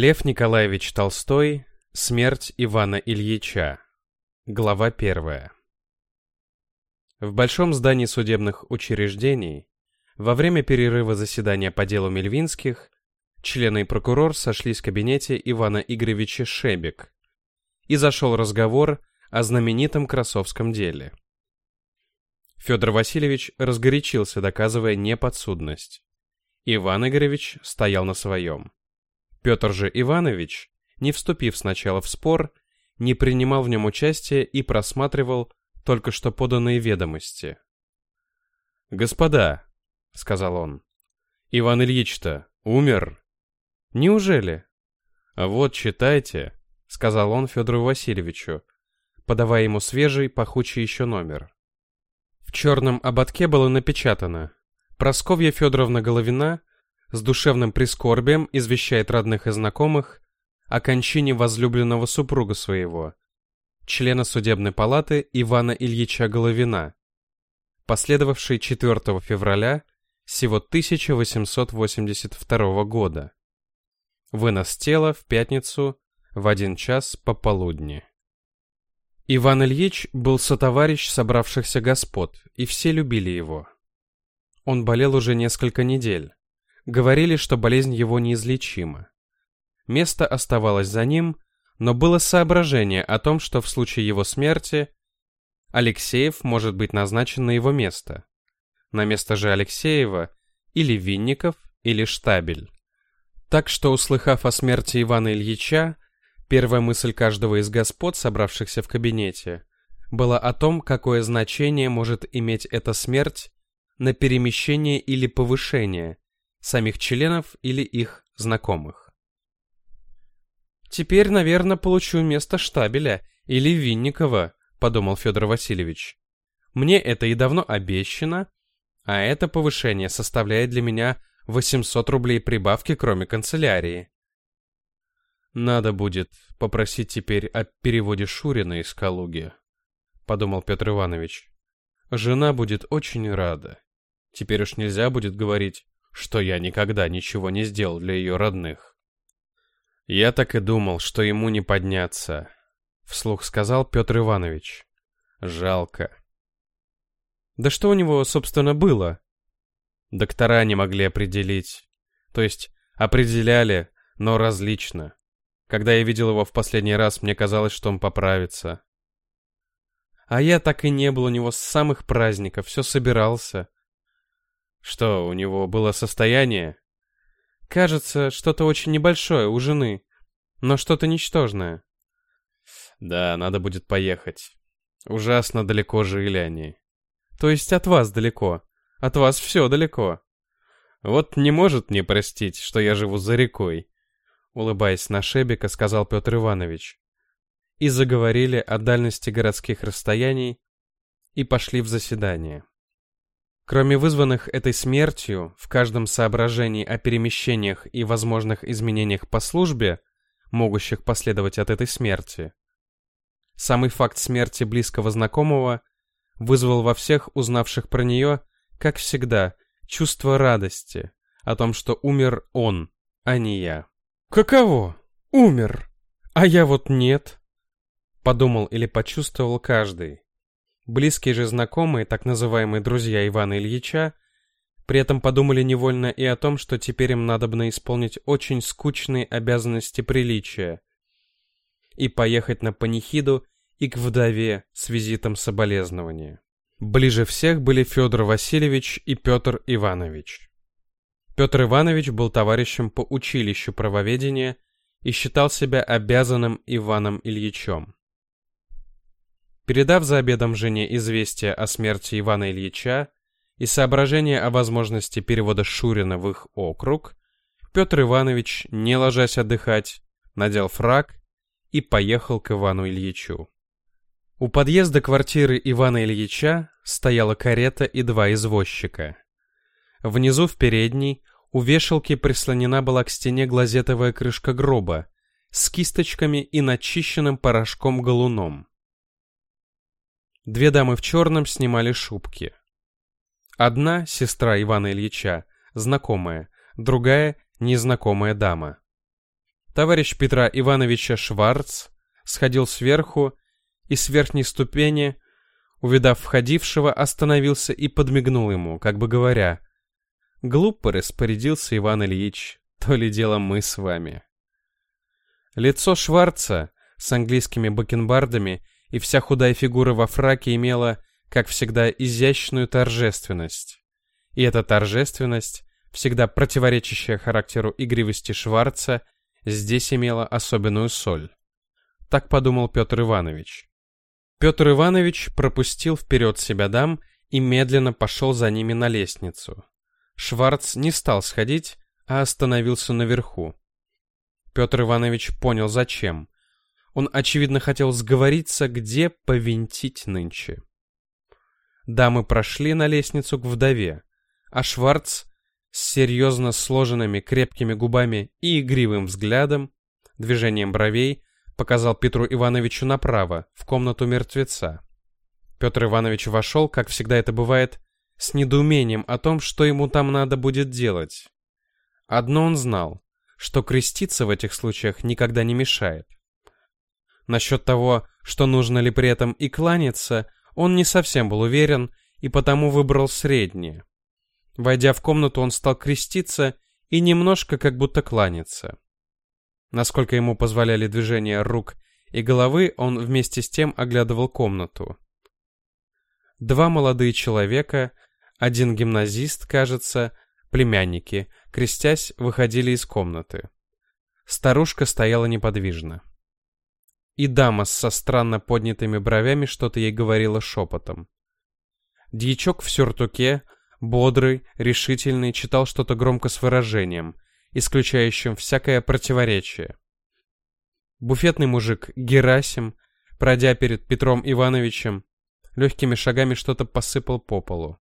Лев Николаевич Толстой. Смерть Ивана Ильича. Глава первая. В большом здании судебных учреждений во время перерыва заседания по делу Мельвинских члены и прокурор сошлись в кабинете Ивана Игоревича Шебек, и зашел разговор о знаменитом Красовском деле. Федор Васильевич разгорячился, доказывая неподсудность. Иван Игоревич стоял на своем. Петр же Иванович, не вступив сначала в спор, не принимал в нем участия и просматривал только что поданные ведомости. «Господа», — сказал он, — «Иван Ильич-то умер?» «Неужели?» «А вот, читайте», — сказал он Федору Васильевичу, подавая ему свежий, пахучий еще номер. В черном ободке было напечатано «Просковья Федоровна Головина с душевным прискорбием извещает родных и знакомых о кончине возлюбленного супруга своего, члена судебной палаты Ивана Ильича Головина, последовавшей 4 февраля сего 1882 года. Вынос тела в пятницу в один час пополудни. Иван Ильич был сотоварищ собравшихся господ, и все любили его. Он болел уже несколько недель. Говорили, что болезнь его неизлечима. Место оставалось за ним, но было соображение о том, что в случае его смерти Алексеев может быть назначен на его место. На место же Алексеева или Винников, или Штабель. Так что, услыхав о смерти Ивана Ильича, первая мысль каждого из господ, собравшихся в кабинете, была о том, какое значение может иметь эта смерть на перемещение или повышение самих членов или их знакомых. «Теперь, наверное, получу место Штабеля или Винникова», — подумал Федор Васильевич. «Мне это и давно обещано, а это повышение составляет для меня 800 рублей прибавки, кроме канцелярии. Надо будет попросить теперь о переводе Шурина из Калуги, подумал Петр Иванович. Жена будет очень рада. Теперь уж нельзя будет говорить, что я никогда ничего не сделал для ее родных. Я так и думал, что ему не подняться, вслух сказал Петр Иванович. Жалко. Да что у него, собственно, было? Доктора не могли определить. То есть, определяли, но различно. Когда я видел его в последний раз, мне казалось, что он поправится. А я так и не был у него с самых праздников, все собирался. Что, у него было состояние? Кажется, что-то очень небольшое у жены, но что-то ничтожное. Да, надо будет поехать. Ужасно далеко жили они. То есть от вас далеко. От вас все далеко. Вот не может мне простить, что я живу за рекой. Улыбаясь на Шебека, сказал Петр Иванович. И заговорили о дальности городских расстояний и пошли в заседание. Кроме вызванных этой смертью, в каждом соображении о перемещениях и возможных изменениях по службе, могущих последовать от этой смерти, самый факт смерти близкого знакомого вызвал во всех узнавших про нее как всегда, чувство радости о том, что умер он, а не я. «Каково? Умер! А я вот нет!» Подумал или почувствовал каждый. Близкие же знакомые, так называемые друзья Ивана Ильича, при этом подумали невольно и о том, что теперь им надобно исполнить очень скучные обязанности приличия и поехать на панихиду и к вдове с визитом соболезнования. Ближе всех были Федор Васильевич и Петр Иванович. Петр Иванович был товарищем по училищу правоведения и считал себя обязанным Иваном Ильичем. Передав за обедом жене известие о смерти Ивана Ильича и соображение о возможности перевода Шурина в их округ, Петр Иванович, не ложась отдыхать, надел фраг и поехал к Ивану Ильичу. У подъезда квартиры Ивана Ильича стояла карета и два извозчика. Внизу в передней у вешалки прислонена была к стене глазетовая крышка гроба с кисточками и начищенным порошком галуном. Две дамы в черном снимали шубки. Одна, сестра Ивана Ильича, знакомая, другая, незнакомая дама. Товарищ Петра Ивановича Шварц сходил сверху и с верхней ступени, увидав входившего, остановился и подмигнул ему, как бы говоря, «Глупо распорядился Иван Ильич, то ли дело мы с вами». Лицо Шварца с английскими бакенбардами и вся худая фигура во фраке имела, как всегда, изящную торжественность. И эта торжественность, всегда противоречащая характеру игривости Шварца, здесь имела особенную соль. Так подумал Петр Иванович. Петр Иванович пропустил вперед себя дам и медленно пошел за ними на лестницу. Шварц не стал сходить, а остановился наверху. Петр Иванович понял зачем. Он, очевидно, хотел сговориться, где повинтить нынче. Дамы прошли на лестницу к вдове, а Шварц с серьезно сложенными крепкими губами и игривым взглядом, движением бровей, показал Петру Ивановичу направо, в комнату мертвеца. Петр Иванович вошел, как всегда это бывает, с недоумением о том, что ему там надо будет делать. Одно он знал, что креститься в этих случаях никогда не мешает. Насчет того, что нужно ли при этом и кланяться, он не совсем был уверен и потому выбрал среднее. Войдя в комнату, он стал креститься и немножко как будто кланяться. Насколько ему позволяли движения рук и головы, он вместе с тем оглядывал комнату. Два молодые человека, один гимназист, кажется, племянники, крестясь, выходили из комнаты. Старушка стояла неподвижно. И дама со странно поднятыми бровями что-то ей говорила шепотом. Дьячок в сюртуке, бодрый, решительный, читал что-то громко с выражением — исключающим всякое противоречие. Буфетный мужик Герасим, пройдя перед Петром Ивановичем, легкими шагами что-то посыпал по полу.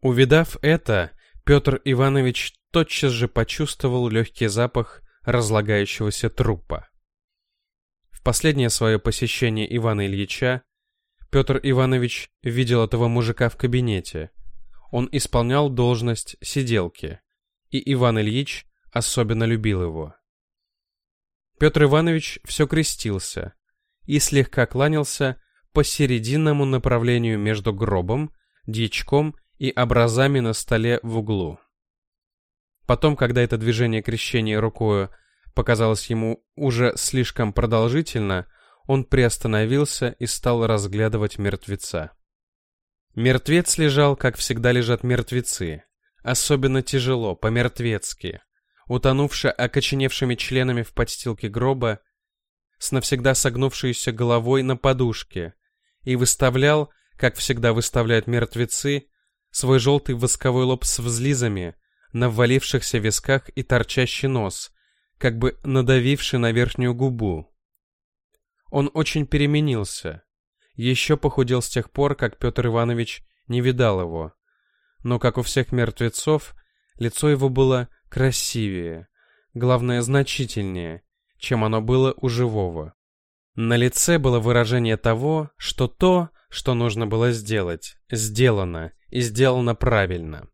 Увидав это, Петр Иванович тотчас же почувствовал легкий запах разлагающегося трупа. Последнее свое посещение Ивана Ильича Петр Иванович видел этого мужика в кабинете. Он исполнял должность сиделки, и Иван Ильич особенно любил его. Петр Иванович все крестился и слегка кланялся по серединному направлению между гробом, дьячком и образами на столе в углу. Потом, когда это движение крещения рукою показалось ему уже слишком продолжительно, он приостановился и стал разглядывать мертвеца. Мертвец лежал, как всегда лежат мертвецы, особенно тяжело, по-мертвецки, утонувшая окоченевшими членами в подстилке гроба, с навсегда согнувшейся головой на подушке, и выставлял, как всегда выставляют мертвецы, свой желтый восковой лоб с взлизами, на ввалившихся висках и торчащий нос, как бы надавивший на верхнюю губу. Он очень переменился. Еще похудел с тех пор, как Петр Иванович не видал его. Но, как у всех мертвецов, лицо его было красивее, главное значительнее, чем оно было у живого. На лице было выражение того, что то, что нужно было сделать, сделано и сделано правильно.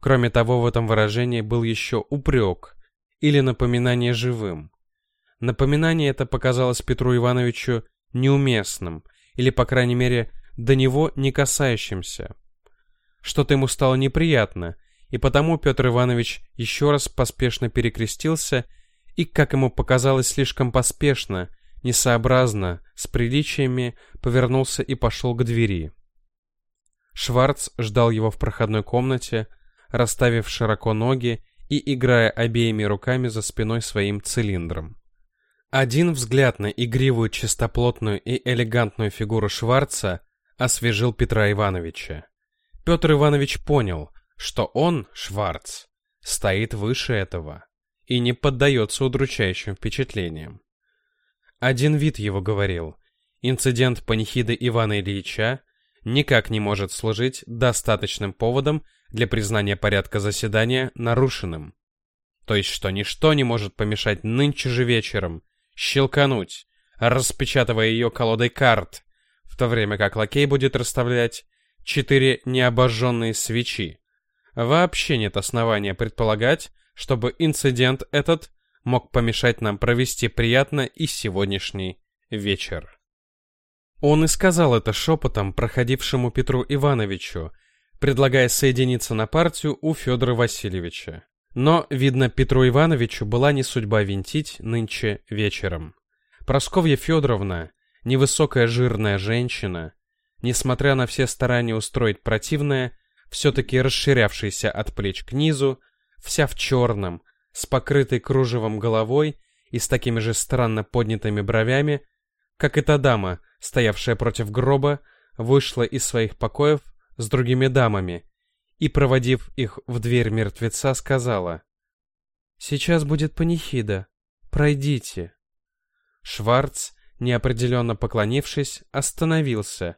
Кроме того, в этом выражении был еще упрек или напоминание живым. Напоминание это показалось Петру Ивановичу неуместным, или, по крайней мере, до него не касающимся. Что-то ему стало неприятно, и потому Петр Иванович еще раз поспешно перекрестился и, как ему показалось, слишком поспешно, несообразно, с приличиями, повернулся и пошел к двери. Шварц ждал его в проходной комнате, расставив широко ноги и играя обеими руками за спиной своим цилиндром. Один взгляд на игривую, чистоплотную и элегантную фигуру Шварца освежил Петра Ивановича. Петр Иванович понял, что он, Шварц, стоит выше этого и не поддается удручающим впечатлениям. Один вид его говорил, инцидент панихиды Ивана Ильича никак не может служить достаточным поводом для признания порядка заседания нарушенным. То есть, что ничто не может помешать нынче же вечером щелкануть, распечатывая ее колодой карт, в то время как лакей будет расставлять четыре необожженные свечи, Вообще нет основания предполагать, чтобы инцидент этот мог помешать нам провести приятно и сегодняшний вечер. Он и сказал это шепотом проходившему Петру Ивановичу, предлагая соединиться на партию у Федора Васильевича. Но, видно, Петру Ивановичу была не судьба винтить нынче вечером. Просковья Федоровна, невысокая жирная женщина, несмотря на все старания устроить противное, все-таки расширявшаяся от плеч к низу, вся в черном, с покрытой кружевом головой и с такими же странно поднятыми бровями, как и та дама, стоявшая против гроба, вышла из своих покоев с другими дамами и, проводив их в дверь мертвеца, сказала «Сейчас будет панихида. Пройдите». Шварц, неопределенно поклонившись, остановился,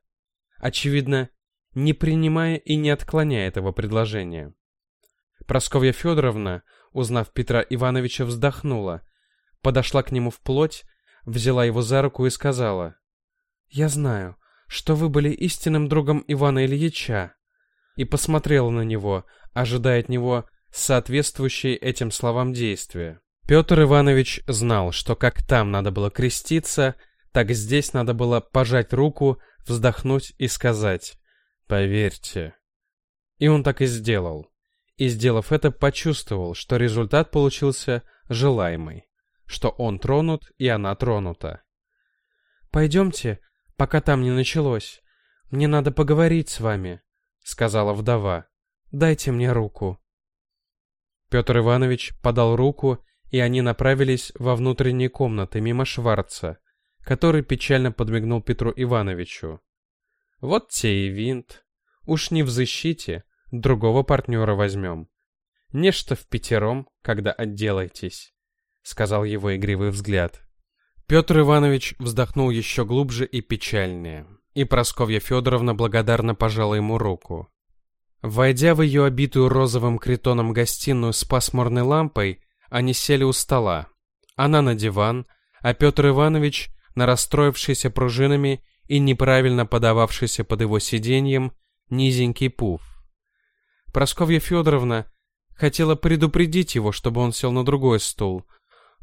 очевидно, не принимая и не отклоняя этого предложения. Просковья Федоровна, узнав Петра Ивановича, вздохнула, подошла к нему вплоть, взяла его за руку и сказала, «Я знаю, что вы были истинным другом Ивана Ильича, и посмотрела на него, ожидая от него соответствующие этим словам действия. Петр Иванович знал, что как там надо было креститься, так здесь надо было пожать руку, вздохнуть и сказать «Поверьте». И он так и сделал. И сделав это, почувствовал, что результат получился желаемый, что он тронут и она тронута. «Пойдемте, пока там не началось. Мне надо поговорить с вами», сказала вдова. «Дайте мне руку». Петр Иванович подал руку, и они направились во внутренние комнаты мимо Шварца, который печально подмигнул Петру Ивановичу. «Вот те и винт. Уж не в защите, другого партнера возьмем. Нечто в пятером, когда отделаетесь», — сказал его игривый взгляд. Петр Иванович вздохнул еще глубже и печальнее и Просковья Федоровна благодарно пожала ему руку. Войдя в ее обитую розовым критоном гостиную с пасмурной лампой, они сели у стола. Она на диван, а Петр Иванович на расстроившийся пружинами и неправильно подававшийся под его сиденьем низенький пуф. Просковья Федоровна хотела предупредить его, чтобы он сел на другой стул,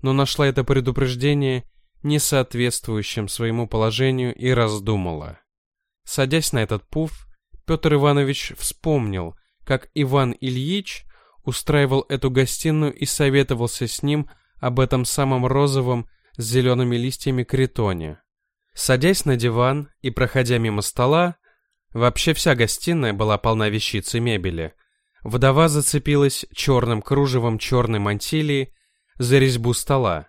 но нашла это предупреждение несоответствующим своему положению и раздумала. Садясь на этот пуф, Петр Иванович вспомнил, как Иван Ильич устраивал эту гостиную и советовался с ним об этом самом розовом с зелеными листьями критоне. Садясь на диван и проходя мимо стола, вообще вся гостиная была полна вещиц и мебели, вдова зацепилась черным кружевом черной мантилии за резьбу стола.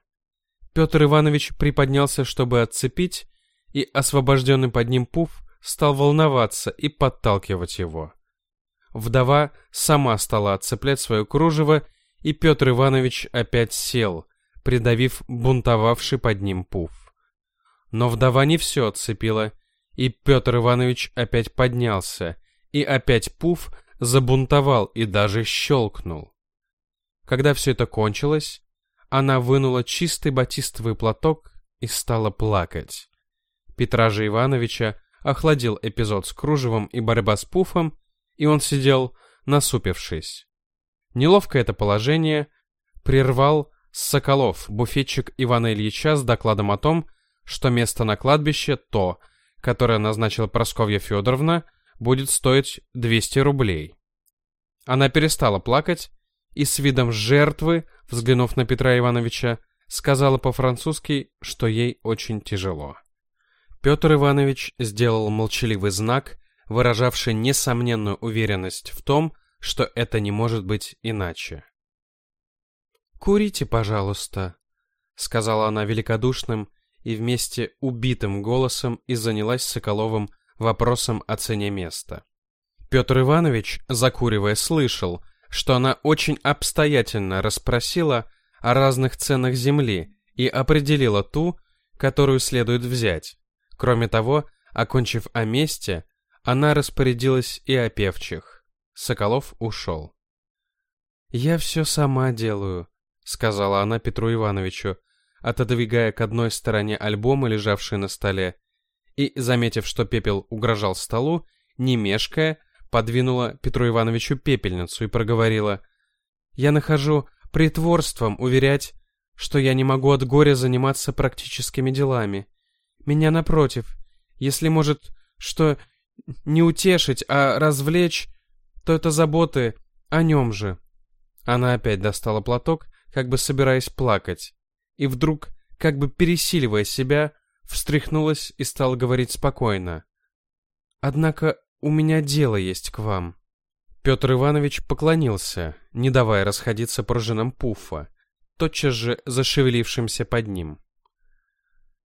Петр Иванович приподнялся, чтобы отцепить, и освобожденный под ним пуф стал волноваться и подталкивать его. Вдова сама стала отцеплять свое кружево, и Петр Иванович опять сел, придавив бунтовавший под ним пуф. Но вдова не все отцепила, и Петр Иванович опять поднялся, и опять пуф забунтовал и даже щелкнул. Когда все это кончилось, она вынула чистый батистовый платок и стала плакать. Петра же Ивановича охладил эпизод с кружевом и борьба с пуфом, и он сидел, насупившись. Неловкое это положение прервал Соколов, буфетчик Ивана Ильича, с докладом о том, что место на кладбище, то, которое назначила Просковья Федоровна, будет стоить 200 рублей. Она перестала плакать и с видом жертвы, взглянув на Петра Ивановича, сказала по-французски, что ей очень тяжело. Петр Иванович сделал молчаливый знак, выражавший несомненную уверенность в том, что это не может быть иначе. «Курите, пожалуйста», — сказала она великодушным и вместе убитым голосом и занялась Соколовым вопросом о цене места. Петр Иванович, закуривая, слышал, что она очень обстоятельно расспросила о разных ценах земли и определила ту, которую следует взять. Кроме того, окончив о месте, она распорядилась и о певчих. Соколов ушел. «Я все сама делаю», — сказала она Петру Ивановичу, отодвигая к одной стороне альбомы, лежавшие на столе, и, заметив, что пепел угрожал столу, не мешкая, подвинула Петру Ивановичу пепельницу и проговорила. «Я нахожу притворством уверять, что я не могу от горя заниматься практическими делами. Меня, напротив, если может, что не утешить, а развлечь, то это заботы о нем же. Она опять достала платок, как бы собираясь плакать, и вдруг, как бы пересиливая себя, встряхнулась и стала говорить спокойно. «Однако у меня дело есть к вам». Петр Иванович поклонился, не давая расходиться пружинам пуфа, тотчас же зашевелившимся под ним.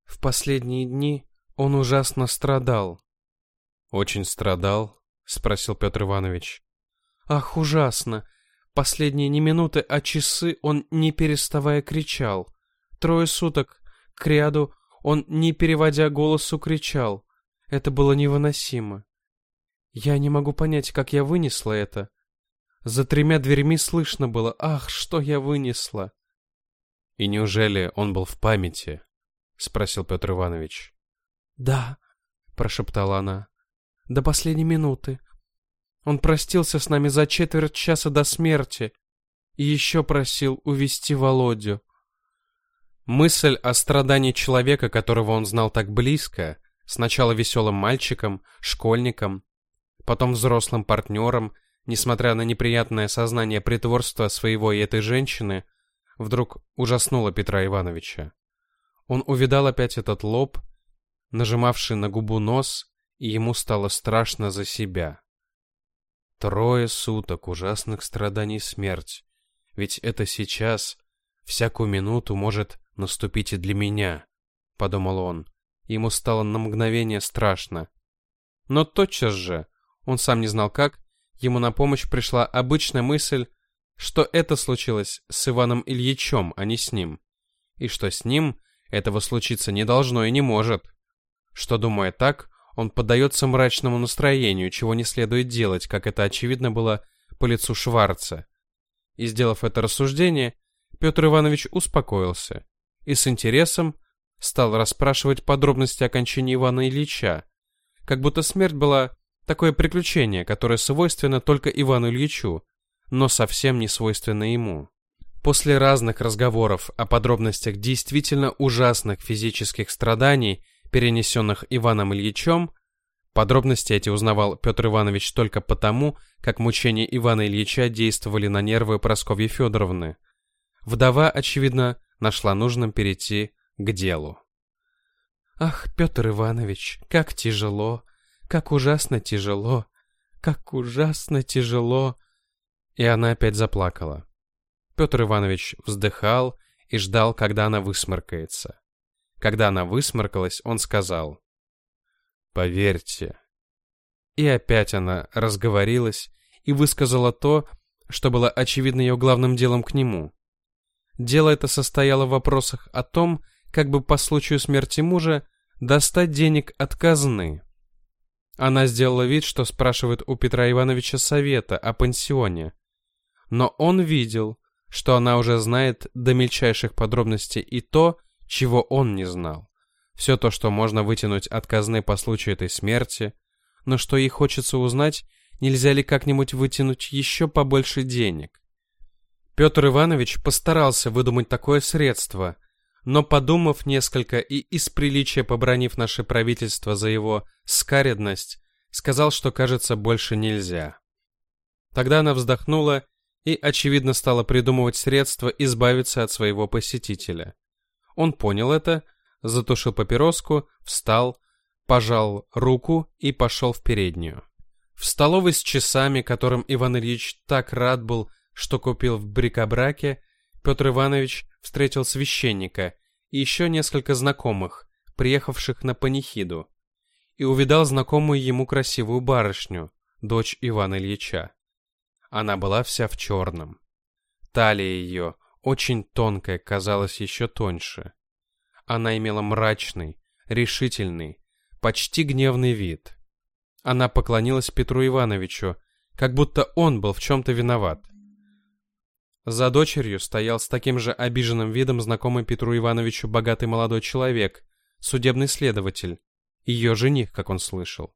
В последние дни он ужасно страдал. «Очень страдал?» — спросил Петр Иванович. «Ах, ужасно! Последние не минуты, а часы он, не переставая, кричал. Трое суток к ряду он, не переводя голосу, кричал. Это было невыносимо. Я не могу понять, как я вынесла это. За тремя дверьми слышно было «Ах, что я вынесла!» «И неужели он был в памяти?» — спросил Петр Иванович. «Да», — прошептала она, — «до последней минуты. Он простился с нами за четверть часа до смерти и еще просил увести Володю». Мысль о страдании человека, которого он знал так близко, сначала веселым мальчиком, школьником, потом взрослым партнером, несмотря на неприятное сознание притворства своего и этой женщины, вдруг ужаснула Петра Ивановича. Он увидал опять этот лоб, нажимавший на губу нос, и ему стало страшно за себя. Трое суток ужасных страданий смерть, ведь это сейчас, всякую минуту может наступить и для меня, подумал он. Ему стало на мгновение страшно. Но тотчас же, он сам не знал как, ему на помощь пришла обычная мысль, что это случилось с Иваном Ильичем, а не с ним, и что с ним этого случиться не должно и не может что, думая так, он поддается мрачному настроению, чего не следует делать, как это очевидно было по лицу Шварца. И сделав это рассуждение, Петр Иванович успокоился и с интересом стал расспрашивать подробности окончания Ивана Ильича, как будто смерть была такое приключение, которое свойственно только Ивану Ильичу, но совсем не свойственно ему. После разных разговоров о подробностях действительно ужасных физических страданий перенесенных Иваном Ильичем, подробности эти узнавал Петр Иванович только потому, как мучения Ивана Ильича действовали на нервы Прасковьи Федоровны. Вдова, очевидно, нашла нужным перейти к делу. «Ах, Петр Иванович, как тяжело, как ужасно тяжело, как ужасно тяжело!» И она опять заплакала. Петр Иванович вздыхал и ждал, когда она высморкается. Когда она высморкалась, он сказал «Поверьте». И опять она разговорилась и высказала то, что было очевидно ее главным делом к нему. Дело это состояло в вопросах о том, как бы по случаю смерти мужа достать денег от казны. Она сделала вид, что спрашивает у Петра Ивановича совета о пансионе. Но он видел, что она уже знает до мельчайших подробностей и то, чего он не знал. Все то, что можно вытянуть от казны по случаю этой смерти, но что ей хочется узнать, нельзя ли как-нибудь вытянуть еще побольше денег. Петр Иванович постарался выдумать такое средство, но подумав несколько и из приличия побронив наше правительство за его скаредность, сказал, что, кажется, больше нельзя. Тогда она вздохнула и, очевидно, стала придумывать средства избавиться от своего посетителя. Он понял это, затушил папироску, встал, пожал руку и пошел в переднюю. В столовой с часами, которым Иван Ильич так рад был, что купил в брикобраке, Петр Иванович встретил священника и еще несколько знакомых, приехавших на панихиду, и увидал знакомую ему красивую барышню, дочь Ивана Ильича. Она была вся в черном. Талия ее, очень тонкая, казалась еще тоньше. Она имела мрачный, решительный, почти гневный вид. Она поклонилась Петру Ивановичу, как будто он был в чем-то виноват. За дочерью стоял с таким же обиженным видом знакомый Петру Ивановичу богатый молодой человек, судебный следователь, ее жених, как он слышал.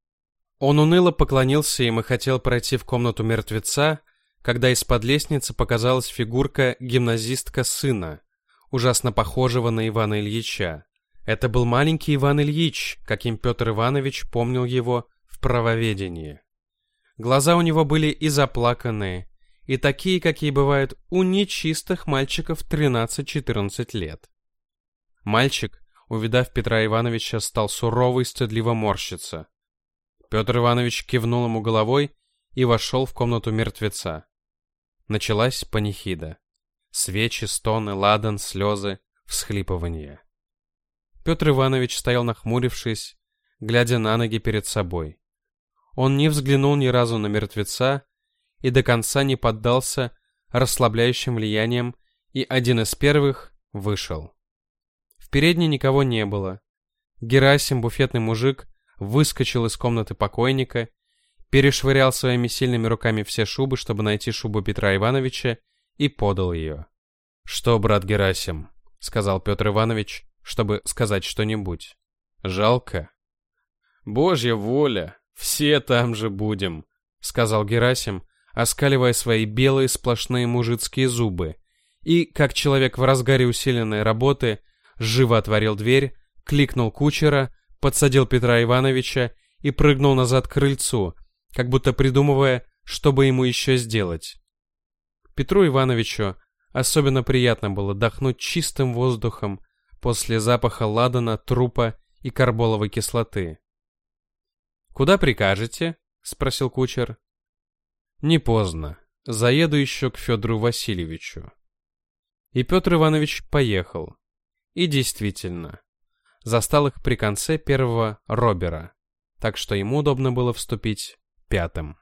Он уныло поклонился им и хотел пройти в комнату мертвеца, когда из-под лестницы показалась фигурка гимназистка сына, ужасно похожего на Ивана Ильича. Это был маленький Иван Ильич, каким Петр Иванович помнил его в правоведении. Глаза у него были и заплаканные, и такие, какие бывают у нечистых мальчиков 13-14 лет. Мальчик, увидав Петра Ивановича, стал сурово и стыдливо морщиться. Петр Иванович кивнул ему головой и вошел в комнату мертвеца. Началась панихида. Свечи, стоны, ладан, слезы, всхлипывания. Петр Иванович стоял нахмурившись, глядя на ноги перед собой. Он не взглянул ни разу на мертвеца и до конца не поддался расслабляющим влияниям, и один из первых вышел. В передней никого не было. Герасим, буфетный мужик, выскочил из комнаты покойника, перешвырял своими сильными руками все шубы, чтобы найти шубу Петра Ивановича, и подал ее. «Что, брат Герасим?» — сказал Петр Иванович, чтобы сказать что-нибудь. «Жалко?» «Божья воля! Все там же будем!» — сказал Герасим, оскаливая свои белые сплошные мужицкие зубы, и, как человек в разгаре усиленной работы, живо отворил дверь, кликнул кучера, подсадил Петра Ивановича и прыгнул назад к крыльцу, как будто придумывая, что бы ему еще сделать. Петру Ивановичу особенно приятно было дохнуть чистым воздухом после запаха ладана, трупа и карболовой кислоты. «Куда прикажете?» — спросил кучер. «Не поздно. Заеду еще к Федору Васильевичу». И Петр Иванович поехал. И действительно, застал их при конце первого робера, так что ему удобно было вступить пятым.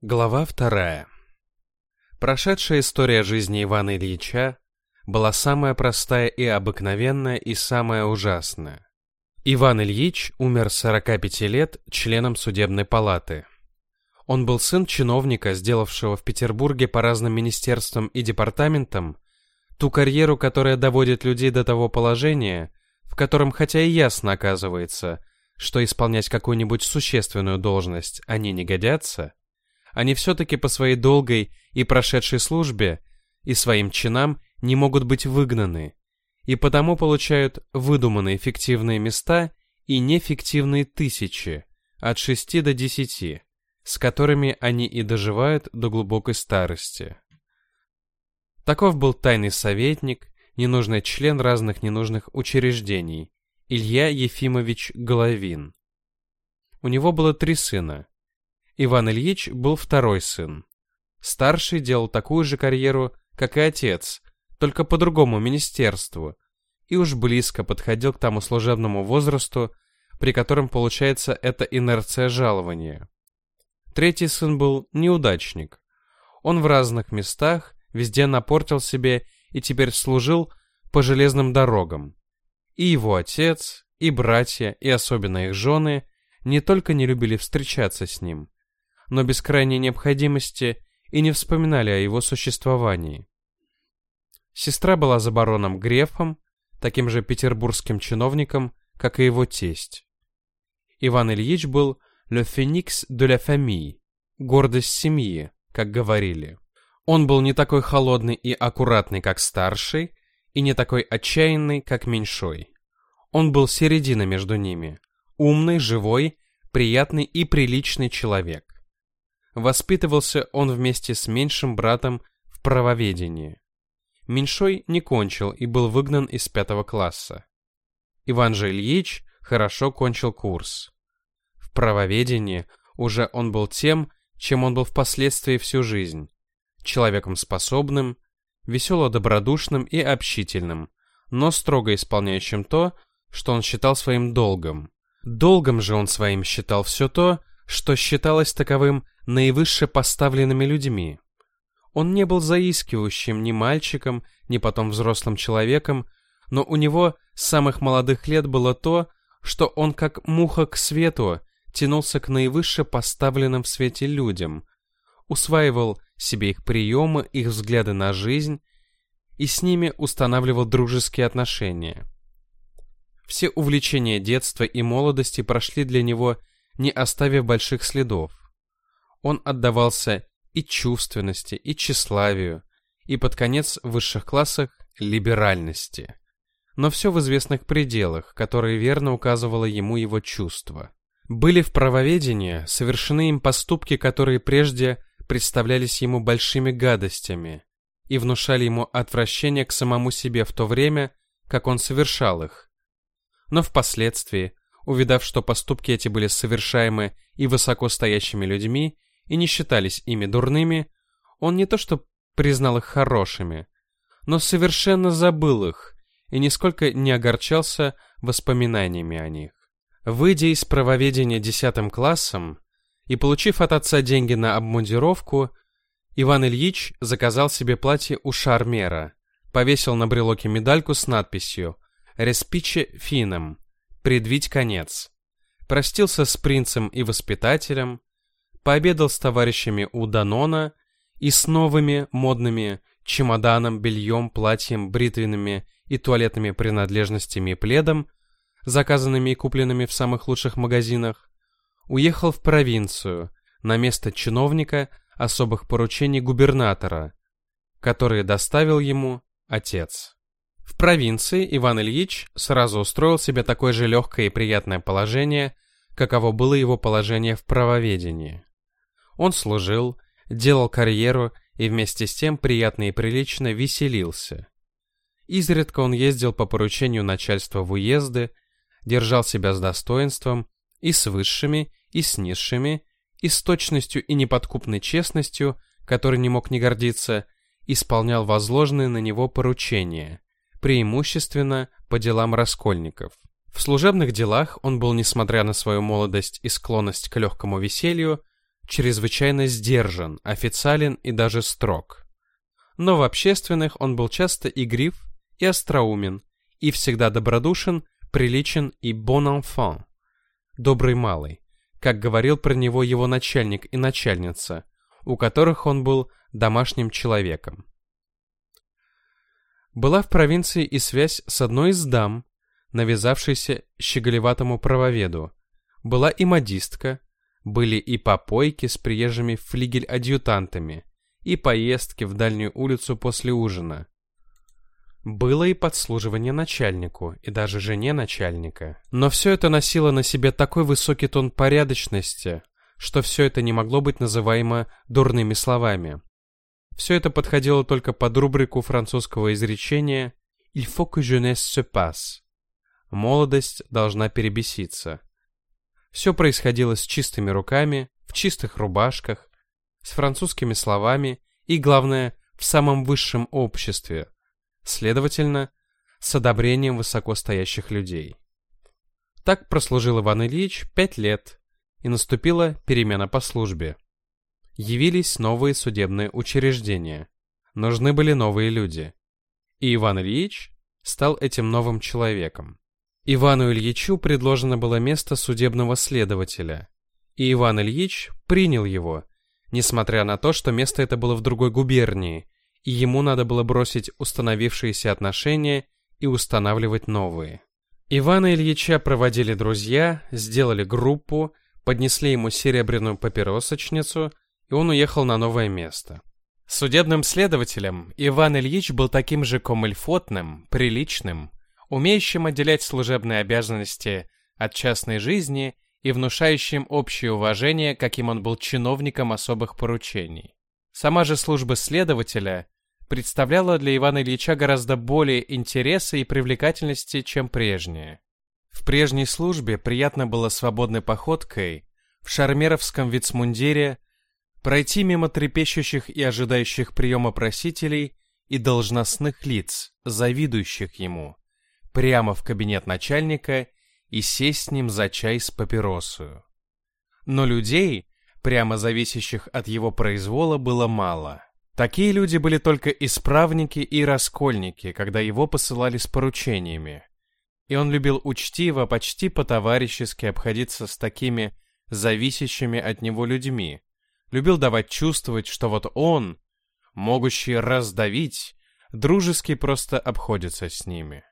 Глава вторая. Прошедшая история жизни Ивана Ильича была самая простая и обыкновенная и самая ужасная. Иван Ильич умер 45 лет членом судебной палаты. Он был сын чиновника, сделавшего в Петербурге по разным министерствам и департаментам ту карьеру, которая доводит людей до того положения, в котором хотя и ясно оказывается, что исполнять какую-нибудь существенную должность они не годятся, они все-таки по своей долгой и прошедшей службе и своим чинам не могут быть выгнаны, и потому получают выдуманные фиктивные места и нефиктивные тысячи, от шести до десяти, с которыми они и доживают до глубокой старости. Таков был тайный советник, ненужный член разных ненужных учреждений, Илья Ефимович Головин. У него было три сына. Иван Ильич был второй сын. Старший делал такую же карьеру, как и отец, только по другому министерству, и уж близко подходил к тому служебному возрасту, при котором получается эта инерция жалования. Третий сын был неудачник. Он в разных местах везде напортил себе и теперь служил по железным дорогам. И его отец, и братья, и особенно их жены не только не любили встречаться с ним, но без крайней необходимости и не вспоминали о его существовании. Сестра была за бароном Грефом, таким же петербургским чиновником, как и его тесть. Иван Ильич был «le phénix de la famille», гордость семьи, как говорили. Он был не такой холодный и аккуратный, как старший, и не такой отчаянный, как меньшой. Он был середина между ними, умный, живой, приятный и приличный человек. Воспитывался он вместе с меньшим братом в правоведении. Меньшой не кончил и был выгнан из пятого класса. Иван же Ильич хорошо кончил курс. В правоведении уже он был тем, чем он был впоследствии всю жизнь человеком способным, весело-добродушным и общительным, но строго исполняющим то, что он считал своим долгом. Долгом же он своим считал все то, что считалось таковым наивысше поставленными людьми. Он не был заискивающим ни мальчиком, ни потом взрослым человеком, но у него с самых молодых лет было то, что он как муха к свету тянулся к наивысше поставленным в свете людям, усваивал себе их приемы, их взгляды на жизнь и с ними устанавливал дружеские отношения. Все увлечения детства и молодости прошли для него, не оставив больших следов. Он отдавался и чувственности, и тщеславию, и под конец в высших классах либеральности. Но все в известных пределах, которые верно указывало ему его чувство. Были в правоведении совершены им поступки, которые прежде представлялись ему большими гадостями и внушали ему отвращение к самому себе в то время, как он совершал их. Но впоследствии, увидав, что поступки эти были совершаемы и высоко стоящими людьми, и не считались ими дурными, он не то что признал их хорошими, но совершенно забыл их и нисколько не огорчался воспоминаниями о них. Выйдя из правоведения десятым классом и получив от отца деньги на обмундировку, Иван Ильич заказал себе платье у шармера, повесил на брелоке медальку с надписью «Респиче финам» — «Предвить конец», простился с принцем и воспитателем, пообедал с товарищами у Данона и с новыми модными чемоданом, бельем, платьем, бритвенными и туалетными принадлежностями и пледом, заказанными и купленными в самых лучших магазинах, уехал в провинцию на место чиновника особых поручений губернатора, которые доставил ему отец. В провинции Иван Ильич сразу устроил себе такое же легкое и приятное положение, каково было его положение в правоведении. Он служил, делал карьеру и вместе с тем приятно и прилично веселился. Изредка он ездил по поручению начальства в уезды, держал себя с достоинством и с высшими, и с низшими, и с точностью и неподкупной честностью, которой не мог не гордиться, исполнял возложенные на него поручения, преимущественно по делам раскольников. В служебных делах он был, несмотря на свою молодость и склонность к легкому веселью, чрезвычайно сдержан, официален и даже строг. Но в общественных он был часто игрив и остроумен, и всегда добродушен, приличен и bon enfant, добрый малый, как говорил про него его начальник и начальница, у которых он был домашним человеком. Была в провинции и связь с одной из дам, навязавшейся щеголеватому правоведу. Была и модистка, были и попойки с приезжими флигель-адъютантами, и поездки в дальнюю улицу после ужина. Было и подслуживание начальнику, и даже жене начальника. Но все это носило на себе такой высокий тон порядочности, что все это не могло быть называемо дурными словами. Все это подходило только под рубрику французского изречения «Il faut que jeunesse se passe» — «Молодость должна перебеситься». Все происходило с чистыми руками, в чистых рубашках, с французскими словами и, главное, в самом высшем обществе, следовательно, с одобрением высокостоящих людей. Так прослужил Иван Ильич пять лет, и наступила перемена по службе. Явились новые судебные учреждения, нужны были новые люди. И Иван Ильич стал этим новым человеком. Ивану Ильичу предложено было место судебного следователя, и Иван Ильич принял его, несмотря на то, что место это было в другой губернии, и ему надо было бросить установившиеся отношения и устанавливать новые. Ивана Ильича проводили друзья, сделали группу, поднесли ему серебряную папиросочницу, и он уехал на новое место. Судебным следователем Иван Ильич был таким же комильфотным, приличным, умеющим отделять служебные обязанности от частной жизни и внушающим общее уважение, каким он был чиновником особых поручений. Сама же служба следователя представляла для Ивана Ильича гораздо более интереса и привлекательности, чем прежняя. В прежней службе приятно было свободной походкой, в шармеровском вицмундире, пройти мимо трепещущих и ожидающих приема просителей и должностных лиц, завидующих ему, прямо в кабинет начальника и сесть с ним за чай с папиросою. Но людей, прямо зависящих от его произвола, было мало. Такие люди были только исправники и раскольники, когда его посылали с поручениями. И он любил учтиво, почти по-товарищески обходиться с такими зависящими от него людьми. Любил давать чувствовать, что вот он, могущий раздавить, дружески просто обходится с ними.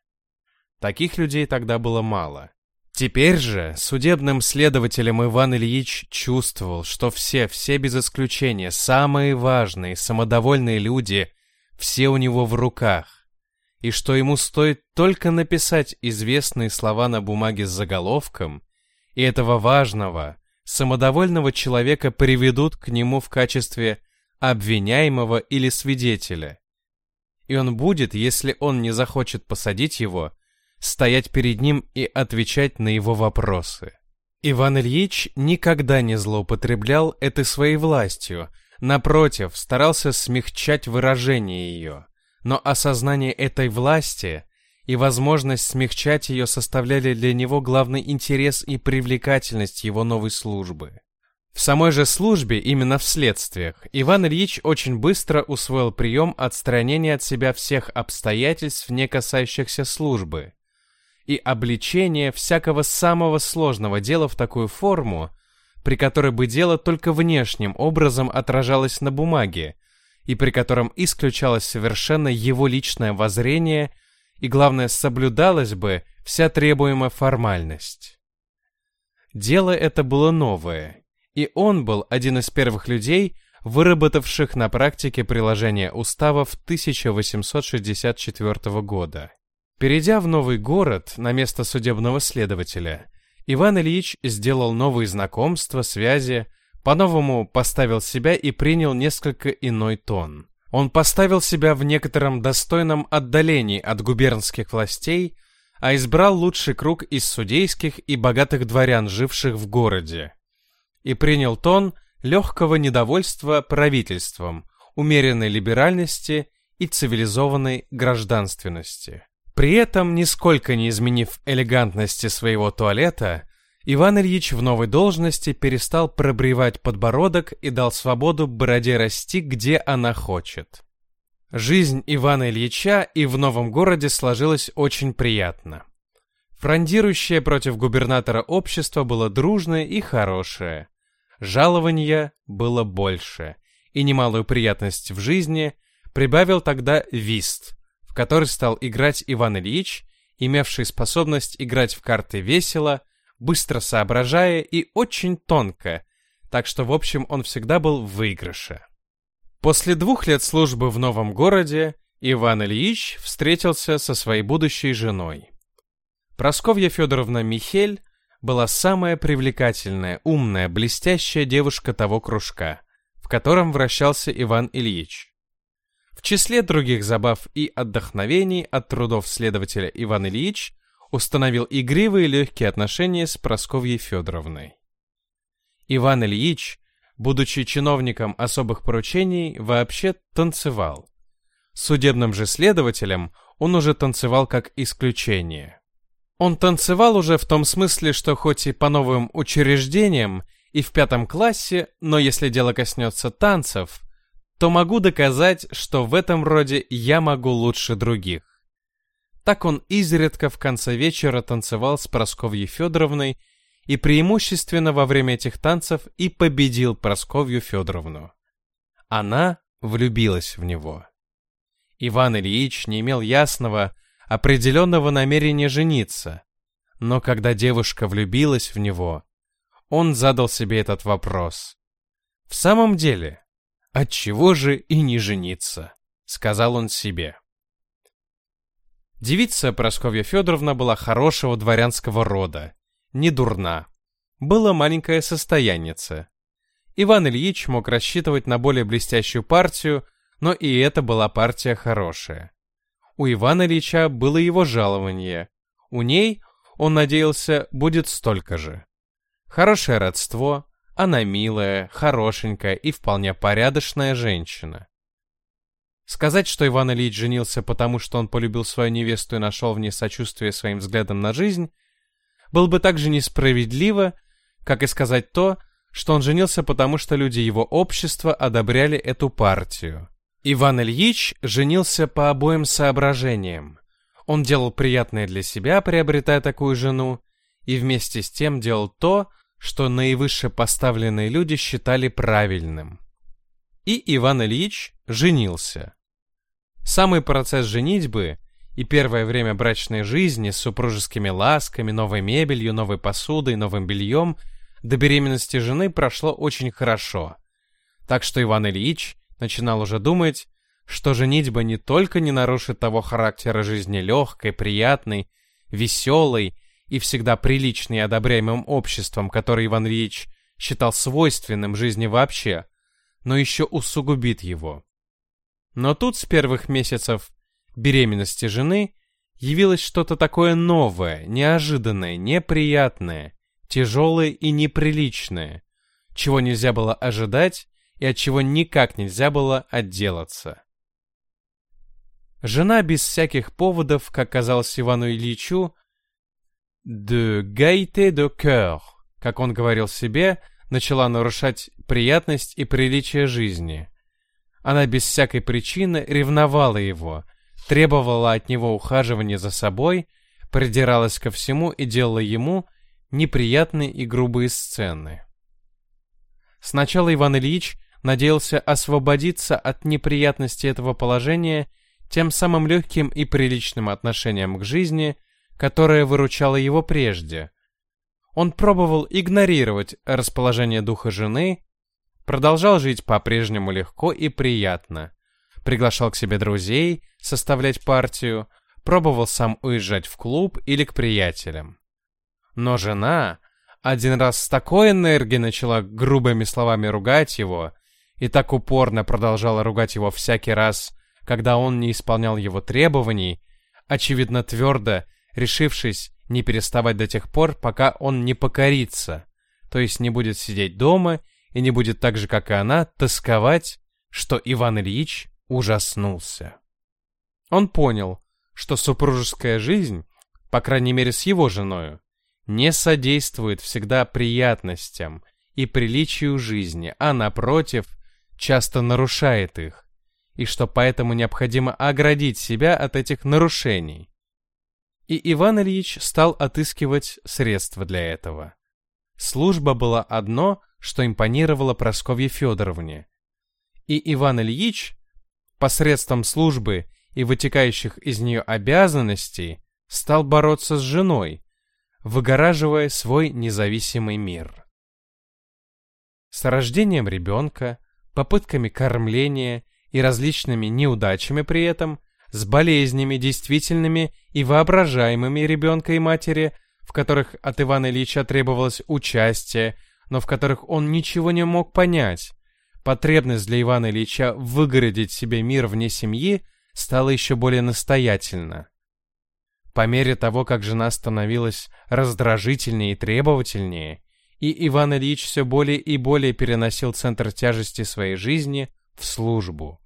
Таких людей тогда было мало. Теперь же судебным следователем Иван Ильич чувствовал, что все, все без исключения, самые важные, самодовольные люди, все у него в руках. и что ему стоит только написать известные слова на бумаге с заголовком, и этого важного, самодовольного человека приведут к нему в качестве обвиняемого или свидетеля. И он будет, если он не захочет посадить его, стоять перед ним и отвечать на его вопросы. Иван Ильич никогда не злоупотреблял этой своей властью, напротив, старался смягчать выражение ее. Но осознание этой власти и возможность смягчать ее составляли для него главный интерес и привлекательность его новой службы. В самой же службе, именно в следствиях, Иван Ильич очень быстро усвоил прием отстранения от себя всех обстоятельств, не касающихся службы, и обличения всякого самого сложного дела в такую форму, при которой бы дело только внешним образом отражалось на бумаге, и при котором исключалось совершенно его личное воззрение, и, главное, соблюдалась бы вся требуемая формальность. Дело это было новое, и он был один из первых людей, выработавших на практике приложение уставов 1864 года. Перейдя в новый город на место судебного следователя, Иван Ильич сделал новые знакомства, связи, по-новому поставил себя и принял несколько иной тон. Он поставил себя в некотором достойном отдалении от губернских властей, а избрал лучший круг из судейских и богатых дворян, живших в городе и принял тон легкого недовольства правительством, умеренной либеральности и цивилизованной гражданственности. При этом, нисколько не изменив элегантности своего туалета, Иван Ильич в новой должности перестал пробривать подбородок и дал свободу бороде расти, где она хочет. Жизнь Ивана Ильича и в новом городе сложилась очень приятно. Фрондирующее против губернатора общество было дружное и хорошее. Жалования было больше, и немалую приятность в жизни прибавил тогда вист, который стал играть Иван Ильич, имевший способность играть в карты весело, быстро соображая и очень тонко, так что в общем он всегда был в выигрыше. После двух лет службы в новом городе Иван Ильич встретился со своей будущей женой. Просковья Федоровна Михель была самая привлекательная, умная, блестящая девушка того кружка, в котором вращался Иван Ильич. В числе других забав и отдохновений от трудов следователя Иван Ильич установил игривые легкие отношения с Просковьей Федоровной. Иван Ильич, будучи чиновником особых поручений, вообще танцевал. Судебным же следователем он уже танцевал как исключение. Он танцевал уже в том смысле, что хоть и по новым учреждениям и в пятом классе, но если дело коснется танцев, то могу доказать, что в этом роде я могу лучше других. Так он изредка в конце вечера танцевал с Просковьей Федоровной и преимущественно во время этих танцев и победил Просковью Федоровну. Она влюбилась в него. Иван Ильич не имел ясного, определенного намерения жениться. Но когда девушка влюбилась в него, он задал себе этот вопрос. «В самом деле, отчего же и не жениться?» — сказал он себе. Девица Просковья Федоровна была хорошего дворянского рода, не дурна. Было маленькое состоянице. Иван Ильич мог рассчитывать на более блестящую партию, но и эта была партия хорошая. У Ивана Ильича было его жалование. У ней, он надеялся, будет столько же. Хорошее родство, она милая, хорошенькая и вполне порядочная женщина. Сказать, что Иван Ильич женился потому, что он полюбил свою невесту и нашел в ней сочувствие своим взглядом на жизнь, было бы так же несправедливо, как и сказать то, что он женился потому, что люди его общества одобряли эту партию. Иван Ильич женился по обоим соображениям. Он делал приятное для себя, приобретая такую жену, и вместе с тем делал то, что наивысше поставленные люди считали правильным. И Иван Ильич женился. Самый процесс женитьбы и первое время брачной жизни с супружескими ласками, новой мебелью, новой посудой, новым бельем до беременности жены прошло очень хорошо. Так что Иван Ильич начинал уже думать, что женитьба не только не нарушит того характера жизни легкой, приятной, веселой и всегда приличной и одобряемым обществом, который Иван Ильич считал свойственным жизни вообще, но еще усугубит его. Но тут с первых месяцев беременности жены явилось что-то такое новое, неожиданное, неприятное, тяжелое и неприличное, чего нельзя было ожидать и от чего никак нельзя было отделаться. Жена без всяких поводов, как казалось Ивану Ильичу, «de gaieté de cœur», как он говорил себе, начала нарушать приятность и приличие жизни. Она без всякой причины ревновала его, требовала от него ухаживания за собой, придиралась ко всему и делала ему неприятные и грубые сцены. Сначала Иван Ильич надеялся освободиться от неприятности этого положения тем самым легким и приличным отношением к жизни, которое выручало его прежде. Он пробовал игнорировать расположение духа жены, продолжал жить по-прежнему легко и приятно, приглашал к себе друзей составлять партию, пробовал сам уезжать в клуб или к приятелям. Но жена один раз с такой энергией начала грубыми словами ругать его и так упорно продолжала ругать его всякий раз, когда он не исполнял его требований, очевидно твердо решившись не переставать до тех пор, пока он не покорится, то есть не будет сидеть дома и не будет так же, как и она, тосковать, что Иван Ильич ужаснулся. Он понял, что супружеская жизнь, по крайней мере с его женою, не содействует всегда приятностям и приличию жизни, а напротив, часто нарушает их, и что поэтому необходимо оградить себя от этих нарушений. И Иван Ильич стал отыскивать средства для этого. Служба была одно, что импонировало Прасковье Федоровне. И Иван Ильич, посредством службы и вытекающих из нее обязанностей, стал бороться с женой, выгораживая свой независимый мир. С рождением ребенка, попытками кормления и различными неудачами при этом, с болезнями действительными и воображаемыми ребенка и матери, в которых от Ивана Ильича требовалось участие, но в которых он ничего не мог понять. Потребность для Ивана Ильича выгородить себе мир вне семьи стала еще более настоятельна. По мере того, как жена становилась раздражительнее и требовательнее, и Иван Ильич все более и более переносил центр тяжести своей жизни в службу.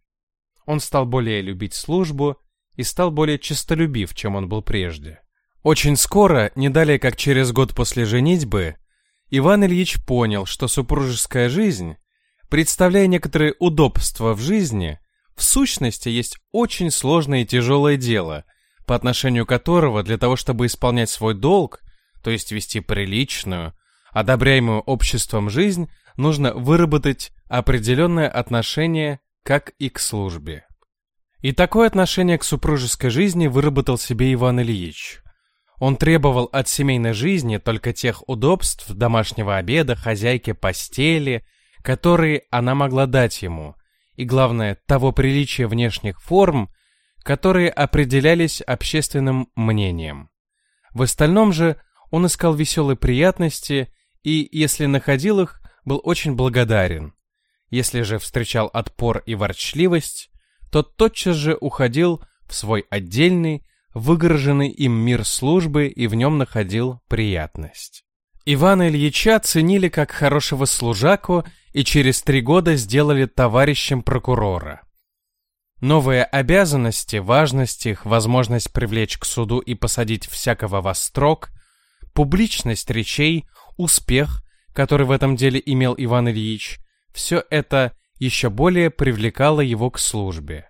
Он стал более любить службу и стал более честолюбив, чем он был прежде. Очень скоро, не далее как через год после женитьбы, Иван Ильич понял, что супружеская жизнь, представляя некоторые удобства в жизни, в сущности есть очень сложное и тяжелое дело – по отношению которого для того, чтобы исполнять свой долг, то есть вести приличную, одобряемую обществом жизнь, нужно выработать определенное отношение как и к службе. И такое отношение к супружеской жизни выработал себе Иван Ильич. Он требовал от семейной жизни только тех удобств домашнего обеда, хозяйки, постели, которые она могла дать ему, и главное, того приличия внешних форм, которые определялись общественным мнением. В остальном же он искал веселые приятности и, если находил их, был очень благодарен. Если же встречал отпор и ворчливость, то тотчас же уходил в свой отдельный, выгороженный им мир службы и в нем находил приятность. Ивана Ильича ценили как хорошего служаку и через три года сделали товарищем прокурора. Новые обязанности, важность их, возможность привлечь к суду и посадить всякого во строк, публичность речей, успех, который в этом деле имел Иван Ильич, все это еще более привлекало его к службе.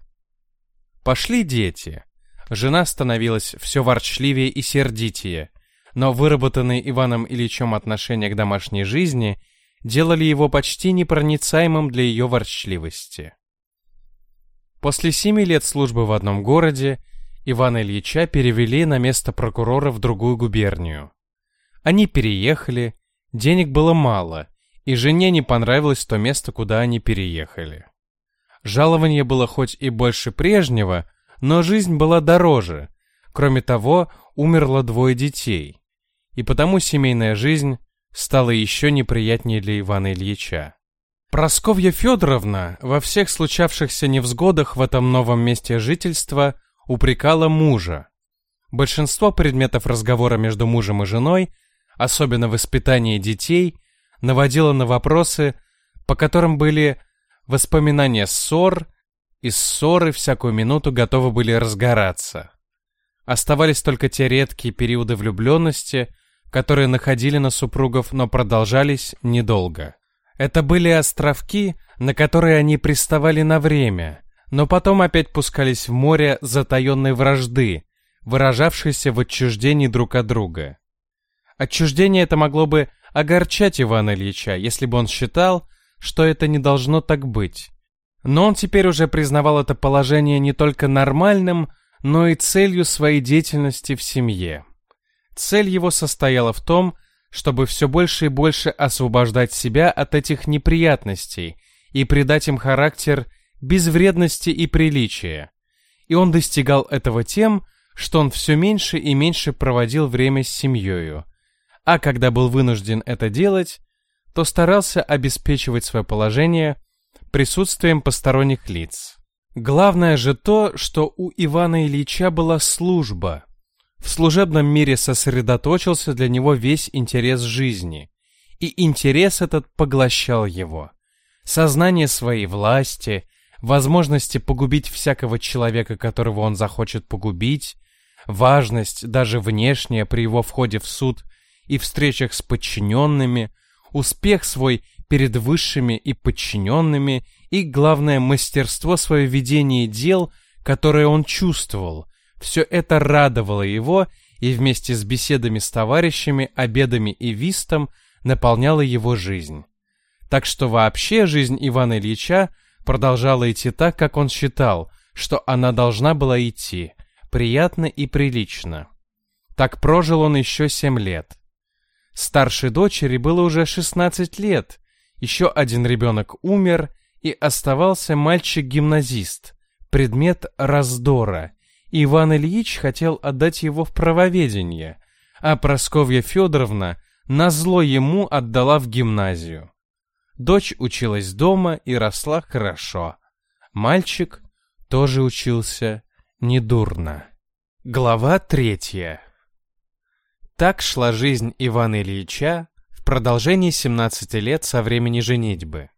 Пошли дети. Жена становилась все ворчливее и сердитее, но выработанные Иваном Ильичем отношения к домашней жизни делали его почти непроницаемым для ее ворчливости. После семи лет службы в одном городе Ивана Ильича перевели на место прокурора в другую губернию. Они переехали, денег было мало, и жене не понравилось то место, куда они переехали. Жалование было хоть и больше прежнего, но жизнь была дороже. Кроме того, умерло двое детей. И потому семейная жизнь стала еще неприятнее для Ивана Ильича. Просковья Федоровна во всех случавшихся невзгодах в этом новом месте жительства упрекала мужа. Большинство предметов разговора между мужем и женой, особенно воспитание детей, наводило на вопросы, по которым были воспоминания ссор, и ссоры всякую минуту готовы были разгораться. Оставались только те редкие периоды влюбленности, которые находили на супругов, но продолжались недолго. Это были островки, на которые они приставали на время, но потом опять пускались в море затаенной вражды, выражавшейся в отчуждении друг от друга. Отчуждение это могло бы огорчать Ивана Ильича, если бы он считал, что это не должно так быть. Но он теперь уже признавал это положение не только нормальным, но и целью своей деятельности в семье. Цель его состояла в том, чтобы все больше и больше освобождать себя от этих неприятностей и придать им характер безвредности и приличия. И он достигал этого тем, что он все меньше и меньше проводил время с семьей, а когда был вынужден это делать, то старался обеспечивать свое положение присутствием посторонних лиц. Главное же то, что у Ивана Ильича была служба. В служебном мире сосредоточился для него весь интерес жизни, и интерес этот поглощал его. Сознание своей власти, возможности погубить всякого человека, которого он захочет погубить, важность даже внешняя при его входе в суд и встречах с подчиненными, успех свой перед высшими и подчиненными и, главное, мастерство свое ведения дел, которое он чувствовал. Все это радовало его и вместе с беседами с товарищами, обедами и вистом наполняло его жизнь. Так что вообще жизнь Ивана Ильича продолжала идти так, как он считал, что она должна была идти, приятно и прилично. Так прожил он еще семь лет. Старшей дочери было уже 16 лет, еще один ребенок умер, и оставался мальчик-гимназист, предмет раздора. Иван Ильич хотел отдать его в правоведение, а Просковья Федоровна назло ему отдала в гимназию. Дочь училась дома и росла хорошо. Мальчик тоже учился недурно. Глава третья так шла жизнь Ивана Ильича в продолжении 17 лет со времени женитьбы.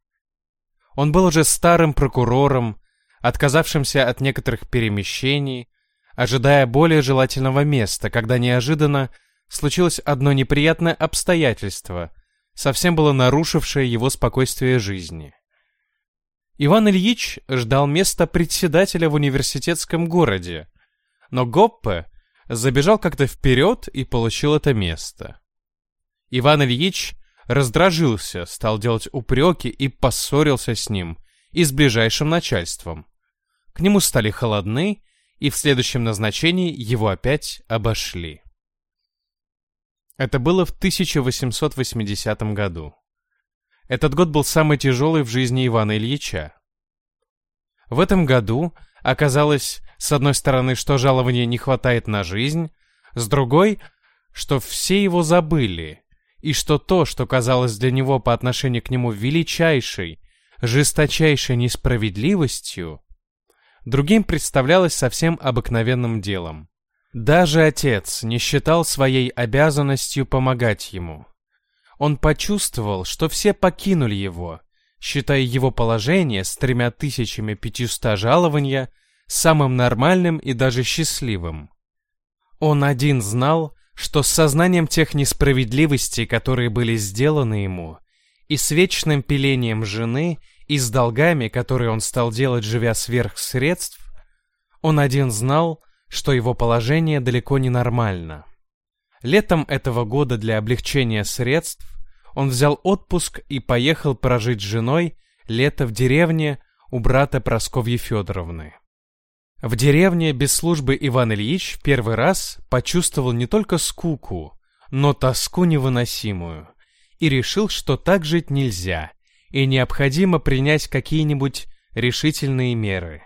Он был уже старым прокурором, отказавшимся от некоторых перемещений, ожидая более желательного места, когда неожиданно случилось одно неприятное обстоятельство, совсем было нарушившее его спокойствие жизни. Иван Ильич ждал места председателя в университетском городе, но Гоппе забежал как-то вперед и получил это место. Иван Ильич раздражился, стал делать упреки и поссорился с ним и с ближайшим начальством. К нему стали холодны, и в следующем назначении его опять обошли. Это было в 1880 году. Этот год был самый тяжелый в жизни Ивана Ильича. В этом году оказалось, с одной стороны, что жалования не хватает на жизнь, с другой, что все его забыли, и что то, что казалось для него по отношению к нему величайшей, жесточайшей несправедливостью, другим представлялось совсем обыкновенным делом. Даже отец не считал своей обязанностью помогать ему. Он почувствовал, что все покинули его, считая его положение с тремя тысячами пятьюста жалования самым нормальным и даже счастливым. Он один знал, что с сознанием тех несправедливостей, которые были сделаны ему, и с вечным пилением жены, и с долгами, которые он стал делать, живя сверх средств, он один знал, что его положение далеко не нормально. Летом этого года для облегчения средств он взял отпуск и поехал прожить с женой лето в деревне у брата Просковьи Федоровны. В деревне без службы Иван Ильич первый раз почувствовал не только скуку, но тоску невыносимую, и решил, что так жить нельзя, и необходимо принять какие-нибудь решительные меры.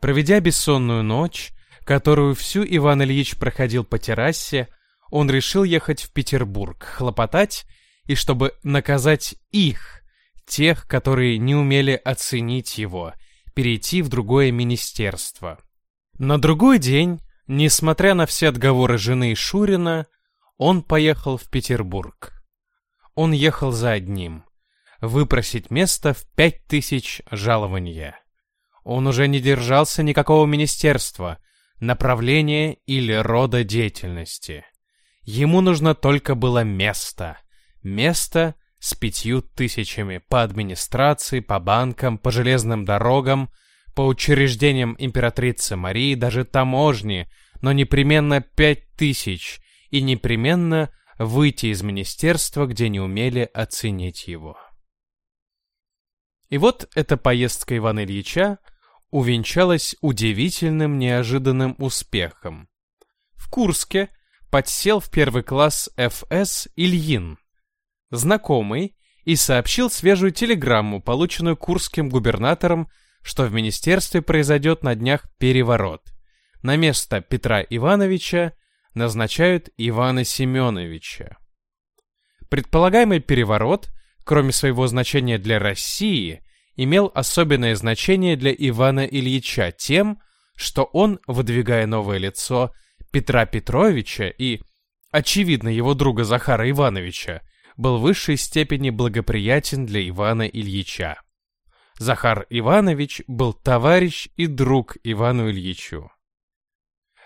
Проведя бессонную ночь, которую всю Иван Ильич проходил по террасе, он решил ехать в Петербург, хлопотать, и чтобы наказать их, тех, которые не умели оценить его, перейти в другое министерство. На другой день, несмотря на все отговоры жены Шурина, он поехал в Петербург. Он ехал за одним — выпросить место в пять тысяч жалования. Он уже не держался никакого министерства, направления или рода деятельности. Ему нужно только было место. Место с пятью тысячами по администрации, по банкам, по железным дорогам, по учреждениям императрицы Марии, даже таможни, но непременно пять тысяч, и непременно выйти из министерства, где не умели оценить его. И вот эта поездка Ивана Ильича увенчалась удивительным неожиданным успехом. В Курске подсел в первый класс ФС Ильин, знакомый, и сообщил свежую телеграмму, полученную курским губернатором, что в министерстве произойдет на днях переворот. На место Петра Ивановича назначают Ивана Семеновича. Предполагаемый переворот, кроме своего значения для России, имел особенное значение для Ивана Ильича тем, что он, выдвигая новое лицо Петра Петровича и, очевидно, его друга Захара Ивановича, был в высшей степени благоприятен для Ивана Ильича. Захар Иванович был товарищ и друг Ивану Ильичу.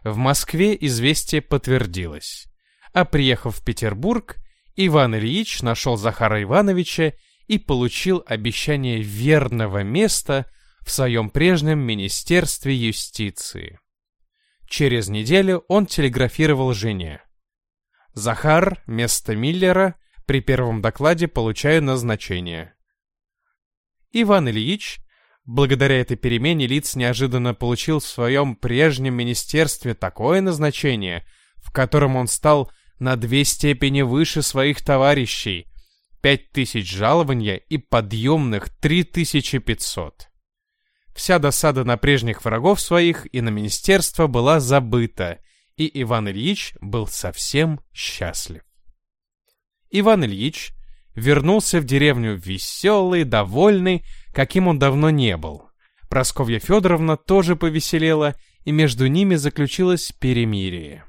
В Москве известие подтвердилось, а приехав в Петербург, Иван Ильич нашел Захара Ивановича и получил обещание верного места в своем прежнем Министерстве юстиции. Через неделю он телеграфировал жене. «Захар, место Миллера, при первом докладе получаю назначение». Иван Ильич, благодаря этой перемене лиц неожиданно получил в своем прежнем министерстве такое назначение, в котором он стал на две степени выше своих товарищей, пять тысяч жалования и подъемных три тысячи пятьсот. Вся досада на прежних врагов своих и на министерство была забыта, и Иван Ильич был совсем счастлив. Иван Ильич вернулся в деревню веселый, довольный, каким он давно не был. Просковья Федоровна тоже повеселела, и между ними заключилось перемирие.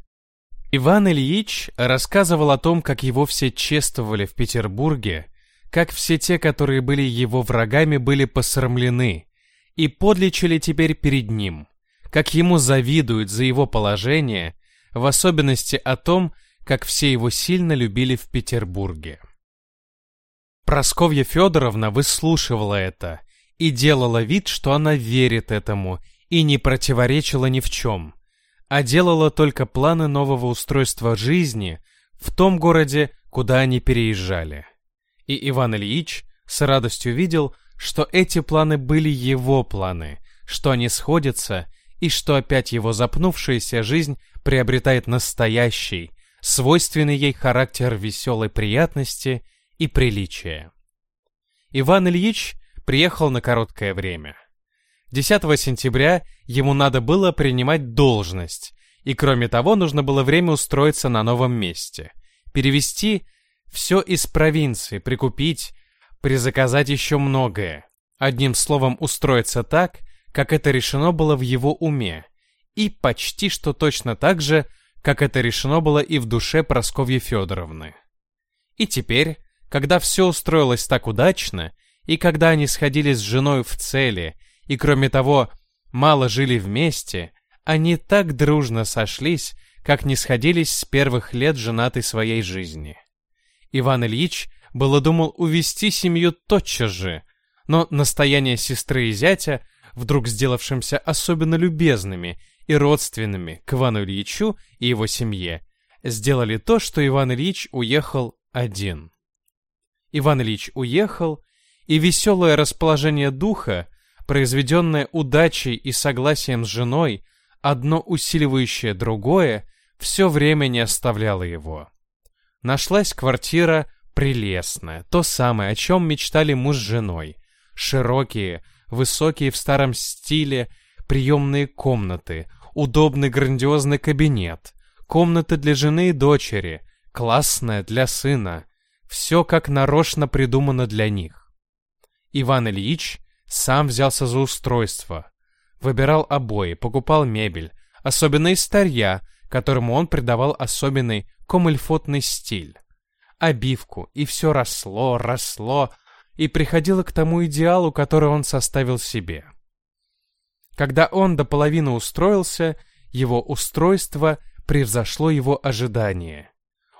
Иван Ильич рассказывал о том, как его все чествовали в Петербурге, как все те, которые были его врагами, были посрамлены и подлечили теперь перед ним, как ему завидуют за его положение, в особенности о том, как все его сильно любили в Петербурге. Просковья Федоровна выслушивала это и делала вид, что она верит этому и не противоречила ни в чем – а делала только планы нового устройства жизни в том городе, куда они переезжали. И Иван Ильич с радостью видел, что эти планы были его планы, что они сходятся и что опять его запнувшаяся жизнь приобретает настоящий, свойственный ей характер веселой приятности и приличия. Иван Ильич приехал на короткое время. 10 сентября ему надо было принимать должность, и кроме того нужно было время устроиться на новом месте, перевести все из провинции, прикупить, призаказать еще многое. Одним словом, устроиться так, как это решено было в его уме, и почти что точно так же, как это решено было и в душе Просковьи Федоровны. И теперь, когда все устроилось так удачно, и когда они сходились с женой в цели – и кроме того, мало жили вместе, они так дружно сошлись, как не сходились с первых лет женатой своей жизни. Иван Ильич было думал увести семью тотчас же, но настояние сестры и зятя, вдруг сделавшимся особенно любезными и родственными к Ивану Ильичу и его семье, сделали то, что Иван Ильич уехал один. Иван Ильич уехал, и веселое расположение духа, произведенное удачей и согласием с женой, одно усиливающее другое, все время не оставляло его. Нашлась квартира прелестная, то самое, о чем мечтали муж с женой. Широкие, высокие в старом стиле приемные комнаты, удобный грандиозный кабинет, комнаты для жены и дочери, классная для сына. Все как нарочно придумано для них. Иван Ильич сам взялся за устройство. Выбирал обои, покупал мебель, особенно из старья, которому он придавал особенный комильфотный стиль. Обивку, и все росло, росло, и приходило к тому идеалу, который он составил себе. Когда он до половины устроился, его устройство превзошло его ожидания.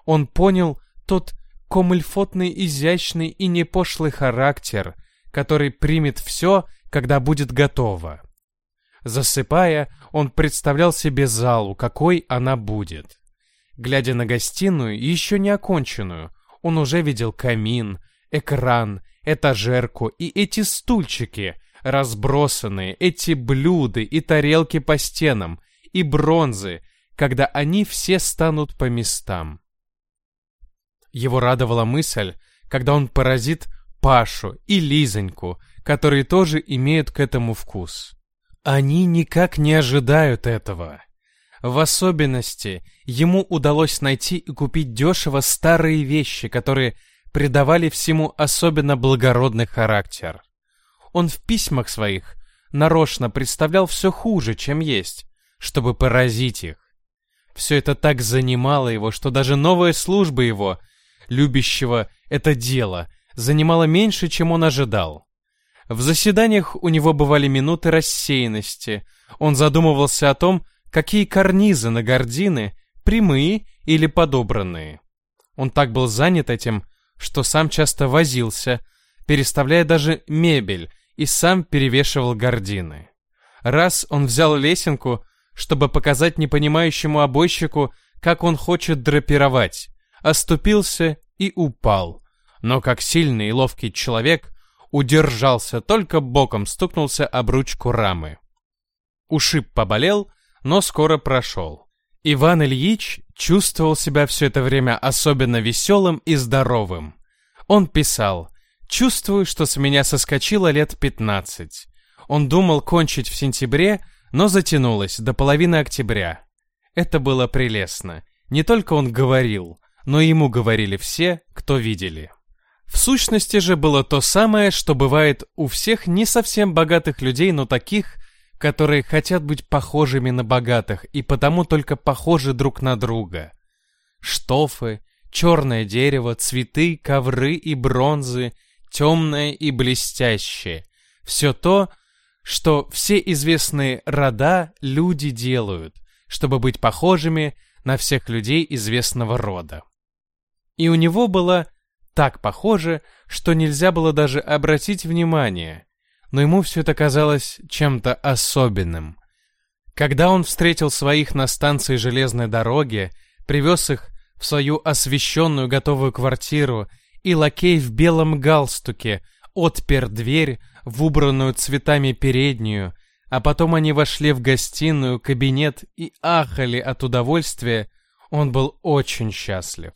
Он понял тот комильфотный, изящный и непошлый характер, который примет все, когда будет готово. Засыпая, он представлял себе залу, какой она будет. Глядя на гостиную, еще не оконченную, он уже видел камин, экран, этажерку и эти стульчики, разбросанные, эти блюда и тарелки по стенам, и бронзы, когда они все станут по местам. Его радовала мысль, когда он поразит Пашу и Лизоньку, которые тоже имеют к этому вкус. Они никак не ожидают этого. В особенности ему удалось найти и купить дешево старые вещи, которые придавали всему особенно благородный характер. Он в письмах своих нарочно представлял все хуже, чем есть, чтобы поразить их. Все это так занимало его, что даже новая служба его, любящего это дело, занимала меньше, чем он ожидал. В заседаниях у него бывали минуты рассеянности. Он задумывался о том, какие карнизы на гардины прямые или подобранные. Он так был занят этим, что сам часто возился, переставляя даже мебель, и сам перевешивал гардины. Раз он взял лесенку, чтобы показать непонимающему обойщику, как он хочет драпировать, оступился и упал. Но как сильный и ловкий человек удержался, только боком стукнулся об ручку рамы. Ушиб поболел, но скоро прошел. Иван Ильич чувствовал себя все это время особенно веселым и здоровым. Он писал «Чувствую, что с меня соскочило лет пятнадцать». Он думал кончить в сентябре, но затянулось до половины октября. Это было прелестно. Не только он говорил, но ему говорили все, кто видели. В сущности же было то самое, что бывает у всех не совсем богатых людей, но таких, которые хотят быть похожими на богатых и потому только похожи друг на друга. Штофы, черное дерево, цветы, ковры и бронзы, темное и блестящее. Все то, что все известные рода люди делают, чтобы быть похожими на всех людей известного рода. И у него было так похоже, что нельзя было даже обратить внимание, но ему все это казалось чем-то особенным. Когда он встретил своих на станции железной дороги, привез их в свою освещенную готовую квартиру, и лакей в белом галстуке отпер дверь в убранную цветами переднюю, а потом они вошли в гостиную, кабинет и ахали от удовольствия, он был очень счастлив.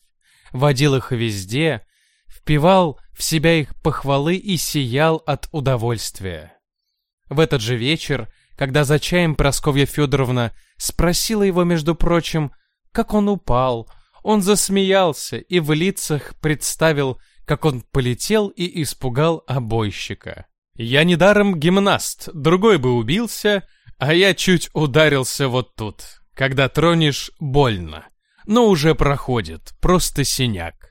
Водил их везде, впивал в себя их похвалы и сиял от удовольствия. В этот же вечер, когда за чаем Просковья Федоровна спросила его, между прочим, как он упал, он засмеялся и в лицах представил, как он полетел и испугал обойщика. «Я недаром гимнаст, другой бы убился, а я чуть ударился вот тут. Когда тронешь, больно. Но уже проходит, просто синяк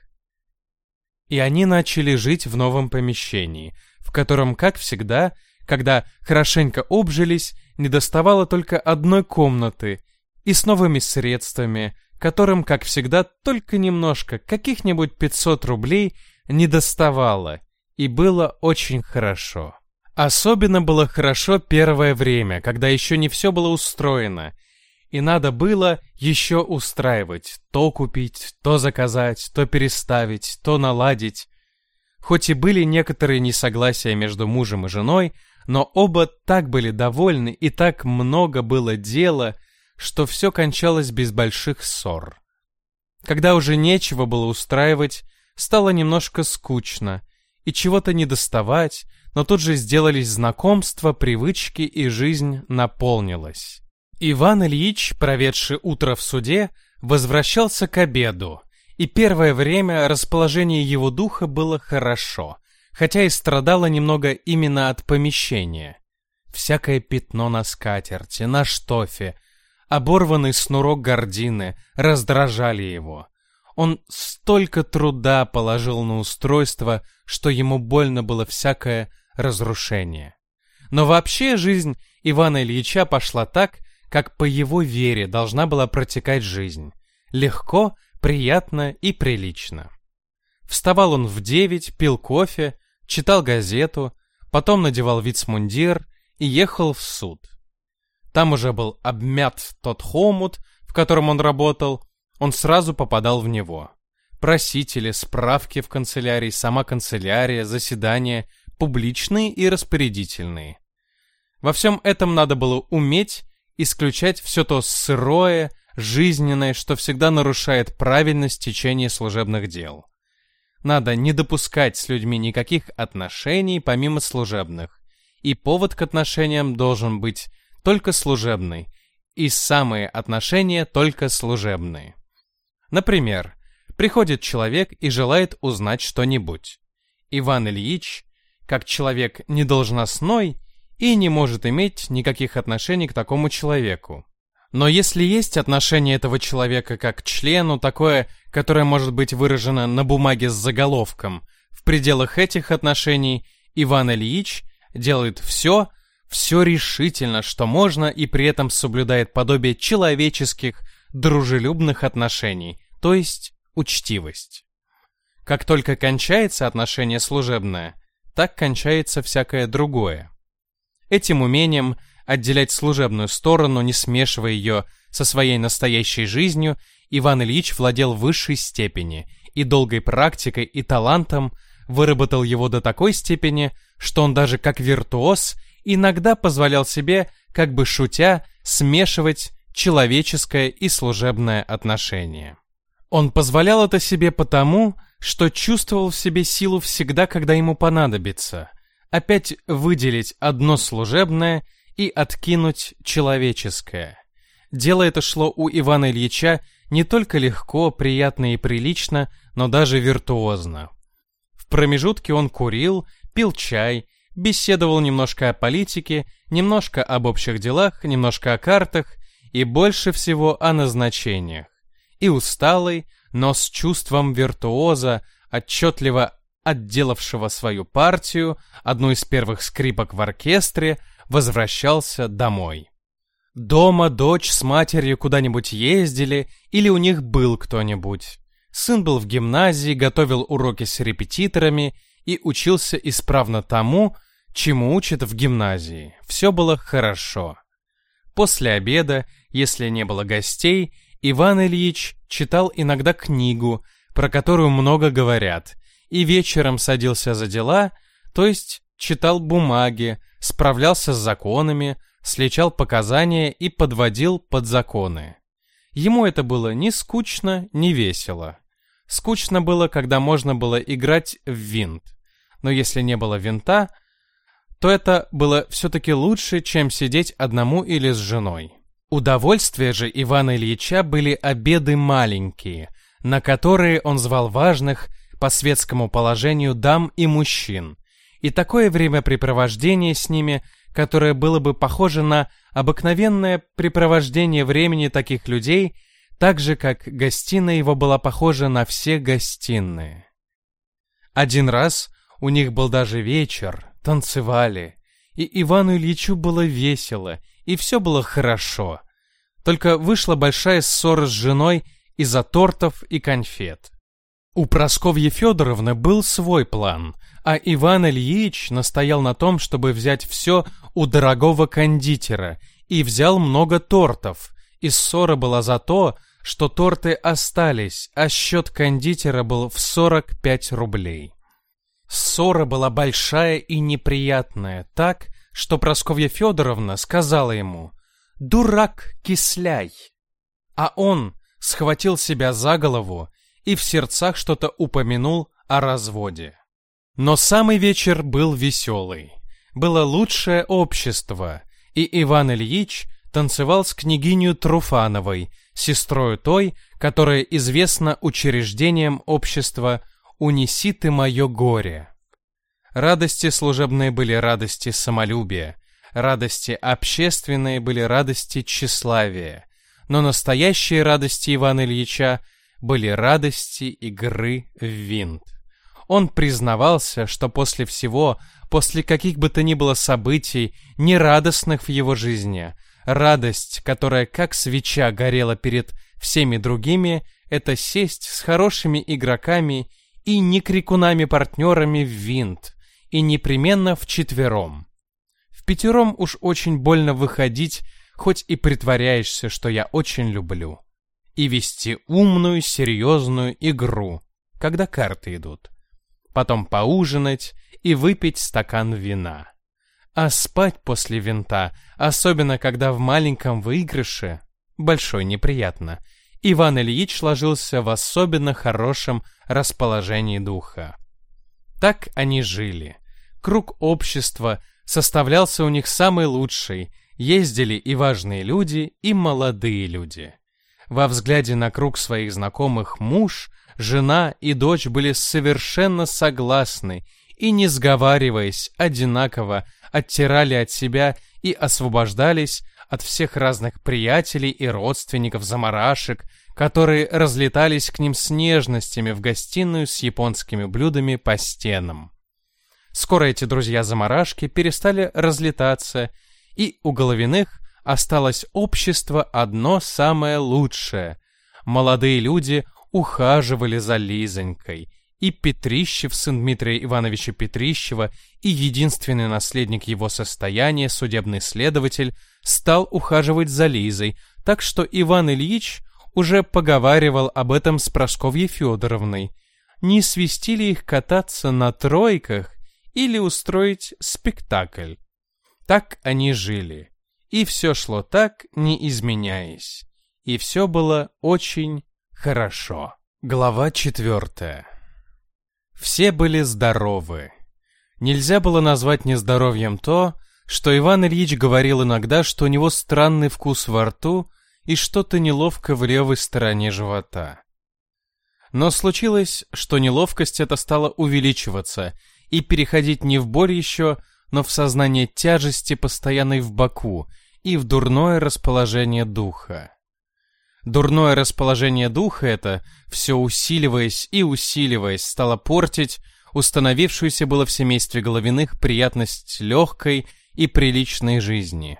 и они начали жить в новом помещении, в котором, как всегда, когда хорошенько обжились, недоставало только одной комнаты и с новыми средствами, которым, как всегда, только немножко, каких-нибудь 500 рублей недоставало, и было очень хорошо. Особенно было хорошо первое время, когда еще не все было устроено, и надо было еще устраивать, то купить, то заказать, то переставить, то наладить. Хоть и были некоторые несогласия между мужем и женой, но оба так были довольны и так много было дела, что все кончалось без больших ссор. Когда уже нечего было устраивать, стало немножко скучно, и чего-то не доставать, но тут же сделались знакомства, привычки, и жизнь наполнилась. Иван Ильич, проведший утро в суде, возвращался к обеду, и первое время расположение его духа было хорошо, хотя и страдало немного именно от помещения. Всякое пятно на скатерти, на штофе, оборванный снурок гордины раздражали его. Он столько труда положил на устройство, что ему больно было всякое разрушение. Но вообще жизнь Ивана Ильича пошла так, как по его вере должна была протекать жизнь. Легко, приятно и прилично. Вставал он в девять, пил кофе, читал газету, потом надевал вицмундир и ехал в суд. Там уже был обмят тот хомут, в котором он работал, он сразу попадал в него. Просители, справки в канцелярии, сама канцелярия, заседания, публичные и распорядительные. Во всем этом надо было уметь исключать все то сырое, жизненное, что всегда нарушает правильность течения служебных дел. Надо не допускать с людьми никаких отношений помимо служебных, и повод к отношениям должен быть только служебный, и самые отношения только служебные. Например, приходит человек и желает узнать что-нибудь. Иван Ильич, как человек недолжностной, и не может иметь никаких отношений к такому человеку. Но если есть отношение этого человека как к члену, такое, которое может быть выражено на бумаге с заголовком, в пределах этих отношений Иван Ильич делает все, все решительно, что можно, и при этом соблюдает подобие человеческих, дружелюбных отношений, то есть учтивость. Как только кончается отношение служебное, так кончается всякое другое. Этим умением отделять служебную сторону, не смешивая ее со своей настоящей жизнью, Иван Ильич владел в высшей степени и долгой практикой и талантом выработал его до такой степени, что он даже как виртуоз иногда позволял себе, как бы шутя, смешивать человеческое и служебное отношение. Он позволял это себе потому, что чувствовал в себе силу всегда, когда ему понадобится, опять выделить одно служебное и откинуть человеческое. Дело это шло у Ивана Ильича не только легко, приятно и прилично, но даже виртуозно. В промежутке он курил, пил чай, беседовал немножко о политике, немножко об общих делах, немножко о картах и больше всего о назначениях. И усталый, но с чувством виртуоза, отчетливо отделавшего свою партию, одну из первых скрипок в оркестре, возвращался домой. Дома дочь с матерью куда-нибудь ездили или у них был кто-нибудь. Сын был в гимназии, готовил уроки с репетиторами и учился исправно тому, чему учат в гимназии. Все было хорошо. После обеда, если не было гостей, Иван Ильич читал иногда книгу, про которую много говорят, и вечером садился за дела, то есть читал бумаги, справлялся с законами, сличал показания и подводил под законы. Ему это было ни скучно, ни весело. Скучно было, когда можно было играть в винт. Но если не было винта, то это было все-таки лучше, чем сидеть одному или с женой. Удовольствие же Ивана Ильича были обеды маленькие, на которые он звал важных по светскому положению дам и мужчин, и такое времяпрепровождение с ними, которое было бы похоже на обыкновенное препровождение времени таких людей, так же, как гостиная его была похожа на все гостиные. Один раз у них был даже вечер, танцевали, и Ивану Ильичу было весело, и все было хорошо. Только вышла большая ссора с женой из-за тортов и конфет. У Просковьи Федоровны был свой план, а Иван Ильич настоял на том, чтобы взять все у дорогого кондитера, и взял много тортов. И ссора была за то, что торты остались, а счет кондитера был в 45 рублей. Ссора была большая и неприятная, так, что Просковья Федоровна сказала ему «Дурак, кисляй!» А он схватил себя за голову и в сердцах что-то упомянул о разводе. Но самый вечер был веселый. Было лучшее общество, и Иван Ильич танцевал с княгиней Труфановой, сестрой той, которая известна учреждением общества «Унеси ты мое горе». Радости служебные были радости самолюбия, радости общественные были радости тщеславия, но настоящие радости Ивана Ильича были радости игры в винт. Он признавался, что после всего, после каких бы то ни было событий, нерадостных в его жизни, радость, которая как свеча горела перед всеми другими, это сесть с хорошими игроками и не крикунами-партнерами в винт, и непременно в четвером. В пятером уж очень больно выходить, хоть и притворяешься, что я очень люблю. И вести умную, серьезную игру, когда карты идут потом поужинать и выпить стакан вина. А спать после винта, особенно когда в маленьком выигрыше, большой неприятно. Иван Ильич ложился в особенно хорошем расположении духа. Так они жили. Круг общества составлялся у них самый лучший, ездили и важные люди, и молодые люди. Во взгляде на круг своих знакомых муж – жена и дочь были совершенно согласны и, не сговариваясь, одинаково оттирали от себя и освобождались от всех разных приятелей и родственников заморашек, которые разлетались к ним с нежностями в гостиную с японскими блюдами по стенам. Скоро эти друзья-заморашки перестали разлетаться, и у Головиных осталось общество одно самое лучшее. Молодые люди ухаживали за Лизонькой, и Петрищев, сын Дмитрия Ивановича Петрищева, и единственный наследник его состояния, судебный следователь, стал ухаживать за Лизой, так что Иван Ильич уже поговаривал об этом с Просковьей Федоровной. Не свистили их кататься на тройках или устроить спектакль. Так они жили. И все шло так, не изменяясь. И все было очень Хорошо. Глава четвертая. Все были здоровы. Нельзя было назвать нездоровьем то, что Иван Ильич говорил иногда, что у него странный вкус во рту и что-то неловко в левой стороне живота. Но случилось, что неловкость эта стала увеличиваться и переходить не в боль еще, но в сознание тяжести, постоянной в боку, и в дурное расположение духа. Дурное расположение духа это, все усиливаясь и усиливаясь, стало портить установившуюся было в семействе Головиных приятность легкой и приличной жизни.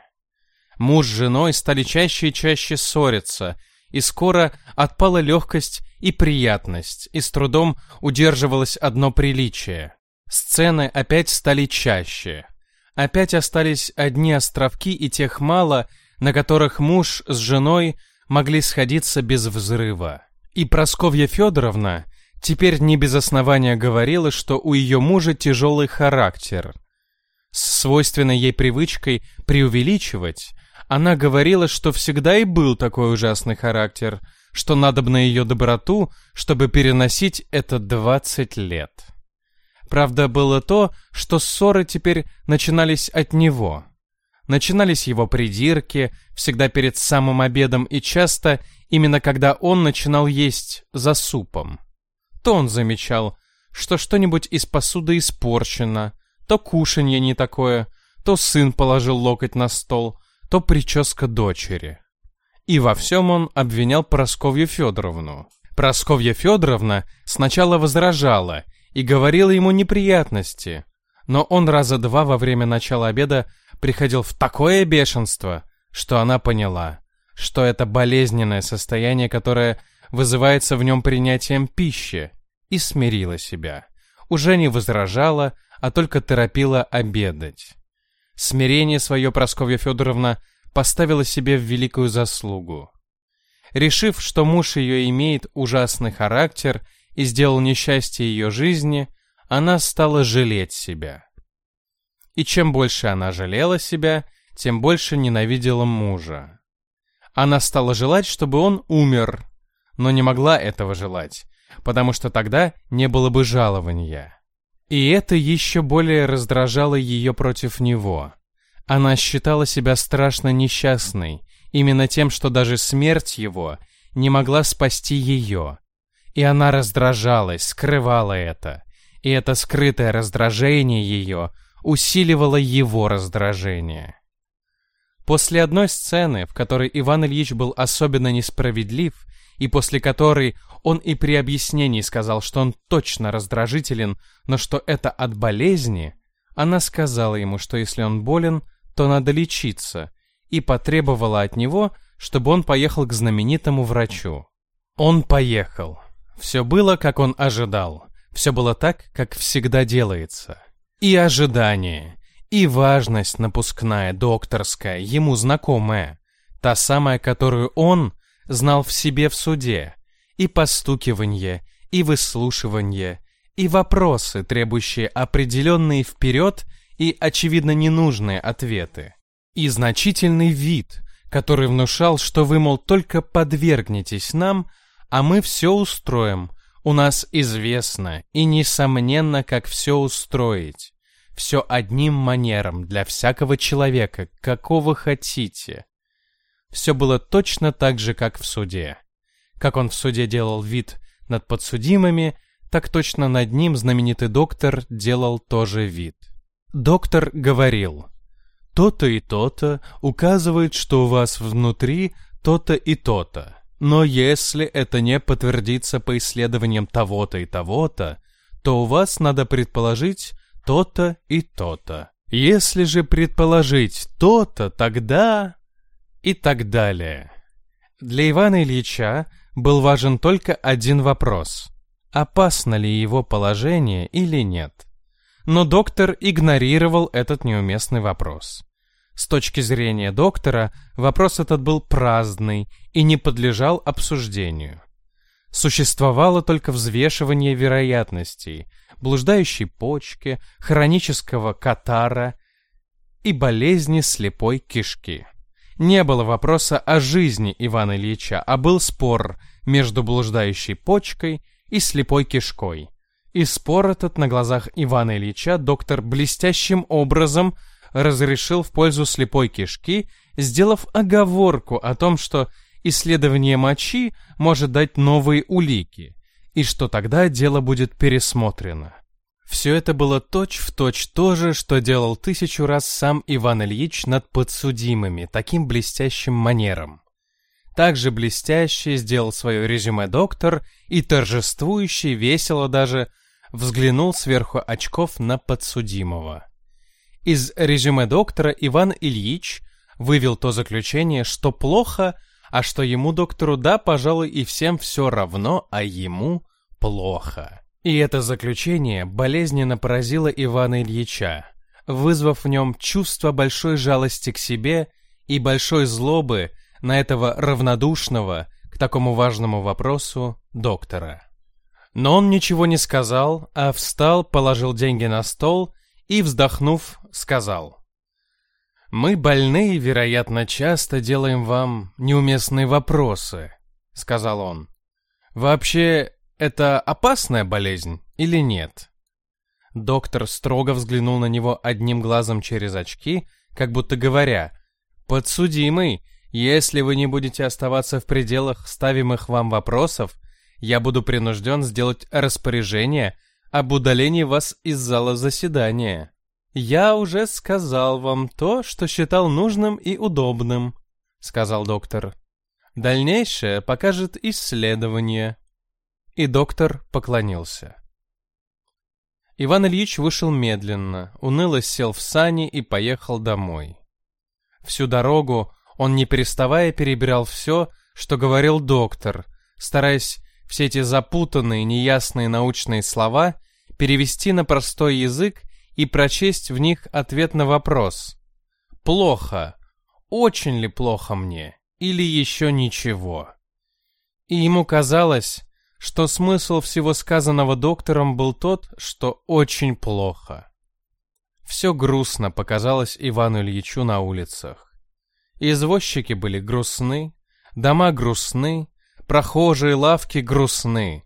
Муж с женой стали чаще и чаще ссориться, и скоро отпала легкость и приятность, и с трудом удерживалось одно приличие. Сцены опять стали чаще. Опять остались одни островки и тех мало, на которых муж с женой могли сходиться без взрыва. И Просковья Федоровна теперь не без основания говорила, что у ее мужа тяжелый характер. С свойственной ей привычкой преувеличивать, она говорила, что всегда и был такой ужасный характер, что надо бы на ее доброту, чтобы переносить это 20 лет. Правда, было то, что ссоры теперь начинались от него – Начинались его придирки, всегда перед самым обедом и часто именно когда он начинал есть за супом. То он замечал, что что-нибудь из посуды испорчено, то кушанье не такое, то сын положил локоть на стол, то прическа дочери. И во всем он обвинял Просковью Федоровну. Просковья Федоровна сначала возражала и говорила ему неприятности, но он раза два во время начала обеда приходил в такое бешенство, что она поняла, что это болезненное состояние, которое вызывается в нем принятием пищи, и смирила себя. Уже не возражала, а только торопила обедать. Смирение свое Прасковья Федоровна поставила себе в великую заслугу. Решив, что муж ее имеет ужасный характер и сделал несчастье ее жизни, она стала жалеть себя. И чем больше она жалела себя, тем больше ненавидела мужа. Она стала желать, чтобы он умер, но не могла этого желать, потому что тогда не было бы жалования. И это еще более раздражало ее против него. Она считала себя страшно несчастной, именно тем, что даже смерть его не могла спасти ее. И она раздражалась, скрывала это. И это скрытое раздражение ее усиливало его раздражение. После одной сцены, в которой Иван Ильич был особенно несправедлив, и после которой он и при объяснении сказал, что он точно раздражителен, но что это от болезни, она сказала ему, что если он болен, то надо лечиться, и потребовала от него, чтобы он поехал к знаменитому врачу. Он поехал. Все было, как он ожидал. Все было так, как всегда делается. И ожидание, и важность напускная, докторская, ему знакомая. Та самая, которую он знал в себе в суде. И постукивание, и выслушивание, и вопросы, требующие определенные вперед и, очевидно, ненужные ответы. И значительный вид, который внушал, что вы, мол, только подвергнетесь нам, а мы все устроим. У нас известно и несомненно, как все устроить. Все одним манером для всякого человека, какого хотите. Все было точно так же, как в суде. Как он в суде делал вид над подсудимыми, так точно над ним знаменитый доктор делал тоже вид. Доктор говорил, «То-то и то-то указывает, что у вас внутри то-то и то-то. Но если это не подтвердится по исследованиям того-то и того-то, то у вас надо предположить то-то и то-то. Если же предположить то-то, тогда и так далее. Для Ивана Ильича был важен только один вопрос. Опасно ли его положение или нет? Но доктор игнорировал этот неуместный вопрос. С точки зрения доктора, вопрос этот был праздный и не подлежал обсуждению. Существовало только взвешивание вероятностей, блуждающей почки, хронического катара и болезни слепой кишки. Не было вопроса о жизни Ивана Ильича, а был спор между блуждающей почкой и слепой кишкой. И спор этот на глазах Ивана Ильича доктор блестящим образом разрешил в пользу слепой кишки, сделав оговорку о том, что исследование мочи может дать новые улики, и что тогда дело будет пересмотрено. Все это было точь-в-точь точь то же, что делал тысячу раз сам Иван Ильич над подсудимыми, таким блестящим манером. Также блестяще сделал свое резюме доктор и торжествующий, весело даже, взглянул сверху очков на подсудимого. Из резюме доктора Иван Ильич вывел то заключение, что плохо, а что ему, доктору, да, пожалуй, и всем все равно, а ему плохо. И это заключение болезненно поразило Ивана Ильича, вызвав в нем чувство большой жалости к себе и большой злобы на этого равнодушного к такому важному вопросу доктора. Но он ничего не сказал, а встал, положил деньги на стол и, вздохнув, сказал. «Мы, больные, вероятно, часто делаем вам неуместные вопросы», — сказал он. «Вообще, это опасная болезнь или нет? Доктор строго взглянул на него одним глазом через очки, как будто говоря, «Подсудимый, если вы не будете оставаться в пределах ставимых вам вопросов, я буду принужден сделать распоряжение об удалении вас из зала заседания. Я уже сказал вам то, что считал нужным и удобным», — сказал доктор. «Дальнейшее покажет исследование». И доктор поклонился. Иван Ильич вышел медленно, уныло сел в сани и поехал домой. Всю дорогу он не переставая перебирал все, что говорил доктор, стараясь все эти запутанные, неясные научные слова перевести на простой язык и прочесть в них ответ на вопрос. Плохо. Очень ли плохо мне? Или еще ничего? И ему казалось, что смысл всего сказанного доктором был тот, что очень плохо. Все грустно показалось Ивану Ильичу на улицах. Извозчики были грустны, дома грустны, прохожие лавки грустны.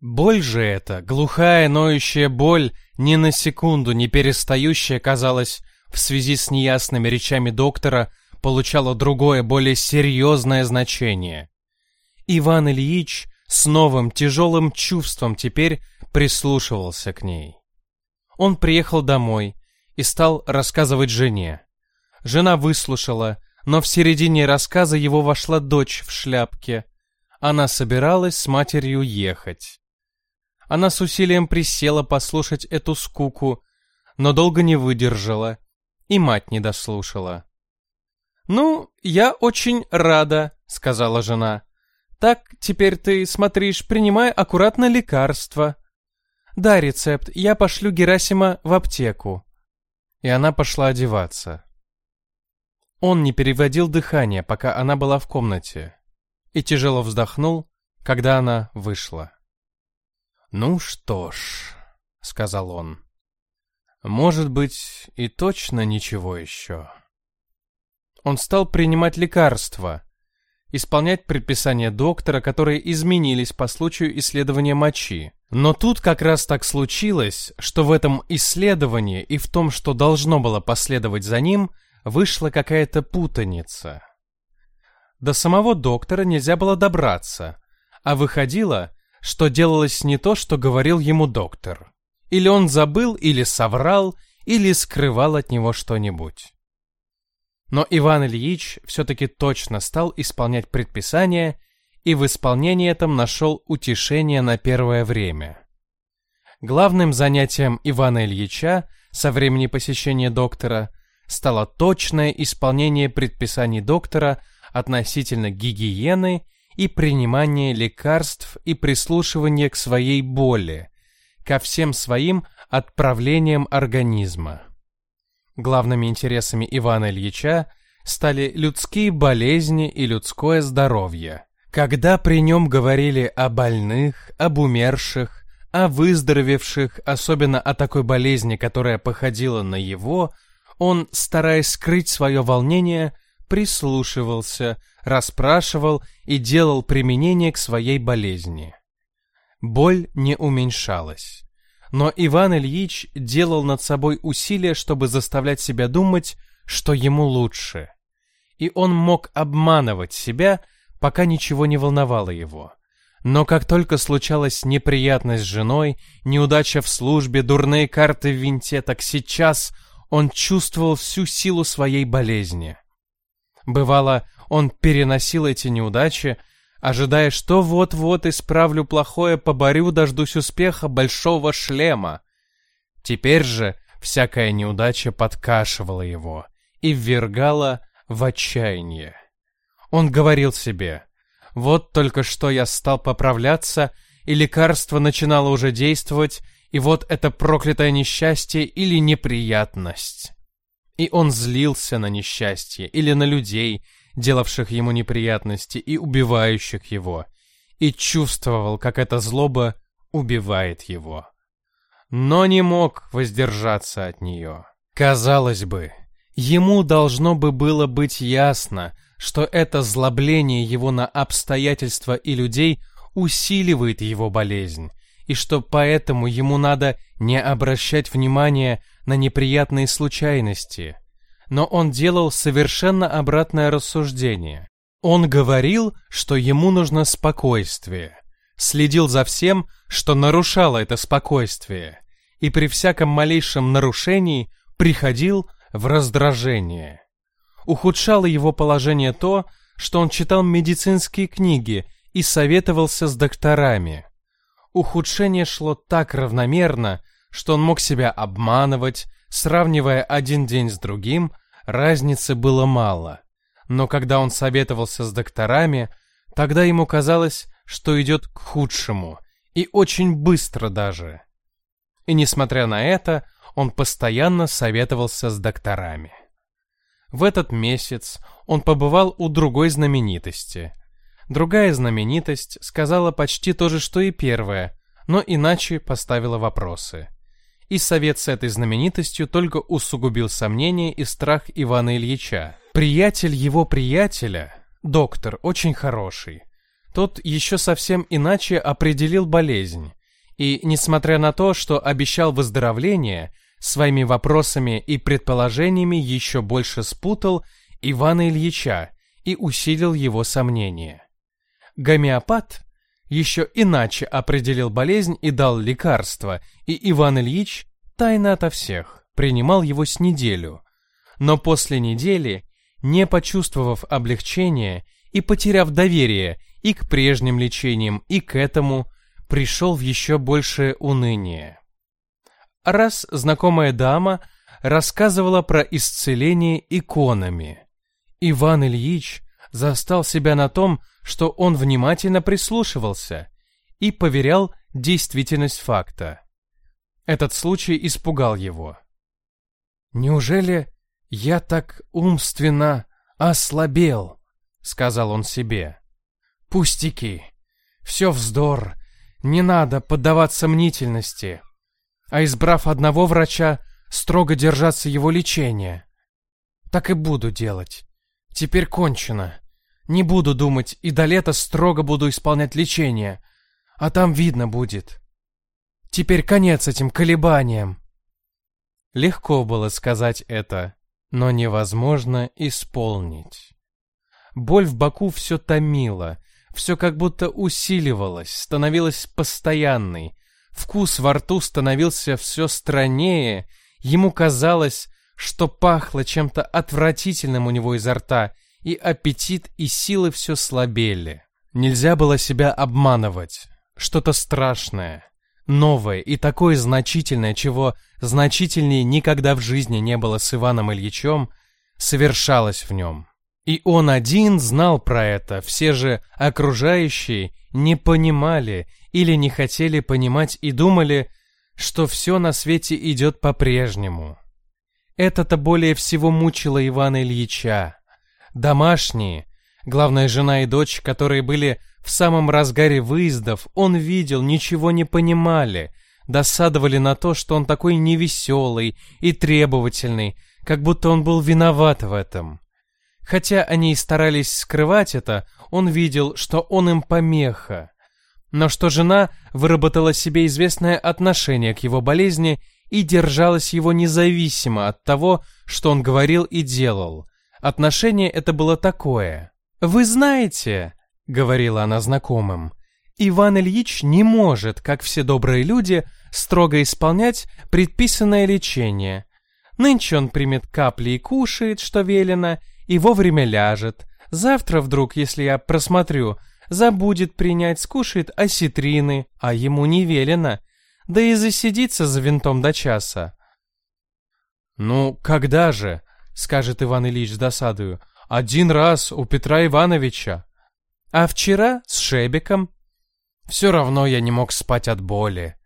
Боль же эта, глухая, ноющая боль, ни на секунду не перестающая, казалось, в связи с неясными речами доктора, получала другое, более серьезное значение. Иван Ильич с новым тяжелым чувством теперь прислушивался к ней. Он приехал домой и стал рассказывать жене. Жена выслушала, но в середине рассказа его вошла дочь в шляпке. Она собиралась с матерью ехать. Она с усилием присела послушать эту скуку, но долго не выдержала, и мать не дослушала. «Ну, я очень рада», — сказала жена. «Так, теперь ты, смотришь, принимай аккуратно лекарства». «Да, рецепт, я пошлю Герасима в аптеку». И она пошла одеваться. Он не переводил дыхание, пока она была в комнате, и тяжело вздохнул, когда она вышла. «Ну что ж», — сказал он, — «может быть, и точно ничего еще». Он стал принимать лекарства, исполнять предписания доктора, которые изменились по случаю исследования мочи. Но тут как раз так случилось, что в этом исследовании и в том, что должно было последовать за ним, вышла какая-то путаница. До самого доктора нельзя было добраться, а выходило, что делалось не то, что говорил ему доктор. Или он забыл, или соврал, или скрывал от него что-нибудь. Но Иван Ильич все-таки точно стал исполнять предписания и в исполнении этом нашел утешение на первое время. Главным занятием Ивана Ильича со времени посещения доктора стало точное исполнение предписаний доктора относительно гигиены и принимание лекарств и прислушивание к своей боли, ко всем своим отправлениям организма. Главными интересами Ивана Ильича стали людские болезни и людское здоровье. Когда при нем говорили о больных, об умерших, о выздоровевших, особенно о такой болезни, которая походила на его, он, стараясь скрыть свое волнение, прислушивался, расспрашивал и делал применение к своей болезни. Боль не уменьшалась. Но Иван Ильич делал над собой усилия, чтобы заставлять себя думать, что ему лучше. И он мог обманывать себя, пока ничего не волновало его. Но как только случалась неприятность с женой, неудача в службе, дурные карты в винте, так сейчас он чувствовал всю силу своей болезни. Бывало, он переносил эти неудачи, ожидая, что вот-вот исправлю плохое, поборю, дождусь успеха большого шлема. Теперь же всякая неудача подкашивала его и ввергала в отчаяние. Он говорил себе, вот только что я стал поправляться, и лекарство начинало уже действовать, и вот это проклятое несчастье или неприятность. И он злился на несчастье или на людей, делавших ему неприятности и убивающих его, и чувствовал, как эта злоба убивает его. Но не мог воздержаться от нее. Казалось бы, ему должно бы было быть ясно, что это злобление его на обстоятельства и людей усиливает его болезнь, и что поэтому ему надо не обращать внимания на неприятные случайности – но он делал совершенно обратное рассуждение. Он говорил, что ему нужно спокойствие, следил за всем, что нарушало это спокойствие, и при всяком малейшем нарушении приходил в раздражение. Ухудшало его положение то, что он читал медицинские книги и советовался с докторами. Ухудшение шло так равномерно, что он мог себя обманывать, Сравнивая один день с другим, разницы было мало. Но когда он советовался с докторами, тогда ему казалось, что идет к худшему, и очень быстро даже. И несмотря на это, он постоянно советовался с докторами. В этот месяц он побывал у другой знаменитости. Другая знаменитость сказала почти то же, что и первая, но иначе поставила вопросы и совет с этой знаменитостью только усугубил сомнения и страх Ивана Ильича. Приятель его приятеля, доктор, очень хороший, тот еще совсем иначе определил болезнь. И, несмотря на то, что обещал выздоровление, своими вопросами и предположениями еще больше спутал Ивана Ильича и усилил его сомнения. Гомеопат еще иначе определил болезнь и дал лекарство, и Иван Ильич, тайно ото всех, принимал его с неделю. Но после недели, не почувствовав облегчения и потеряв доверие и к прежним лечениям, и к этому, пришел в еще большее уныние. Раз знакомая дама рассказывала про исцеление иконами. Иван Ильич застал себя на том, что он внимательно прислушивался и поверял действительность факта. Этот случай испугал его. «Неужели я так умственно ослабел?» — сказал он себе. «Пустяки. Все вздор. Не надо поддаваться мнительности. А избрав одного врача, строго держаться его лечения. Так и буду делать. Теперь кончено. Не буду думать, и до лета строго буду исполнять лечение. А там видно будет. Теперь конец этим колебаниям. Легко было сказать это, но невозможно исполнить. Боль в боку все томила, все как будто усиливалось, становилось постоянной. Вкус во рту становился все страннее, ему казалось, что пахло чем-то отвратительным у него изо рта, и аппетит и силы все слабели. Нельзя было себя обманывать. Что-то страшное, новое и такое значительное, чего значительнее никогда в жизни не было с Иваном Ильичем, совершалось в нем. И он один знал про это, все же окружающие не понимали или не хотели понимать и думали, что все на свете идет по-прежнему. Это-то более всего мучило Ивана Ильича. Домашние, главная жена и дочь, которые были в самом разгаре выездов, он видел, ничего не понимали, досадовали на то, что он такой невеселый и требовательный, как будто он был виноват в этом. Хотя они и старались скрывать это, он видел, что он им помеха. Но что жена выработала себе известное отношение к его болезни и держалась его независимо от того, что он говорил и делал. Отношение это было такое. «Вы знаете», — говорила она знакомым, «Иван Ильич не может, как все добрые люди, строго исполнять предписанное лечение. Нынче он примет капли и кушает, что велено, и вовремя ляжет. Завтра вдруг, если я просмотрю, забудет принять, скушает осетрины, а ему не велено да и засидится за винтом до часа. «Ну, когда же?» — скажет Иван Ильич с досадою. «Один раз у Петра Ивановича». «А вчера с Шебиком?» «Все равно я не мог спать от боли».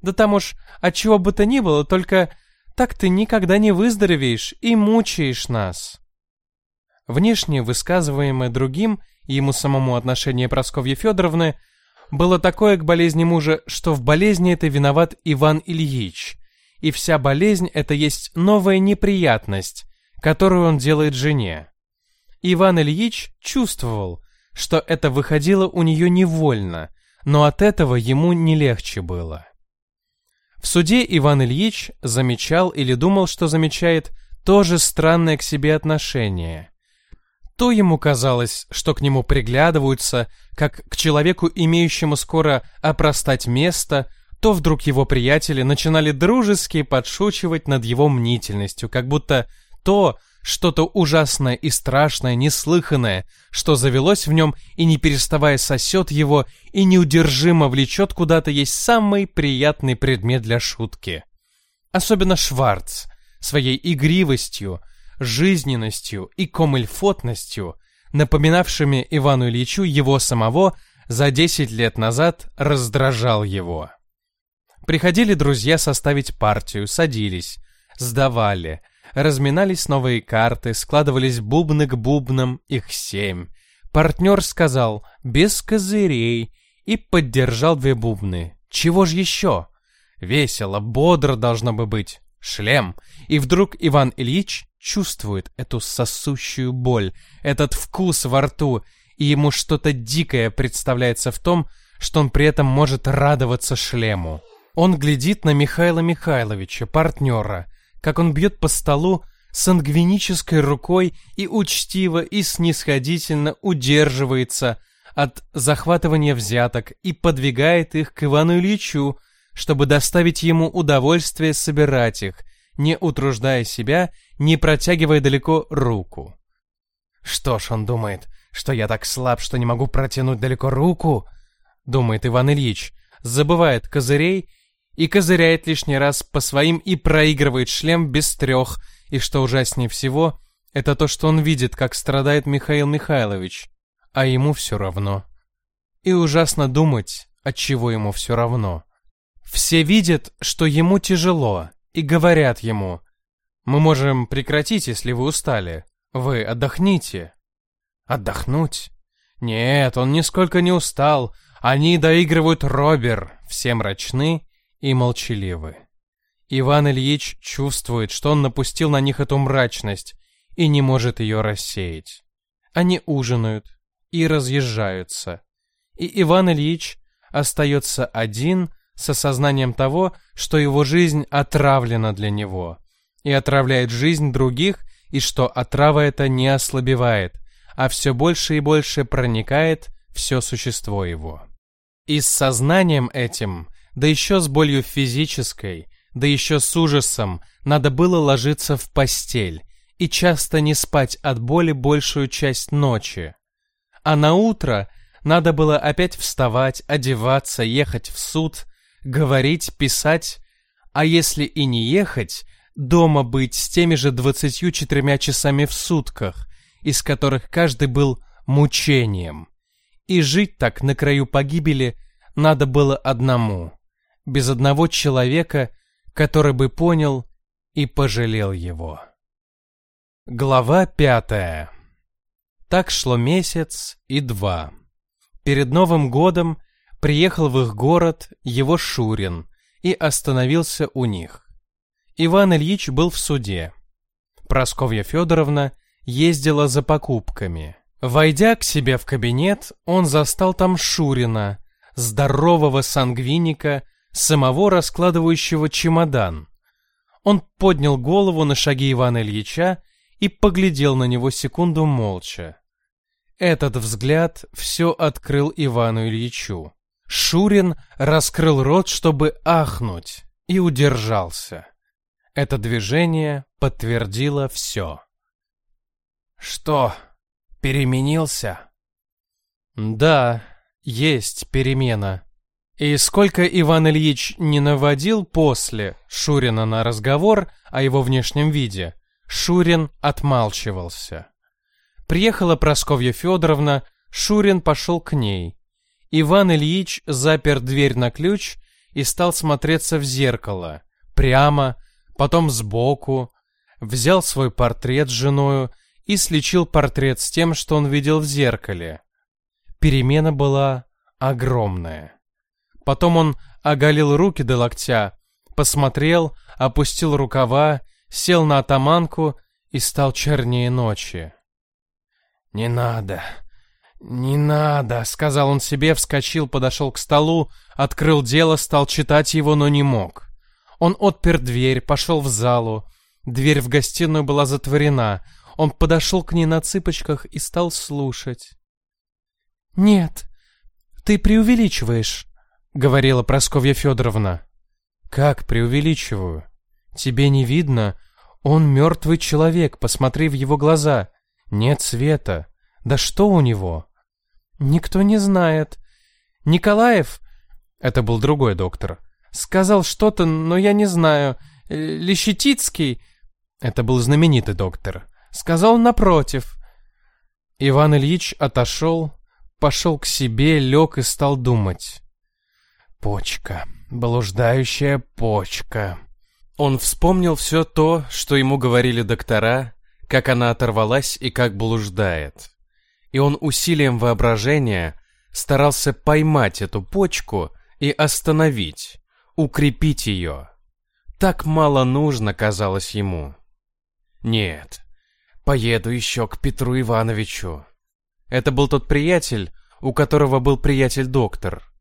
«Да там уж от чего бы то ни было, только так ты никогда не выздоровеешь и мучаешь нас». Внешне высказываемое другим и ему самому отношение Прасковьи Федоровны — было такое к болезни мужа, что в болезни это виноват Иван Ильич, и вся болезнь это есть новая неприятность, которую он делает жене. Иван Ильич чувствовал, что это выходило у нее невольно, но от этого ему не легче было. В суде Иван Ильич замечал или думал, что замечает тоже странное к себе отношение – то ему казалось, что к нему приглядываются, как к человеку, имеющему скоро опростать место, то вдруг его приятели начинали дружески подшучивать над его мнительностью, как будто то, что-то ужасное и страшное, неслыханное, что завелось в нем и не переставая сосет его и неудержимо влечет куда-то, есть самый приятный предмет для шутки. Особенно Шварц своей игривостью, жизненностью и комильфотностью, напоминавшими Ивану Ильичу его самого, за 10 лет назад раздражал его. Приходили друзья составить партию, садились, сдавали, разминались новые карты, складывались бубны к бубнам, их семь. Партнер сказал «без козырей» и поддержал две бубны. Чего ж еще? Весело, бодро должно бы быть. Шлем. И вдруг Иван Ильич чувствует эту сосущую боль, этот вкус во рту, и ему что-то дикое представляется в том, что он при этом может радоваться шлему. Он глядит на Михаила Михайловича, партнера, как он бьет по столу сангвинической рукой и учтиво и снисходительно удерживается от захватывания взяток и подвигает их к Ивану Ильичу, чтобы доставить ему удовольствие собирать их, не утруждая себя, не протягивая далеко руку. Что ж, он думает, что я так слаб, что не могу протянуть далеко руку, думает Иван Ильич, забывает козырей и козыряет лишний раз по своим и проигрывает шлем без трех, и что ужаснее всего, это то, что он видит, как страдает Михаил Михайлович, а ему все равно. И ужасно думать, от чего ему все равно. Все видят, что ему тяжело, и говорят ему, «Мы можем прекратить, если вы устали. Вы отдохните». Отдохнуть? Нет, он нисколько не устал. Они доигрывают Робер, все мрачны и молчаливы. Иван Ильич чувствует, что он напустил на них эту мрачность и не может ее рассеять. Они ужинают и разъезжаются. И Иван Ильич остается один с осознанием того, что его жизнь отравлена для него и отравляет жизнь других, и что отрава эта не ослабевает, а все больше и больше проникает все существо его. И с сознанием этим да еще с болью физической, да еще с ужасом, надо было ложиться в постель и часто не спать от боли большую часть ночи. А на утро надо было опять вставать, одеваться, ехать в суд, говорить, писать, а если и не ехать, дома быть с теми же двадцатью четырьмя часами в сутках, из которых каждый был мучением. И жить так на краю погибели надо было одному без одного человека, который бы понял и пожалел его. Глава пятая. Так шло месяц и два. Перед Новым годом приехал в их город его Шурин и остановился у них. Иван Ильич был в суде. Просковья Федоровна ездила за покупками. Войдя к себе в кабинет, он застал там Шурина, здорового сангвиника самого раскладывающего чемодан. Он поднял голову на шаги Ивана Ильича и поглядел на него секунду молча. Этот взгляд все открыл Ивану Ильичу. Шурин раскрыл рот, чтобы ахнуть, и удержался. Это движение подтвердило все. «Что, переменился?» «Да, есть перемена», и сколько Иван Ильич не наводил после Шурина на разговор о его внешнем виде, Шурин отмалчивался. Приехала Просковья Федоровна, Шурин пошел к ней. Иван Ильич запер дверь на ключ и стал смотреться в зеркало, прямо, потом сбоку, взял свой портрет с женою и сличил портрет с тем, что он видел в зеркале. Перемена была огромная. Потом он оголил руки до локтя, посмотрел, опустил рукава, сел на атаманку и стал чернее ночи. «Не надо, не надо», — сказал он себе, вскочил, подошел к столу, открыл дело, стал читать его, но не мог. Он отпер дверь, пошел в залу. Дверь в гостиную была затворена. Он подошел к ней на цыпочках и стал слушать. «Нет, ты преувеличиваешь», — говорила Просковья Федоровна. «Как преувеличиваю? Тебе не видно? Он мертвый человек, посмотри в его глаза. Нет света. Да что у него?» «Никто не знает. Николаев...» Это был другой доктор. «Сказал что-то, но я не знаю. Лещетицкий...» Это был знаменитый доктор. «Сказал напротив». Иван Ильич отошел, пошел к себе, лег и стал думать. Почка. Блуждающая почка. Он вспомнил все то, что ему говорили доктора, как она оторвалась и как блуждает. И он усилием воображения старался поймать эту почку и остановить, укрепить ее. Так мало нужно казалось ему. Нет, поеду еще к Петру Ивановичу. Это был тот приятель, у которого был приятель-доктор.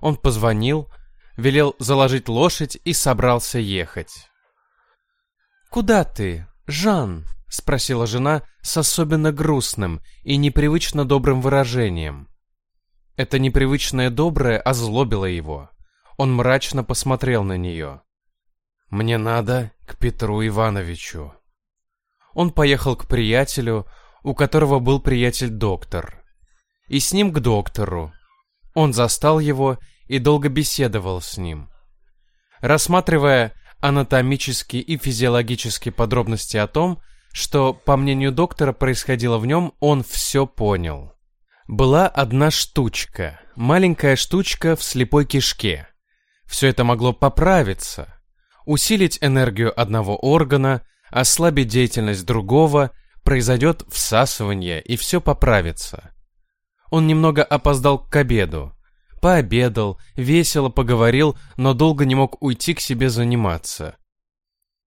Он позвонил, велел заложить лошадь и собрался ехать. «Куда ты, Жан?» — спросила жена с особенно грустным и непривычно добрым выражением. Это непривычное доброе озлобило его. Он мрачно посмотрел на нее. «Мне надо к Петру Ивановичу». Он поехал к приятелю, у которого был приятель-доктор. И с ним к доктору. Он застал его и долго беседовал с ним. Рассматривая анатомические и физиологические подробности о том, что, по мнению доктора, происходило в нем, он все понял. Была одна штучка, маленькая штучка в слепой кишке. Все это могло поправиться, усилить энергию одного органа, ослабить деятельность другого, произойдет всасывание, и все поправится. Он немного опоздал к обеду. Пообедал, весело поговорил, но долго не мог уйти к себе заниматься.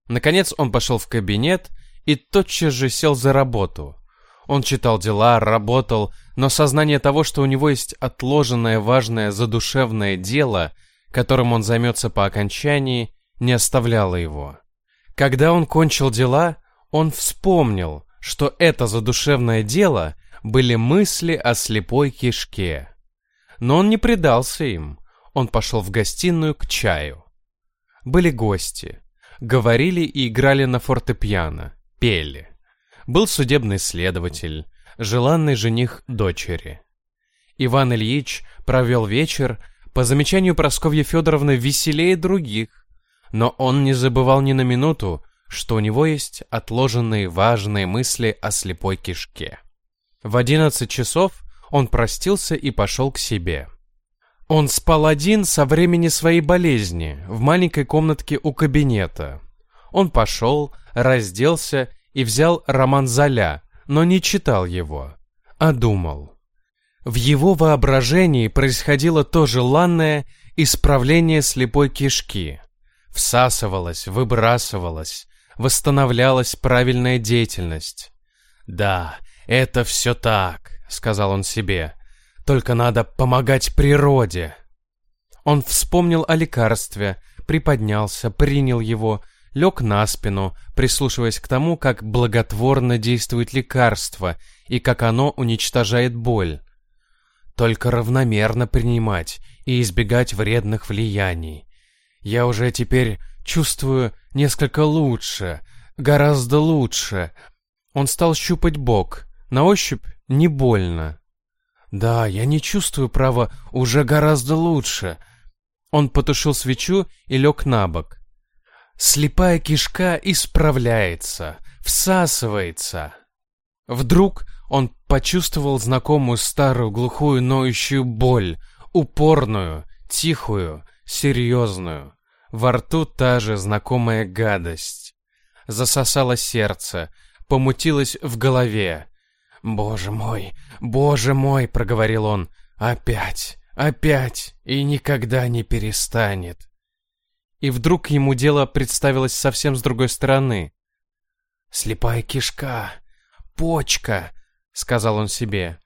Наконец он пошел в кабинет и тотчас же сел за работу. Он читал дела, работал, но сознание того, что у него есть отложенное важное задушевное дело, которым он займется по окончании, не оставляло его. Когда он кончил дела, он вспомнил, что это задушевное дело были мысли о слепой кишке. Но он не предался им. Он пошел в гостиную к чаю. Были гости. Говорили и играли на фортепиано. Пели. Был судебный следователь, желанный жених дочери. Иван Ильич провел вечер, по замечанию Прасковьи Федоровны, веселее других, но он не забывал ни на минуту, что у него есть отложенные важные мысли о слепой кишке. В одиннадцать часов он простился и пошел к себе. Он спал один со времени своей болезни, в маленькой комнатке у кабинета. Он пошел, разделся и взял роман Золя, но не читал его, а думал. В его воображении происходило то желанное исправление слепой кишки – всасывалась, выбрасывалась, восстанавливалась правильная деятельность. «Да, это все так», — сказал он себе, — «только надо помогать природе». Он вспомнил о лекарстве, приподнялся, принял его, лег на спину, прислушиваясь к тому, как благотворно действует лекарство и как оно уничтожает боль. Только равномерно принимать и избегать вредных влияний. Я уже теперь чувствую несколько лучше, гораздо лучше. Он стал щупать бок. На ощупь не больно. Да, я не чувствую права, уже гораздо лучше. Он потушил свечу и лег на бок. Слепая кишка исправляется, всасывается. Вдруг он почувствовал знакомую старую глухую ноющую боль, упорную, тихую, серьезную. Во рту та же знакомая гадость. Засосало сердце, помутилось в голове. «Боже мой, боже мой!» — проговорил он. «Опять, опять, и никогда не перестанет!» И вдруг ему дело представилось совсем с другой стороны. «Слепая кишка, почка!» — сказал он себе.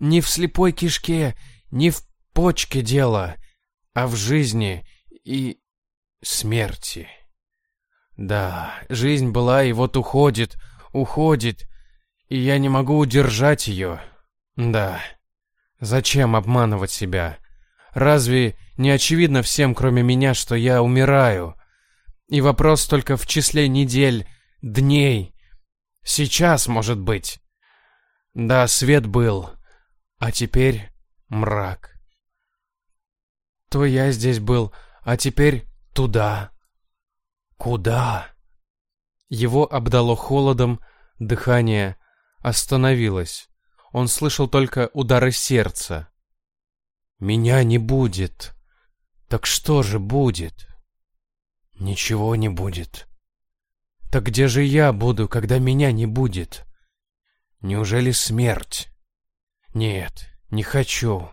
«Не в слепой кишке, не в почке дело, а в жизни и смерти. Да, жизнь была и вот уходит, уходит, и я не могу удержать ее. Да, зачем обманывать себя? Разве не очевидно всем, кроме меня, что я умираю? И вопрос только в числе недель, дней. Сейчас, может быть. Да, свет был, а теперь мрак то я здесь был, а теперь туда. Куда? Его обдало холодом, дыхание остановилось. Он слышал только удары сердца. «Меня не будет. Так что же будет?» «Ничего не будет. Так где же я буду, когда меня не будет? Неужели смерть?» «Нет, не хочу».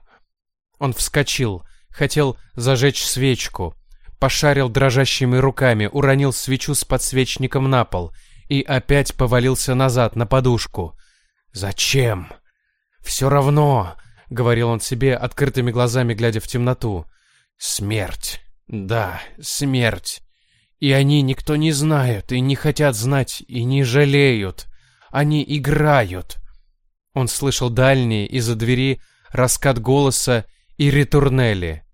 Он вскочил, Хотел зажечь свечку. Пошарил дрожащими руками, уронил свечу с подсвечником на пол и опять повалился назад на подушку. Зачем? Все равно, — говорил он себе, открытыми глазами глядя в темноту. Смерть. Да, смерть. И они никто не знают, и не хотят знать, и не жалеют. Они играют. Он слышал дальние из-за двери раскат голоса и ретурнели.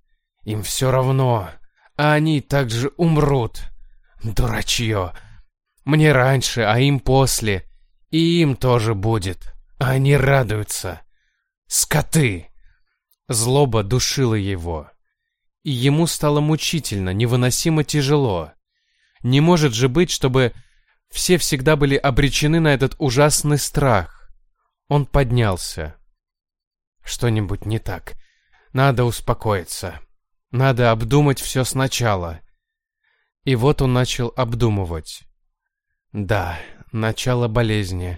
Им все равно, а они также умрут. Дурачье. Мне раньше, а им после. И им тоже будет. Они радуются. Скоты. Злоба душила его. И ему стало мучительно, невыносимо тяжело. Не может же быть, чтобы все всегда были обречены на этот ужасный страх. Он поднялся. Что-нибудь не так. Надо успокоиться. Надо обдумать все сначала. И вот он начал обдумывать. Да, начало болезни.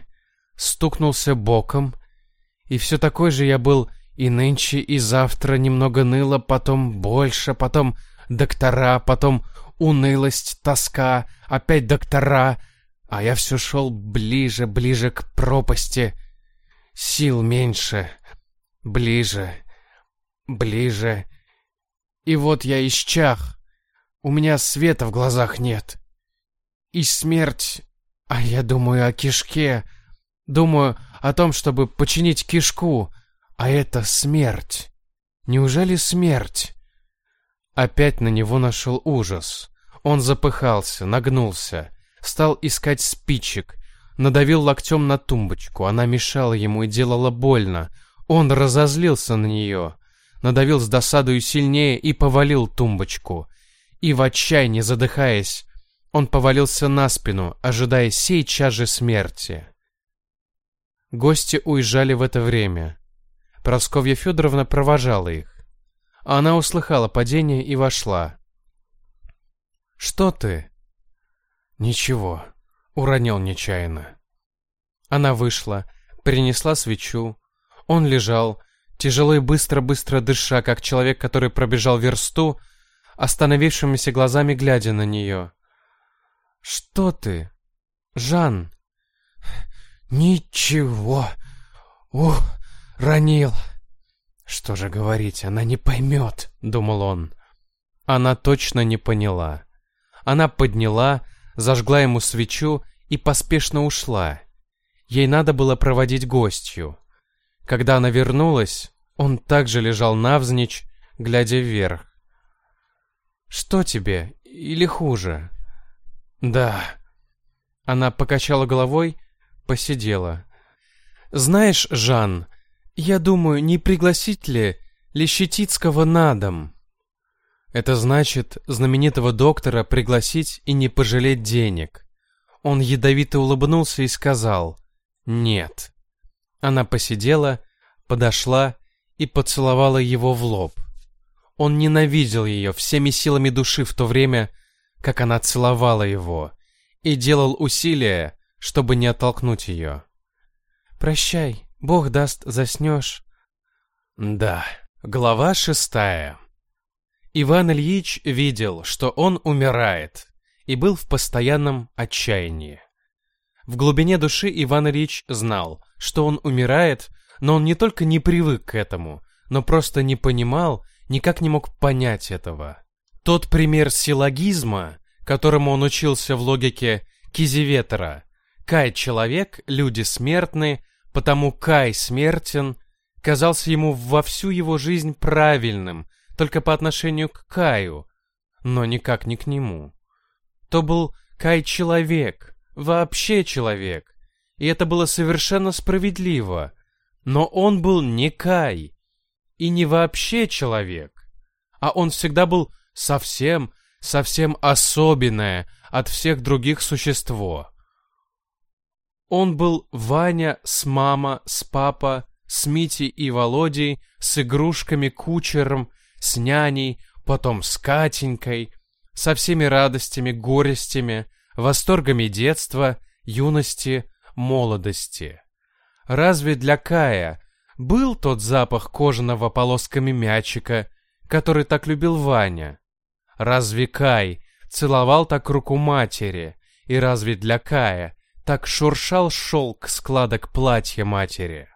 Стукнулся боком, и все такой же я был и нынче, и завтра немного ныло, потом больше, потом доктора, потом унылость, тоска, опять доктора, а я все шел ближе, ближе к пропасти. Сил меньше, ближе, ближе. И вот я исчах. У меня света в глазах нет. И смерть... А я думаю о кишке. Думаю о том, чтобы починить кишку. А это смерть. Неужели смерть? Опять на него нашел ужас. Он запыхался, нагнулся, стал искать спичек, надавил локтем на тумбочку. Она мешала ему и делала больно. Он разозлился на нее, надавил с досадою сильнее и повалил тумбочку. И в отчаянии, задыхаясь, он повалился на спину, ожидая сейчас же смерти. Гости уезжали в это время. Просковья Федоровна провожала их. Она услыхала падение и вошла. «Что ты?» «Ничего», — уронил нечаянно. Она вышла, принесла свечу. Он лежал, тяжело и быстро-быстро дыша, как человек, который пробежал версту, остановившимися глазами глядя на нее. «Что ты? Жан?» «Ничего. Ух, ронил». «Что же говорить, она не поймет», — думал он. Она точно не поняла. Она подняла, зажгла ему свечу и поспешно ушла. Ей надо было проводить гостью. Когда она вернулась, он также лежал навзничь, глядя вверх. «Что тебе? Или хуже?» «Да». Она покачала головой, посидела. «Знаешь, Жан, я думаю, не пригласить ли Лещетицкого на дом?» Это значит, знаменитого доктора пригласить и не пожалеть денег. Он ядовито улыбнулся и сказал «Нет». Она посидела, подошла и поцеловала его в лоб. Он ненавидел ее всеми силами души в то время, как она целовала его, и делал усилия, чтобы не оттолкнуть ее. «Прощай, Бог даст, заснешь». Да, глава шестая. Иван Ильич видел, что он умирает, и был в постоянном отчаянии. В глубине души Иван Ильич знал, что он умирает, но он не только не привык к этому, но просто не понимал, никак не мог понять этого. Тот пример силлогизма, которому он учился в логике Кизеветера «Кай человек, люди смертны, потому Кай смертен», казался ему во всю его жизнь правильным, только по отношению к Каю, но никак не к нему. То был Кай-человек, вообще человек, и это было совершенно справедливо, но он был не Кай и не вообще человек, а он всегда был совсем, совсем особенное от всех других существо. Он был Ваня с мама, с папа, с Митей и Володей, с игрушками, кучером, с няней, потом с Катенькой, со всеми радостями, горестями, восторгами детства, юности, молодости. Разве для Кая был тот запах кожаного полосками мячика, который так любил Ваня? Разве Кай целовал так руку матери? И разве для Кая так шуршал шелк складок платья матери?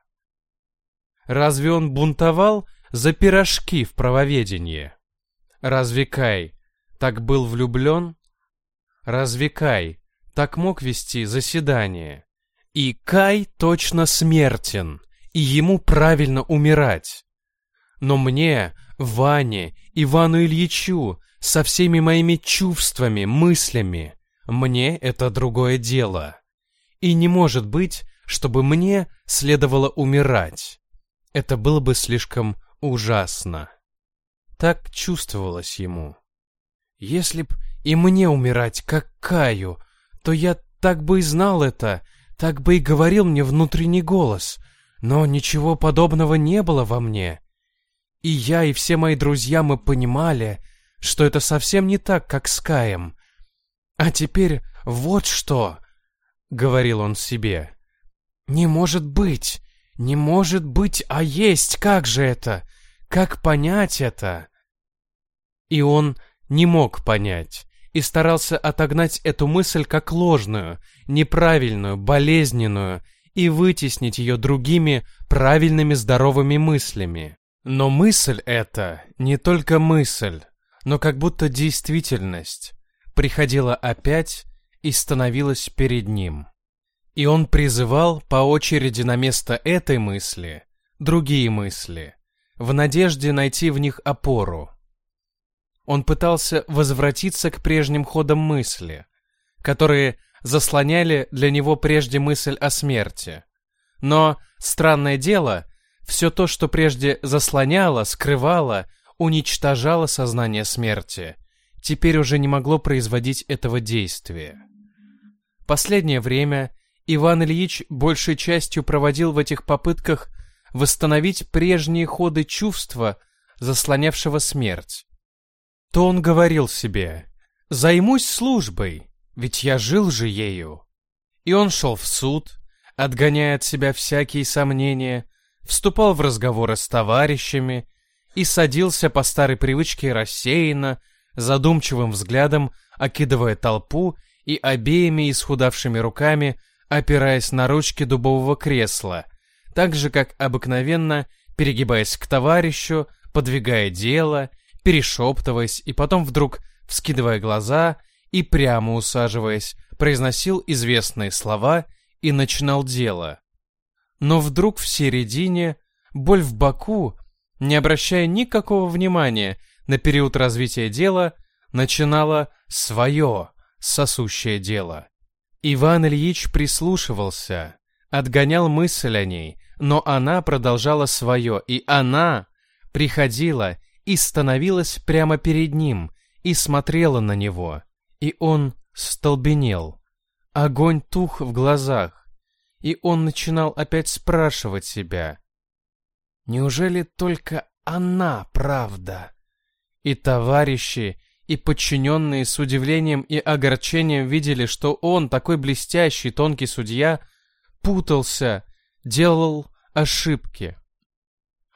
Разве он бунтовал за пирожки в правоведении? Разве Кай так был влюблен? Разве Кай так мог вести заседание? И Кай точно смертен, и ему правильно умирать. Но мне, Ване, Ивану Ильичу, со всеми моими чувствами, мыслями, мне это другое дело. И не может быть, чтобы мне следовало умирать. Это было бы слишком ужасно. Так чувствовалось ему. Если б и мне умирать, как Каю, то я так бы и знал это, так бы и говорил мне внутренний голос, но ничего подобного не было во мне. И я, и все мои друзья мы понимали, что это совсем не так, как с Каем. А теперь вот что, — говорил он себе. Не может быть, не может быть, а есть, как же это? Как понять это? И он не мог понять, и старался отогнать эту мысль как ложную, неправильную, болезненную, и вытеснить ее другими правильными здоровыми мыслями. Но мысль эта не только мысль, но как будто действительность, приходила опять и становилась перед ним. И он призывал по очереди на место этой мысли другие мысли, в надежде найти в них опору. Он пытался возвратиться к прежним ходам мысли, которые заслоняли для него прежде мысль о смерти. Но, странное дело, все то, что прежде заслоняло, скрывало, уничтожало сознание смерти, теперь уже не могло производить этого действия. Последнее время Иван Ильич большей частью проводил в этих попытках восстановить прежние ходы чувства, заслонявшего смерть. То он говорил себе «Займусь службой, ведь я жил же ею». И он шел в суд, отгоняя от себя всякие сомнения, вступал в разговоры с товарищами и садился по старой привычке рассеянно, задумчивым взглядом, окидывая толпу и обеими исхудавшими руками, опираясь на ручки дубового кресла, так же, как обыкновенно, перегибаясь к товарищу, подвигая дело, перешептываясь и потом вдруг, вскидывая глаза и прямо усаживаясь, произносил известные слова и начинал дело. Но вдруг в середине боль в боку, не обращая никакого внимания на период развития дела, начинала свое сосущее дело. Иван Ильич прислушивался, отгонял мысль о ней, но она продолжала свое, и она приходила и становилась прямо перед ним, и смотрела на него, и он столбенел. Огонь тух в глазах, и он начинал опять спрашивать себя, «Неужели только она правда?» И товарищи, и подчиненные с удивлением и огорчением видели, что он, такой блестящий, тонкий судья, путался, делал ошибки.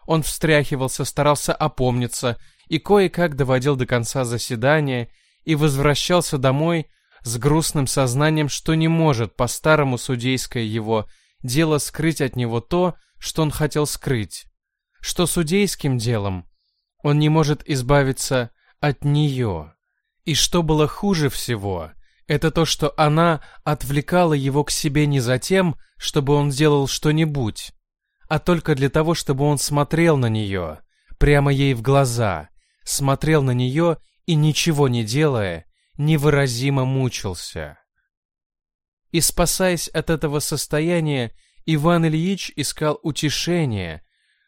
Он встряхивался, старался опомниться и кое-как доводил до конца заседания и возвращался домой с грустным сознанием, что не может по-старому судейское его дело скрыть от него то, что он хотел скрыть, что судейским делом он не может избавиться от нее. И что было хуже всего, это то, что она отвлекала его к себе не за тем, чтобы он сделал что-нибудь, а только для того, чтобы он смотрел на нее, прямо ей в глаза, смотрел на нее и, ничего не делая, невыразимо мучился. И спасаясь от этого состояния, Иван Ильич искал утешения,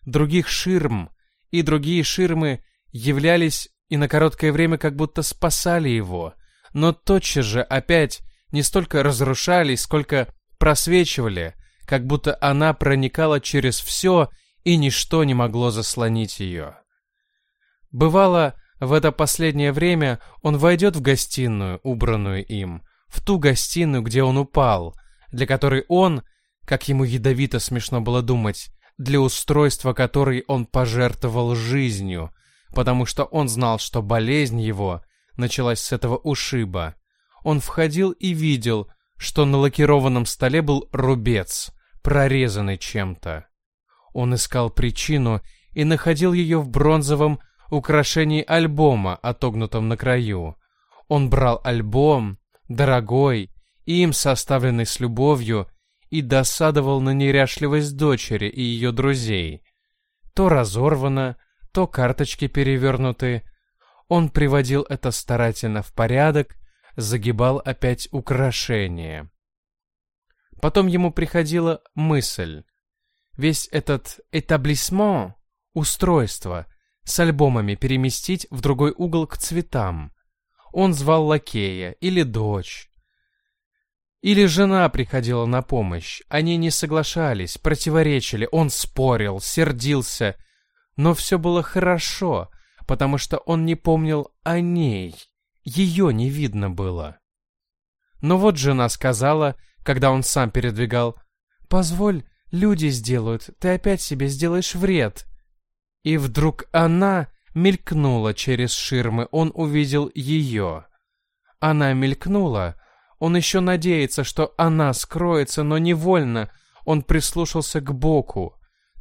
других ширм, и другие ширмы являлись и на короткое время как будто спасали его, но тотчас же опять не столько разрушали, сколько просвечивали, как будто она проникала через все, и ничто не могло заслонить ее. Бывало, в это последнее время он войдет в гостиную, убранную им, в ту гостиную, где он упал, для которой он, как ему ядовито смешно было думать, для устройства которой он пожертвовал жизнью, потому что он знал, что болезнь его началась с этого ушиба. Он входил и видел, что на лакированном столе был рубец, прорезанный чем-то. Он искал причину и находил ее в бронзовом украшении альбома, отогнутом на краю. Он брал альбом, дорогой, им составленный с любовью, и досадовал на неряшливость дочери и ее друзей. То разорвано, то карточки перевернуты. Он приводил это старательно в порядок, загибал опять украшения. Потом ему приходила мысль. Весь этот этаблисмент, устройство, с альбомами переместить в другой угол к цветам. Он звал лакея или дочь. Или жена приходила на помощь. Они не соглашались, противоречили, он спорил, сердился. Но все было хорошо, потому что он не помнил о ней. Ее не видно было. Но вот жена сказала, когда он сам передвигал, «Позволь, люди сделают, ты опять себе сделаешь вред». И вдруг она мелькнула через ширмы, он увидел ее. Она мелькнула, он еще надеется, что она скроется, но невольно он прислушался к боку.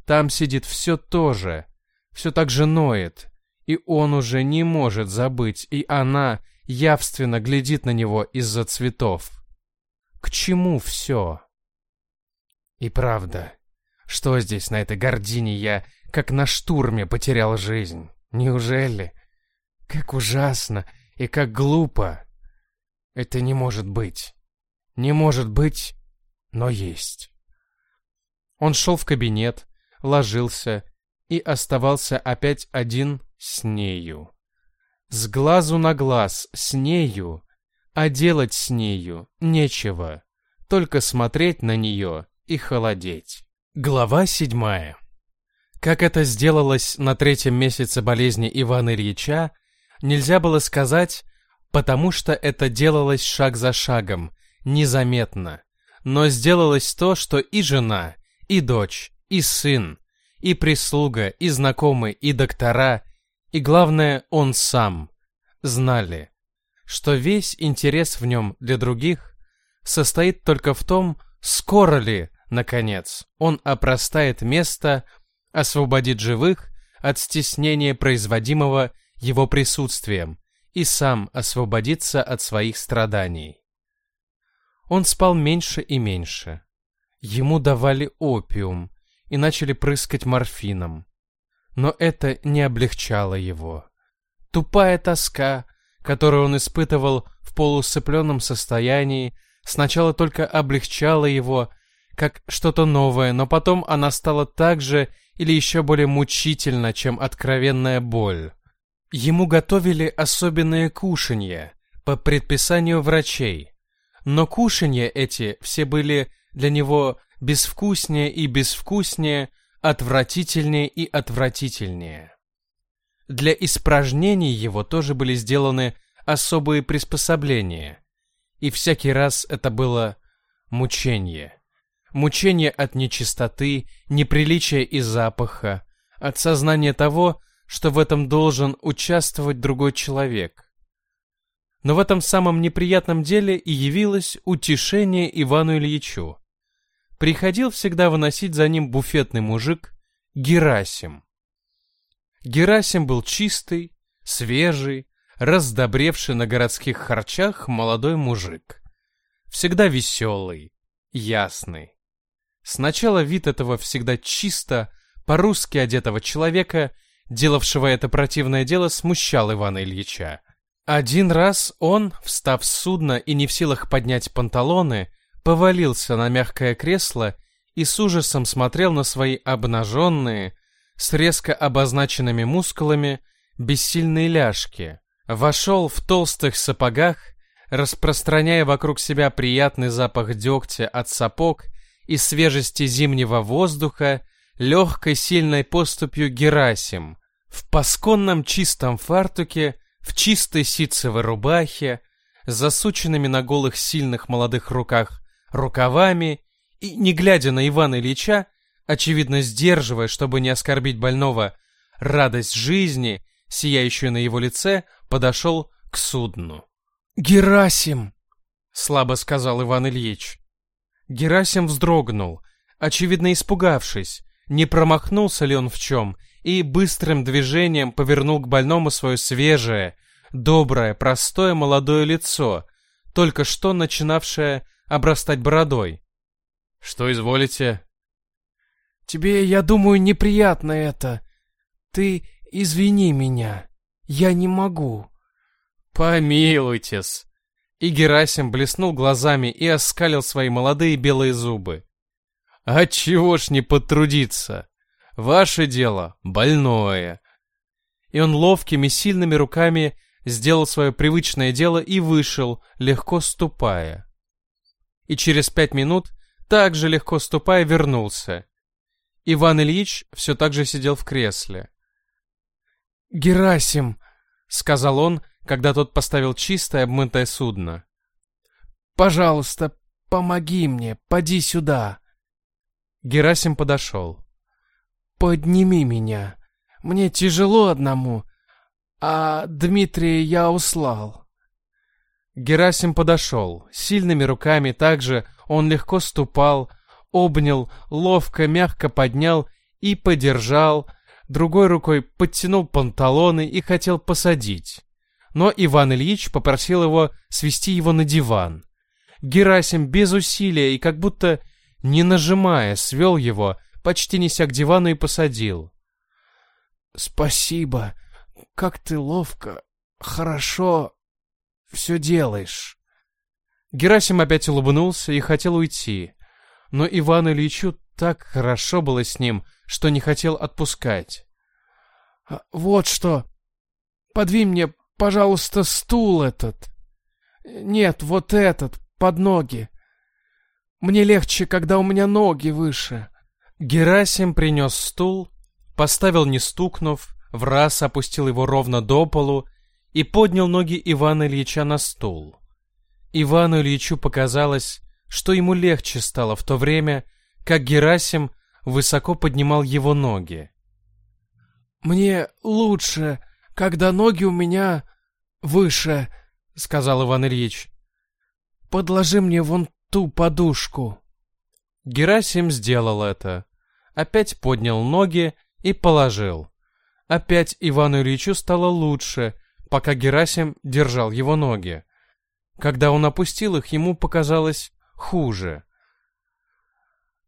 Там сидит все то же, все так же ноет, и он уже не может забыть, и она явственно глядит на него из-за цветов. К чему все? И правда, что здесь на этой гордине я как на штурме потерял жизнь. Неужели? Как ужасно и как глупо. Это не может быть. Не может быть, но есть. Он шел в кабинет, ложился и оставался опять один с нею. С глазу на глаз с нею, а делать с нею нечего, только смотреть на нее и холодеть. Глава седьмая как это сделалось на третьем месяце болезни Ивана Ильича, нельзя было сказать, потому что это делалось шаг за шагом, незаметно. Но сделалось то, что и жена, и дочь, и сын, и прислуга, и знакомые, и доктора, и, главное, он сам, знали, что весь интерес в нем для других состоит только в том, скоро ли, наконец, он опростает место освободит живых от стеснения, производимого его присутствием, и сам освободится от своих страданий. Он спал меньше и меньше. Ему давали опиум и начали прыскать морфином. Но это не облегчало его. Тупая тоска, которую он испытывал в полусыпленном состоянии, сначала только облегчала его, как что-то новое, но потом она стала так же или еще более мучительно, чем откровенная боль. Ему готовили особенные кушанья по предписанию врачей, но кушанья эти все были для него безвкуснее и безвкуснее, отвратительнее и отвратительнее. Для испражнений его тоже были сделаны особые приспособления, и всякий раз это было мучение мучение от нечистоты, неприличия и запаха, от сознания того, что в этом должен участвовать другой человек. Но в этом самом неприятном деле и явилось утешение Ивану Ильичу. Приходил всегда выносить за ним буфетный мужик Герасим. Герасим был чистый, свежий, раздобревший на городских харчах молодой мужик. Всегда веселый, ясный. Сначала вид этого всегда чисто, по-русски одетого человека, делавшего это противное дело, смущал Ивана Ильича. Один раз он, встав с судна и не в силах поднять панталоны, повалился на мягкое кресло и с ужасом смотрел на свои обнаженные, с резко обозначенными мускулами, бессильные ляжки. Вошел в толстых сапогах, распространяя вокруг себя приятный запах дегтя от сапог и свежести зимнего воздуха легкой сильной поступью Герасим, в пасконном чистом фартуке, в чистой ситцевой рубахе, с засученными на голых сильных молодых руках рукавами и, не глядя на Ивана Ильича, очевидно сдерживая, чтобы не оскорбить больного, радость жизни, сияющую на его лице, подошел к судну. «Герасим!» — слабо сказал Иван Ильич. Герасим вздрогнул, очевидно испугавшись, не промахнулся ли он в чем, и быстрым движением повернул к больному свое свежее, доброе, простое молодое лицо, только что начинавшее обрастать бородой. «Что изволите?» «Тебе, я думаю, неприятно это. Ты извини меня. Я не могу». «Помилуйтесь!» И Герасим блеснул глазами и оскалил свои молодые белые зубы. «Отчего ж не потрудиться? Ваше дело больное». И он ловкими сильными руками сделал свое привычное дело и вышел, легко ступая. И через пять минут, также легко ступая, вернулся. Иван Ильич все так же сидел в кресле. «Герасим», — сказал он, когда тот поставил чистое обмытое судно. «Пожалуйста, помоги мне, поди сюда». Герасим подошел. «Подними меня. Мне тяжело одному, а Дмитрия я услал». Герасим подошел. Сильными руками также он легко ступал, обнял, ловко, мягко поднял и подержал, другой рукой подтянул панталоны и хотел посадить. Но Иван Ильич попросил его свести его на диван. Герасим без усилия и как будто не нажимая свел его, почти неся к дивану и посадил. «Спасибо, как ты ловко, хорошо все делаешь». Герасим опять улыбнулся и хотел уйти. Но Ивану Ильичу так хорошо было с ним, что не хотел отпускать. А, «Вот что! Подвинь мне, пожалуйста, стул этот. Нет, вот этот, под ноги. Мне легче, когда у меня ноги выше». Герасим принес стул, поставил не стукнув, в раз опустил его ровно до полу и поднял ноги Ивана Ильича на стул. Ивану Ильичу показалось, что ему легче стало в то время, как Герасим высоко поднимал его ноги. «Мне лучше, когда ноги у меня выше», — сказал Иван Ильич. «Подложи мне вон ту подушку». Герасим сделал это. Опять поднял ноги и положил. Опять Ивану Ильичу стало лучше, пока Герасим держал его ноги. Когда он опустил их, ему показалось хуже.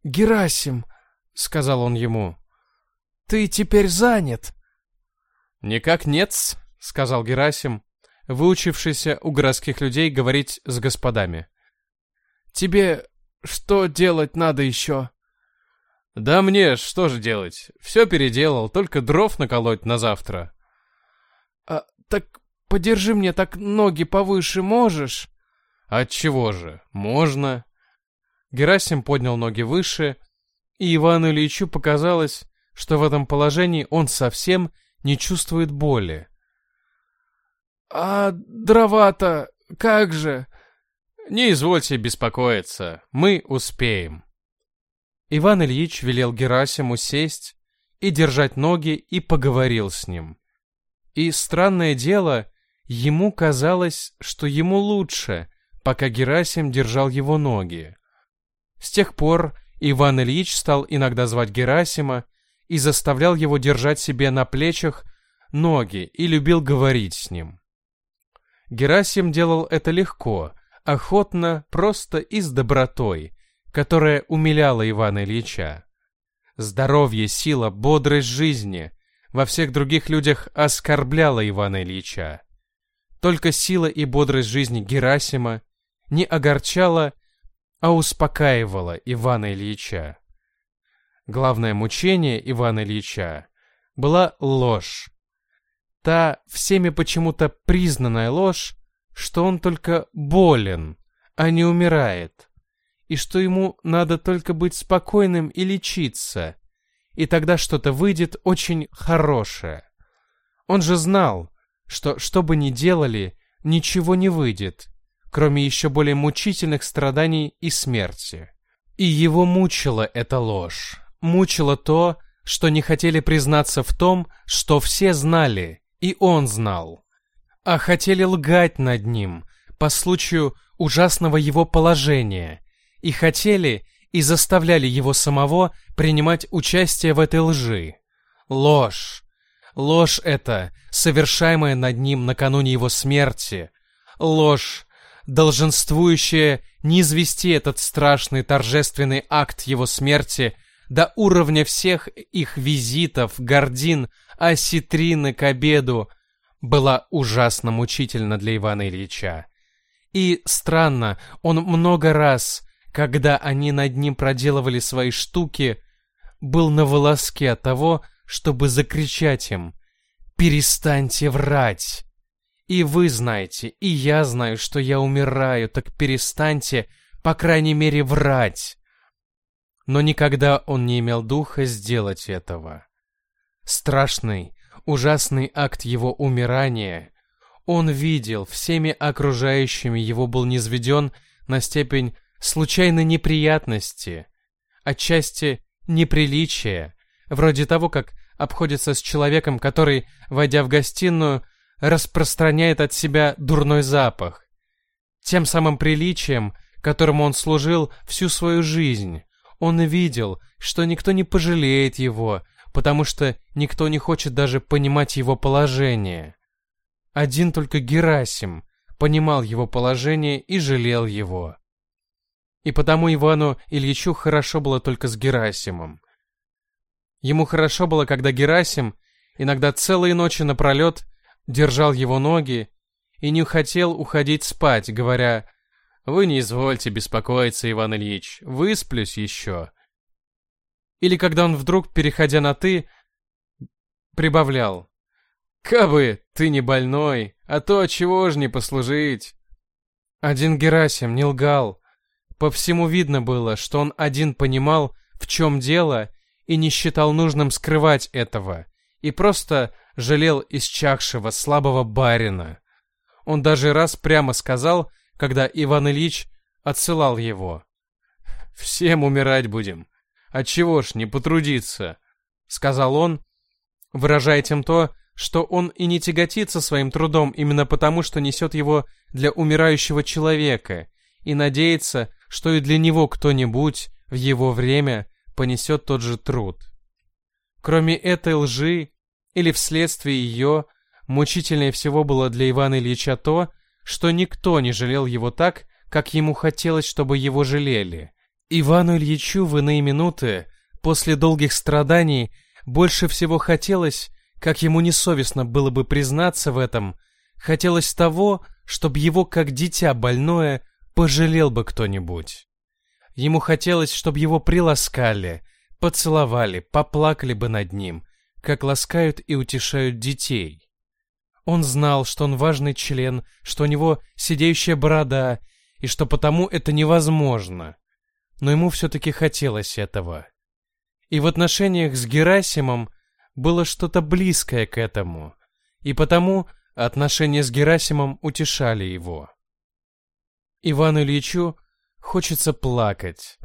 «Герасим», — сказал он ему, — «ты теперь занят». «Никак нет сказал Герасим, выучившийся у городских людей говорить с господами. «Тебе что делать надо еще?» «Да мне что же делать? Все переделал, только дров наколоть на завтра». «А, так подержи мне так ноги повыше можешь?» Отчего же? Можно. Герасим поднял ноги выше, и Ивану Ильичу показалось, что в этом положении он совсем не чувствует боли. «А дрова-то как же?» «Не извольте беспокоиться, мы успеем». Иван Ильич велел Герасиму сесть и держать ноги и поговорил с ним. И странное дело, ему казалось, что ему лучше, пока Герасим держал его ноги. С тех пор Иван Ильич стал иногда звать Герасима и заставлял его держать себе на плечах ноги и любил говорить с ним. Герасим делал это легко, охотно, просто и с добротой, которая умиляла Ивана Ильича. Здоровье, сила, бодрость жизни во всех других людях оскорбляла Ивана Ильича. Только сила и бодрость жизни Герасима не огорчала, а успокаивала Ивана Ильича. Главное мучение Ивана Ильича была ложь. Та всеми почему-то признанная ложь, что он только болен, а не умирает, и что ему надо только быть спокойным и лечиться, и тогда что-то выйдет очень хорошее. Он же знал, что что бы ни делали, ничего не выйдет, кроме еще более мучительных страданий и смерти. И его мучила эта ложь, мучило то, что не хотели признаться в том, что все знали, и он знал, а хотели лгать над ним по случаю ужасного его положения, и хотели и заставляли его самого принимать участие в этой лжи. Ложь. Ложь эта, совершаемая над ним накануне его смерти. Ложь, долженствующая низвести этот страшный торжественный акт его смерти до уровня всех их визитов, гордин, осетрины к обеду, была ужасно мучительна для Ивана Ильича. И странно, он много раз, когда они над ним проделывали свои штуки, был на волоске от того, чтобы закричать им «Перестаньте врать!» И вы знаете, и я знаю, что я умираю, так перестаньте, по крайней мере, врать. Но никогда он не имел духа сделать этого. Страшный, ужасный акт его умирания он видел, всеми окружающими его был низведен на степень случайной неприятности, отчасти неприличия, вроде того, как обходится с человеком, который, войдя в гостиную, распространяет от себя дурной запах. Тем самым приличием, которому он служил всю свою жизнь, он видел, что никто не пожалеет его, потому что никто не хочет даже понимать его положение. Один только Герасим понимал его положение и жалел его. И потому Ивану Ильичу хорошо было только с Герасимом. Ему хорошо было, когда Герасим, иногда целые ночи напролет, держал его ноги и не хотел уходить спать, говоря «Вы не извольте беспокоиться, Иван Ильич, высплюсь еще». Или когда он вдруг, переходя на «ты», прибавлял «Кабы ты не больной, а то чего ж не послужить?» Один Герасим не лгал. По всему видно было, что он один понимал, в чем дело, и не считал нужным скрывать этого, и просто жалел исчахшего слабого барина. Он даже раз прямо сказал, когда Иван Ильич отсылал его. «Всем умирать будем. Отчего ж не потрудиться?» — сказал он, выражая тем то, что он и не тяготится своим трудом именно потому, что несет его для умирающего человека, и надеется, что и для него кто-нибудь в его время понесет тот же труд. Кроме этой лжи, или вследствие ее, мучительнее всего было для Ивана Ильича то, что никто не жалел его так, как ему хотелось, чтобы его жалели. Ивану Ильичу в иные минуты, после долгих страданий, больше всего хотелось, как ему несовестно было бы признаться в этом, хотелось того, чтобы его, как дитя больное, пожалел бы кто-нибудь. Ему хотелось, чтобы его приласкали, поцеловали, поплакали бы над ним, как ласкают и утешают детей. Он знал, что он важный член, что у него сидеющая борода, и что потому это невозможно. Но ему все-таки хотелось этого. И в отношениях с Герасимом было что-то близкое к этому, и потому отношения с Герасимом утешали его. Ивану Ильичу хочется плакать.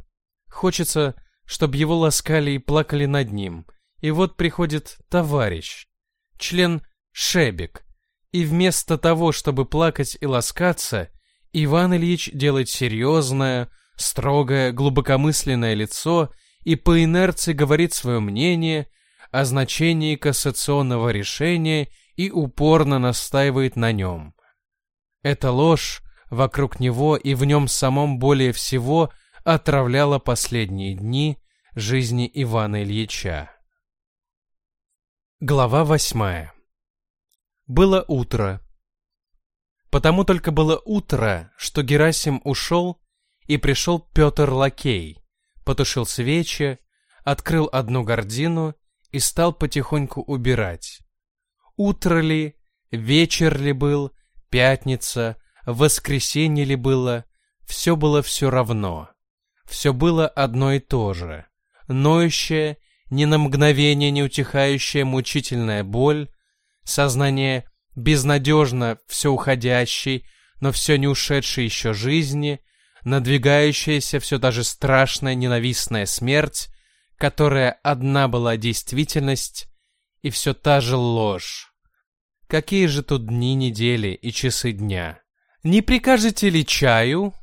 Хочется, чтобы его ласкали и плакали над ним. И вот приходит товарищ, член Шебек, и вместо того, чтобы плакать и ласкаться, Иван Ильич делает серьезное, строгое, глубокомысленное лицо и по инерции говорит свое мнение о значении кассационного решения и упорно настаивает на нем. Эта ложь вокруг него и в нем самом более всего отравляла последние дни жизни Ивана Ильича. Глава восьмая Было утро. Потому только было утро, что Герасим ушел, и пришел Петр Лакей, потушил свечи, открыл одну гордину и стал потихоньку убирать. Утро ли, вечер ли был, пятница, воскресенье ли было, все было все равно. Все было одно и то же. Ноющая, ни на мгновение не утихающая мучительная боль, сознание безнадежно все уходящей, но все не ушедшей еще жизни, надвигающаяся все та же страшная ненавистная смерть, которая одна была действительность и все та же ложь. Какие же тут дни недели и часы дня? Не прикажете ли чаю?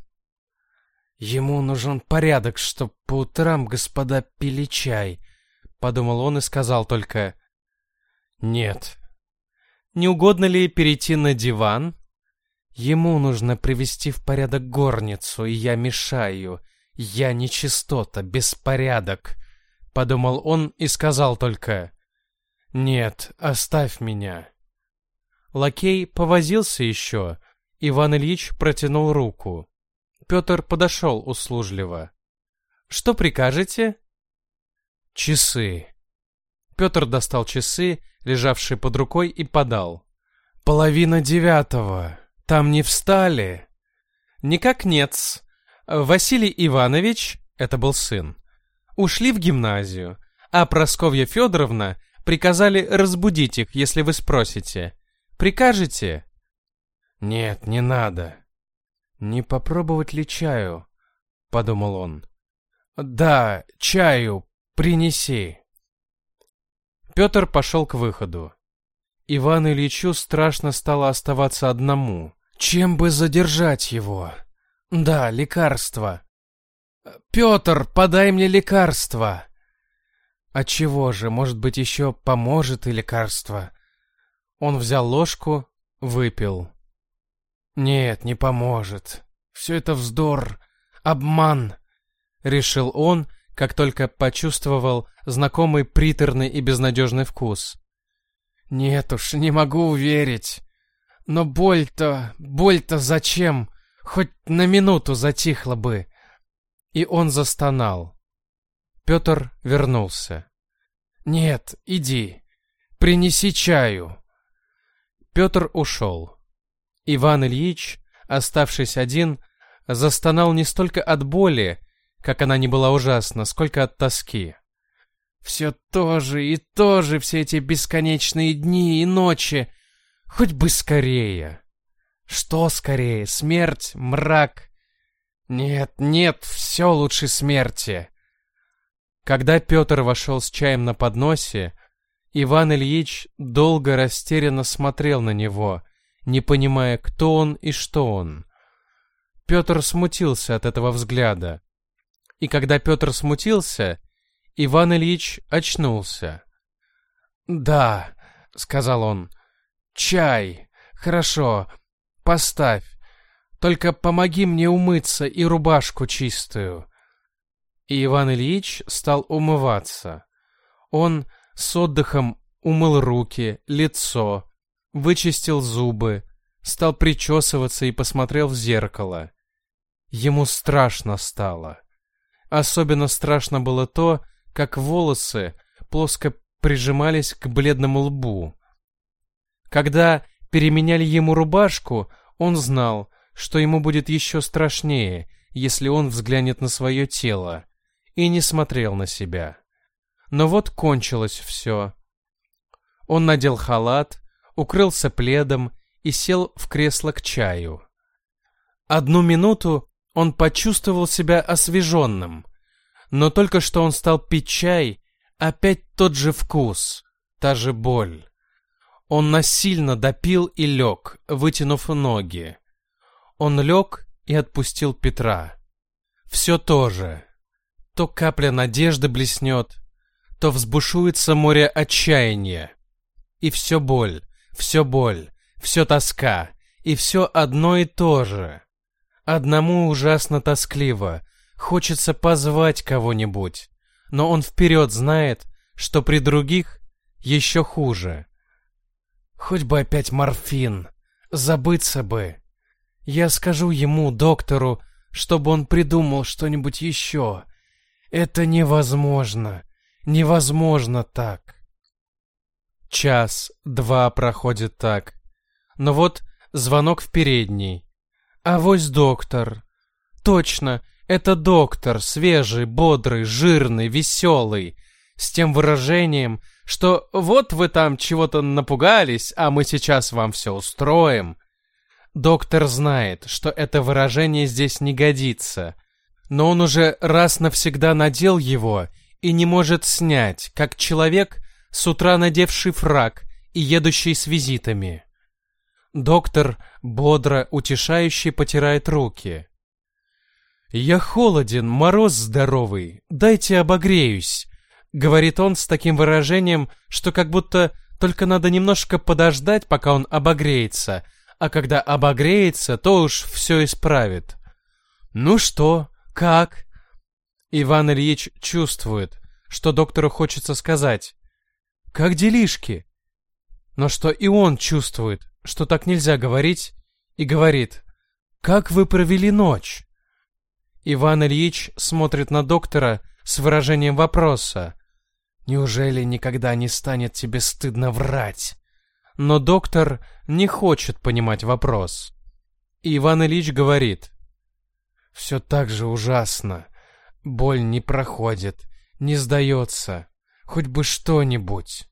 Ему нужен порядок, чтоб по утрам господа пили чай, подумал он и сказал только «Нет». «Не угодно ли перейти на диван?» Ему нужно привести в порядок горницу, и я мешаю. Я нечистота, беспорядок, подумал он и сказал только: "Нет, оставь меня". Лакей повозился еще. Иван Ильич протянул руку. Петр подошел услужливо. «Что прикажете?» «Часы». Петр достал часы, лежавшие под рукой, и подал. «Половина девятого. Там не встали?» «Никак нет. Василий Иванович, это был сын, ушли в гимназию, а Просковья Федоровна приказали разбудить их, если вы спросите. Прикажете?» «Нет, не надо. Не попробовать ли чаю?» — подумал он. «Да, чаю принеси». Петр пошел к выходу. Ивану Ильичу страшно стало оставаться одному. Чем бы задержать его? Да, лекарство. Петр, подай мне лекарство. А чего же, может быть, еще поможет и лекарство? Он взял ложку, выпил. Нет, не поможет. Все это вздор, обман, решил он, как только почувствовал знакомый приторный и безнадежный вкус. Нет уж, не могу уверить. Но боль-то, боль-то зачем? Хоть на минуту затихла бы. И он застонал. Петр вернулся. Нет, иди, принеси чаю. Петр ушел. Иван Ильич, оставшись один, застонал не столько от боли, как она не была ужасна, сколько от тоски. Все то же и то же все эти бесконечные дни и ночи. Хоть бы скорее. Что скорее, смерть, мрак? Нет, нет, все лучше смерти. Когда Петр вошел с чаем на подносе, Иван Ильич долго растерянно смотрел на него, не понимая, кто он и что он. Петр смутился от этого взгляда. И когда Петр смутился, Иван Ильич очнулся. «Да», — сказал он, — «чай, хорошо, поставь, только помоги мне умыться и рубашку чистую». И Иван Ильич стал умываться. Он с отдыхом умыл руки, лицо, вычистил зубы, стал причесываться и посмотрел в зеркало. Ему страшно стало. Особенно страшно было то, как волосы плоско прижимались к бледному лбу. Когда переменяли ему рубашку, он знал, что ему будет еще страшнее, если он взглянет на свое тело, и не смотрел на себя. Но вот кончилось все. Он надел халат, укрылся пледом и сел в кресло к чаю. Одну минуту он почувствовал себя освеженным, но только что он стал пить чай, опять тот же вкус, та же боль. Он насильно допил и лег, вытянув ноги. Он лег и отпустил Петра. Все то же. То капля надежды блеснет, то взбушуется море отчаяния. И все боль, все боль, все тоска, и все одно и то же. Одному ужасно тоскливо, хочется позвать кого-нибудь, но он вперед знает, что при других еще хуже. Хоть бы опять морфин, забыться бы. Я скажу ему, доктору, чтобы он придумал что-нибудь еще. Это невозможно, невозможно так. Час, два проходит так. Но вот звонок в передней. Авось доктор. Точно, это доктор, свежий, бодрый, жирный, веселый, с тем выражением, что вот вы там чего-то напугались, а мы сейчас вам все устроим. Доктор знает, что это выражение здесь не годится, но он уже раз навсегда надел его и не может снять, как человек, с утра надевший фраг и едущий с визитами. Доктор бодро, утешающе потирает руки. «Я холоден, мороз здоровый, дайте обогреюсь», — говорит он с таким выражением, что как будто только надо немножко подождать, пока он обогреется, а когда обогреется, то уж все исправит. «Ну что, как?» Иван Ильич чувствует, что доктору хочется сказать «Как делишки?» Но что и он чувствует, что так нельзя говорить, и говорит «Как вы провели ночь?» Иван Ильич смотрит на доктора с выражением вопроса. «Неужели никогда не станет тебе стыдно врать?» Но доктор не хочет понимать вопрос. И Иван Ильич говорит. «Все так же ужасно. Боль не проходит, не сдается. Хоть бы что-нибудь».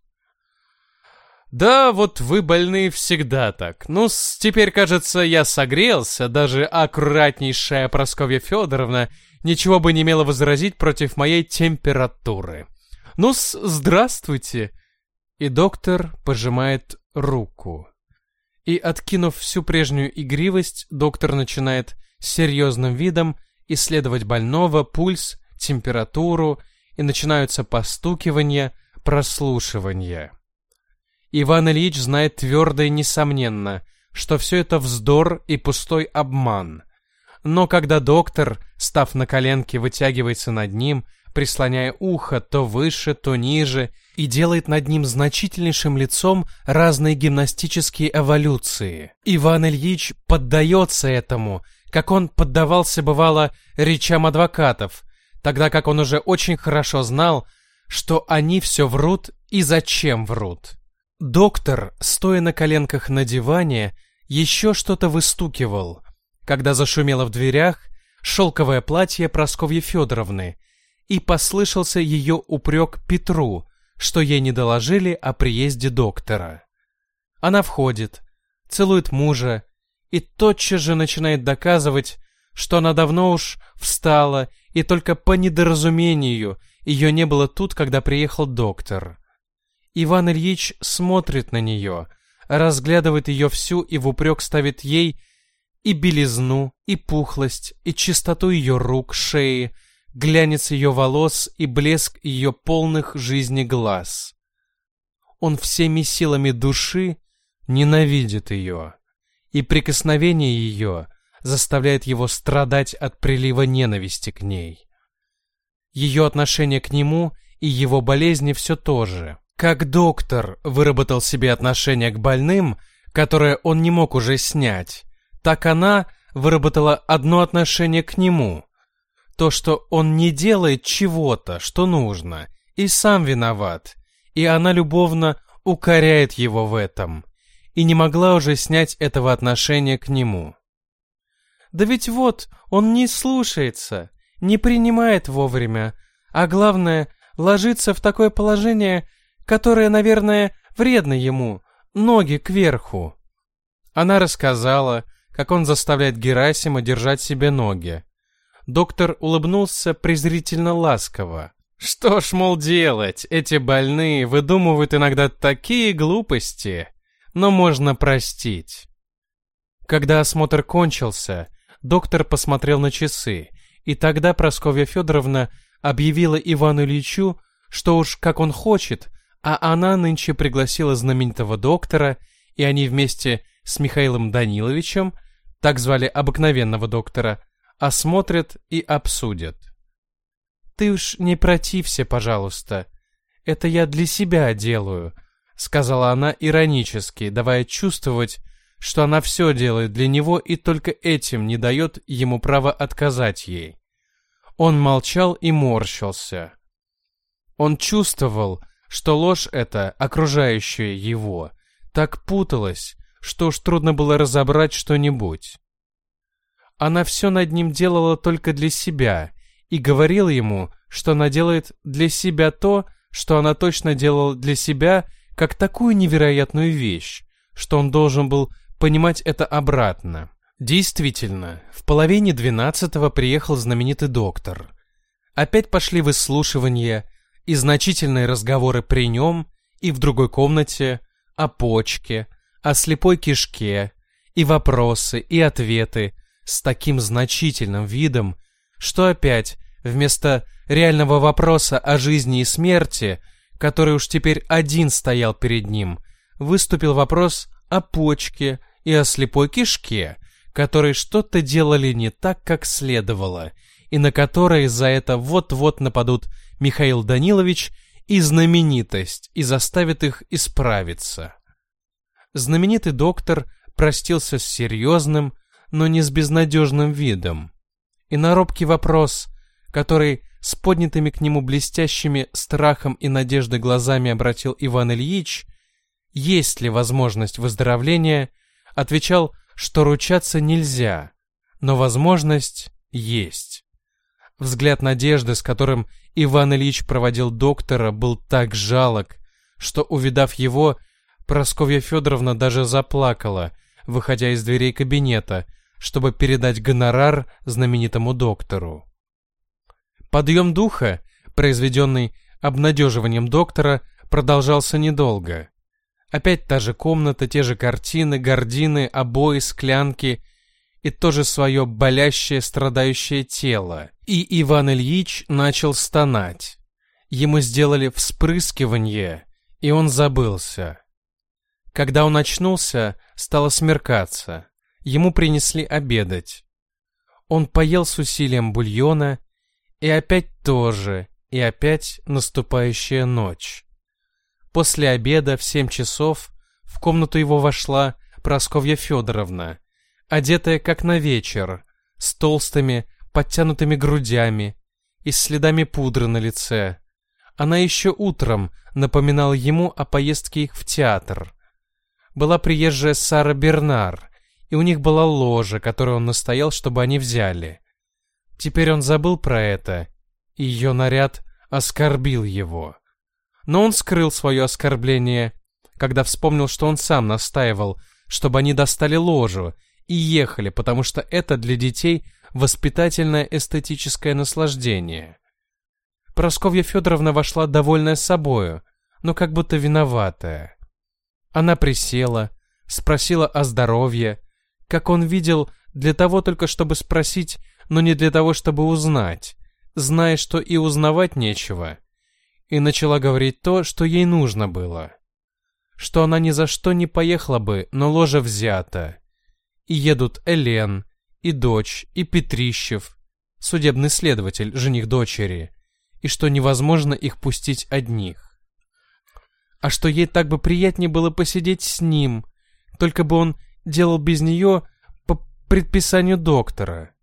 Да, вот вы больные всегда так. ну теперь, кажется, я согрелся, даже аккуратнейшая Просковья Федоровна ничего бы не имела возразить против моей температуры. ну здравствуйте. И доктор пожимает руку. И, откинув всю прежнюю игривость, доктор начинает с серьезным видом исследовать больного, пульс, температуру, и начинаются постукивания, прослушивания. Иван Ильич знает твердо и несомненно, что все это вздор и пустой обман. Но когда доктор, став на коленки, вытягивается над ним, прислоняя ухо то выше, то ниже, и делает над ним значительнейшим лицом разные гимнастические эволюции. Иван Ильич поддается этому, как он поддавался, бывало, речам адвокатов, тогда как он уже очень хорошо знал, что они все врут и зачем врут. Доктор, стоя на коленках на диване, еще что-то выстукивал, когда зашумело в дверях шелковое платье Просковьи Федоровны, и послышался ее упрек Петру, что ей не доложили о приезде доктора. Она входит, целует мужа и тотчас же начинает доказывать, что она давно уж встала, и только по недоразумению ее не было тут, когда приехал доктор. Иван Ильич смотрит на нее, разглядывает ее всю и в упрек ставит ей и белизну, и пухлость, и чистоту ее рук, шеи, глянец ее волос и блеск ее полных жизни глаз. Он всеми силами души ненавидит ее, и прикосновение ее заставляет его страдать от прилива ненависти к ней. Ее отношение к нему и его болезни все то же. Как доктор выработал себе отношение к больным, которое он не мог уже снять, так она выработала одно отношение к нему. То, что он не делает чего-то, что нужно, и сам виноват, и она любовно укоряет его в этом, и не могла уже снять этого отношения к нему. Да ведь вот, он не слушается, не принимает вовремя, а главное, ложится в такое положение, которое, наверное, вредно ему, ноги кверху. Она рассказала, как он заставляет Герасима держать себе ноги. Доктор улыбнулся презрительно ласково. Что ж, мол, делать, эти больные выдумывают иногда такие глупости, но можно простить. Когда осмотр кончился, доктор посмотрел на часы, и тогда Прасковья Федоровна объявила Ивану Ильичу, что уж как он хочет, а она нынче пригласила знаменитого доктора, и они вместе с Михаилом Даниловичем, так звали обыкновенного доктора, осмотрят и обсудят. «Ты уж не протився, пожалуйста. Это я для себя делаю», — сказала она иронически, давая чувствовать, что она все делает для него и только этим не дает ему права отказать ей. Он молчал и морщился. Он чувствовал, что ложь эта, окружающая его, так путалась, что уж трудно было разобрать что-нибудь. Она все над ним делала только для себя и говорила ему, что она делает для себя то, что она точно делала для себя, как такую невероятную вещь, что он должен был понимать это обратно. Действительно, в половине двенадцатого приехал знаменитый доктор. Опять пошли выслушивания, и значительные разговоры при нем и в другой комнате о почке, о слепой кишке, и вопросы, и ответы с таким значительным видом, что опять вместо реального вопроса о жизни и смерти, который уж теперь один стоял перед ним, выступил вопрос о почке и о слепой кишке, которые что-то делали не так, как следовало, и на которые за это вот-вот нападут Михаил Данилович и знаменитость и заставит их исправиться. Знаменитый доктор простился с серьезным, но не с безнадежным видом. И на робкий вопрос, который с поднятыми к нему блестящими страхом и надеждой глазами обратил Иван Ильич, есть ли возможность выздоровления, отвечал, что ручаться нельзя, но возможность есть. Взгляд надежды, с которым Иван Ильич проводил доктора, был так жалок, что, увидав его, Просковья Федоровна даже заплакала, выходя из дверей кабинета, чтобы передать гонорар знаменитому доктору. Подъем духа, произведенный обнадеживанием доктора, продолжался недолго. Опять та же комната, те же картины, гардины, обои, склянки и то же свое болящее, страдающее тело. И Иван Ильич начал стонать. Ему сделали вспрыскивание, и он забылся. Когда он очнулся, стало смеркаться. Ему принесли обедать. Он поел с усилием бульона, и опять тоже, и опять наступающая ночь. После обеда в семь часов в комнату его вошла Просковья Федоровна, одетая как на вечер, с толстыми, подтянутыми грудями и следами пудры на лице. Она еще утром напоминала ему о поездке их в театр. Была приезжая Сара Бернар, и у них была ложа, которую он настоял, чтобы они взяли. Теперь он забыл про это, и ее наряд оскорбил его. Но он скрыл свое оскорбление, когда вспомнил, что он сам настаивал, чтобы они достали ложу и ехали, потому что это для детей воспитательное эстетическое наслаждение. Просковья Федоровна вошла довольная собою, но как будто виноватая. Она присела, спросила о здоровье, как он видел, для того только чтобы спросить, но не для того, чтобы узнать, зная, что и узнавать нечего, и начала говорить то, что ей нужно было. Что она ни за что не поехала бы, но ложа взята. И едут Элен, и дочь, и Петрищев, судебный следователь, жених дочери, и что невозможно их пустить одних. А что ей так бы приятнее было посидеть с ним, только бы он делал без нее по предписанию доктора.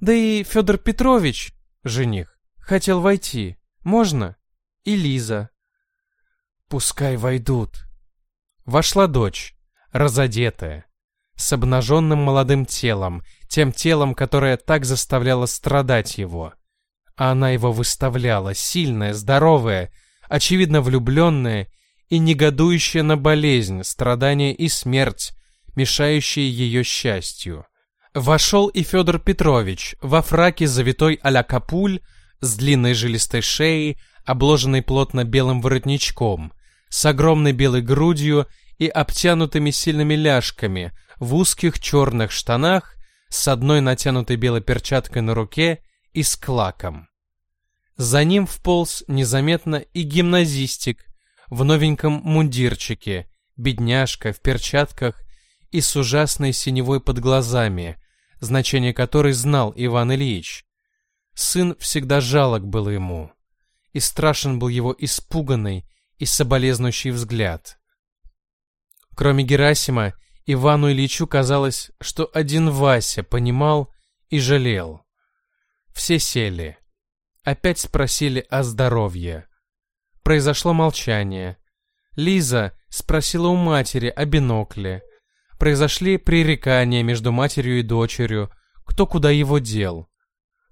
Да и Федор Петрович, жених, хотел войти. Можно? И Лиза. Пускай войдут. Вошла дочь, разодетая, с обнаженным молодым телом, тем телом, которое так заставляло страдать его. А она его выставляла, сильная, здоровая, очевидно влюбленная и негодующая на болезнь, страдания и смерть, мешающие ее счастью. Вошел и Федор Петрович во фраке завитой а-ля капуль с длинной жилистой шеей, обложенной плотно белым воротничком, с огромной белой грудью и обтянутыми сильными ляжками, в узких черных штанах, с одной натянутой белой перчаткой на руке и с клаком. За ним вполз незаметно и гимназистик в новеньком мундирчике, бедняжка в перчатках и с ужасной синевой под глазами, значение которой знал Иван Ильич. Сын всегда жалок был ему, и страшен был его испуганный и соболезнующий взгляд. Кроме Герасима, Ивану Ильичу казалось, что один Вася понимал и жалел. Все сели. Опять спросили о здоровье. Произошло молчание. Лиза спросила у матери о бинокле произошли пререкания между матерью и дочерью, кто куда его дел.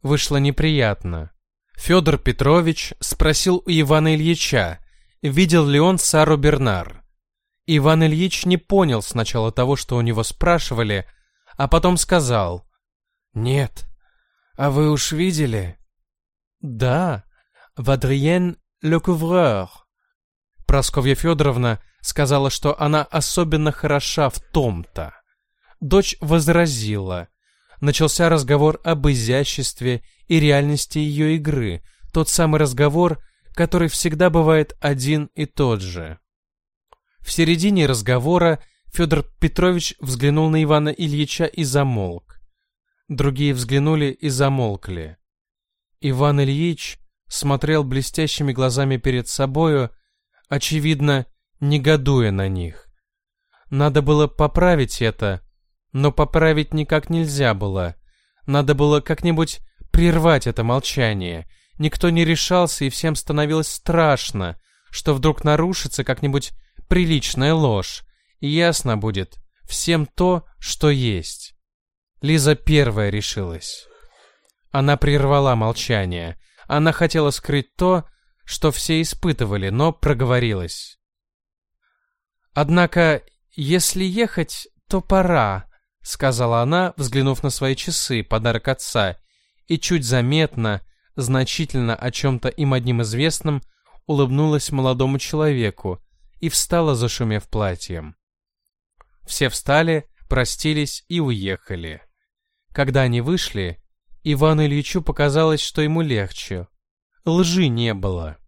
Вышло неприятно. Федор Петрович спросил у Ивана Ильича, видел ли он Сару Бернар. Иван Ильич не понял сначала того, что у него спрашивали, а потом сказал «Нет». «А вы уж видели?» «Да, Вадриен Le Couvreur». Просковья Федоровна сказала, что она особенно хороша в том-то. Дочь возразила, Начался разговор об изяществе и реальности ее игры, тот самый разговор, который всегда бывает один и тот же. В середине разговора Федор Петрович взглянул на Ивана Ильича и замолк. Другие взглянули и замолкли. Иван Ильич смотрел блестящими глазами перед собою, очевидно, негодуя на них. Надо было поправить это, но поправить никак нельзя было. Надо было как-нибудь прервать это молчание. Никто не решался, и всем становилось страшно, что вдруг нарушится как-нибудь приличная ложь, и ясно будет всем то, что есть. Лиза первая решилась. Она прервала молчание. Она хотела скрыть то, что все испытывали, но проговорилась. Однако, если ехать, то пора, сказала она, взглянув на свои часы, подарок отца, и чуть заметно, значительно о чем-то им одним известном, улыбнулась молодому человеку и встала, зашумев платьем. Все встали, простились и уехали. Когда они вышли, Ивану Ильичу показалось, что ему легче. Лжи не было.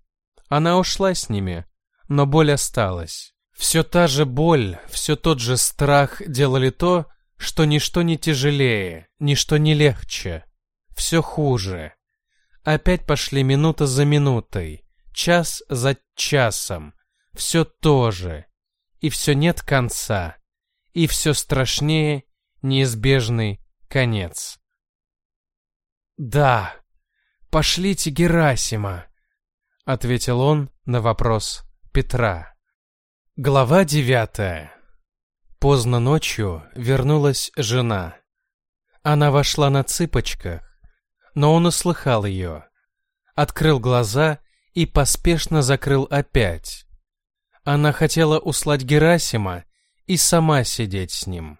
Она ушла с ними, но боль осталась. Все та же боль, все тот же страх делали то, что ничто не тяжелее, ничто не легче. Все хуже. Опять пошли минута за минутой, час за часом. Все то же. И все нет конца. И все страшнее неизбежный конец. «Да, пошлите Герасима», — ответил он на вопрос Петра. Глава девятая. Поздно ночью вернулась жена. Она вошла на цыпочках, но он услыхал ее. Открыл глаза и поспешно закрыл опять. Она хотела услать Герасима и сама сидеть с ним.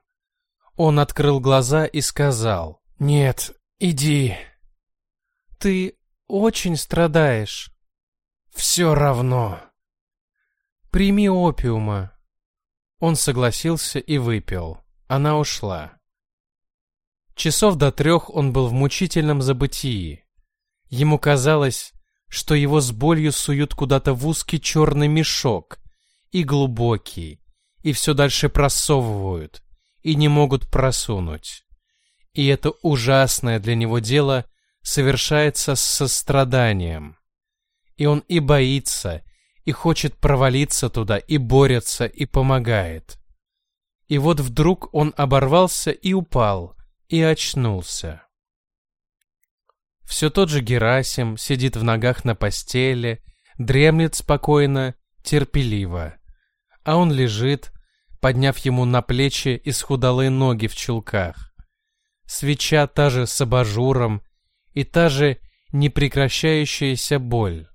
Он открыл глаза и сказал, «Нет, иди». «Ты очень страдаешь». «Все равно». «Прими опиума». Он согласился и выпил. Она ушла. Часов до трех он был в мучительном забытии. Ему казалось, что его с болью суют куда-то в узкий черный мешок, и глубокий, и все дальше просовывают, и не могут просунуть. И это ужасное для него дело совершается с состраданием. И он и боится, и хочет провалиться туда, и борется, и помогает. И вот вдруг он оборвался и упал, и очнулся. Все тот же Герасим сидит в ногах на постели, дремлет спокойно, терпеливо. А он лежит, подняв ему на плечи исхудалые ноги в чулках. Свеча та же с абажуром и та же непрекращающаяся боль.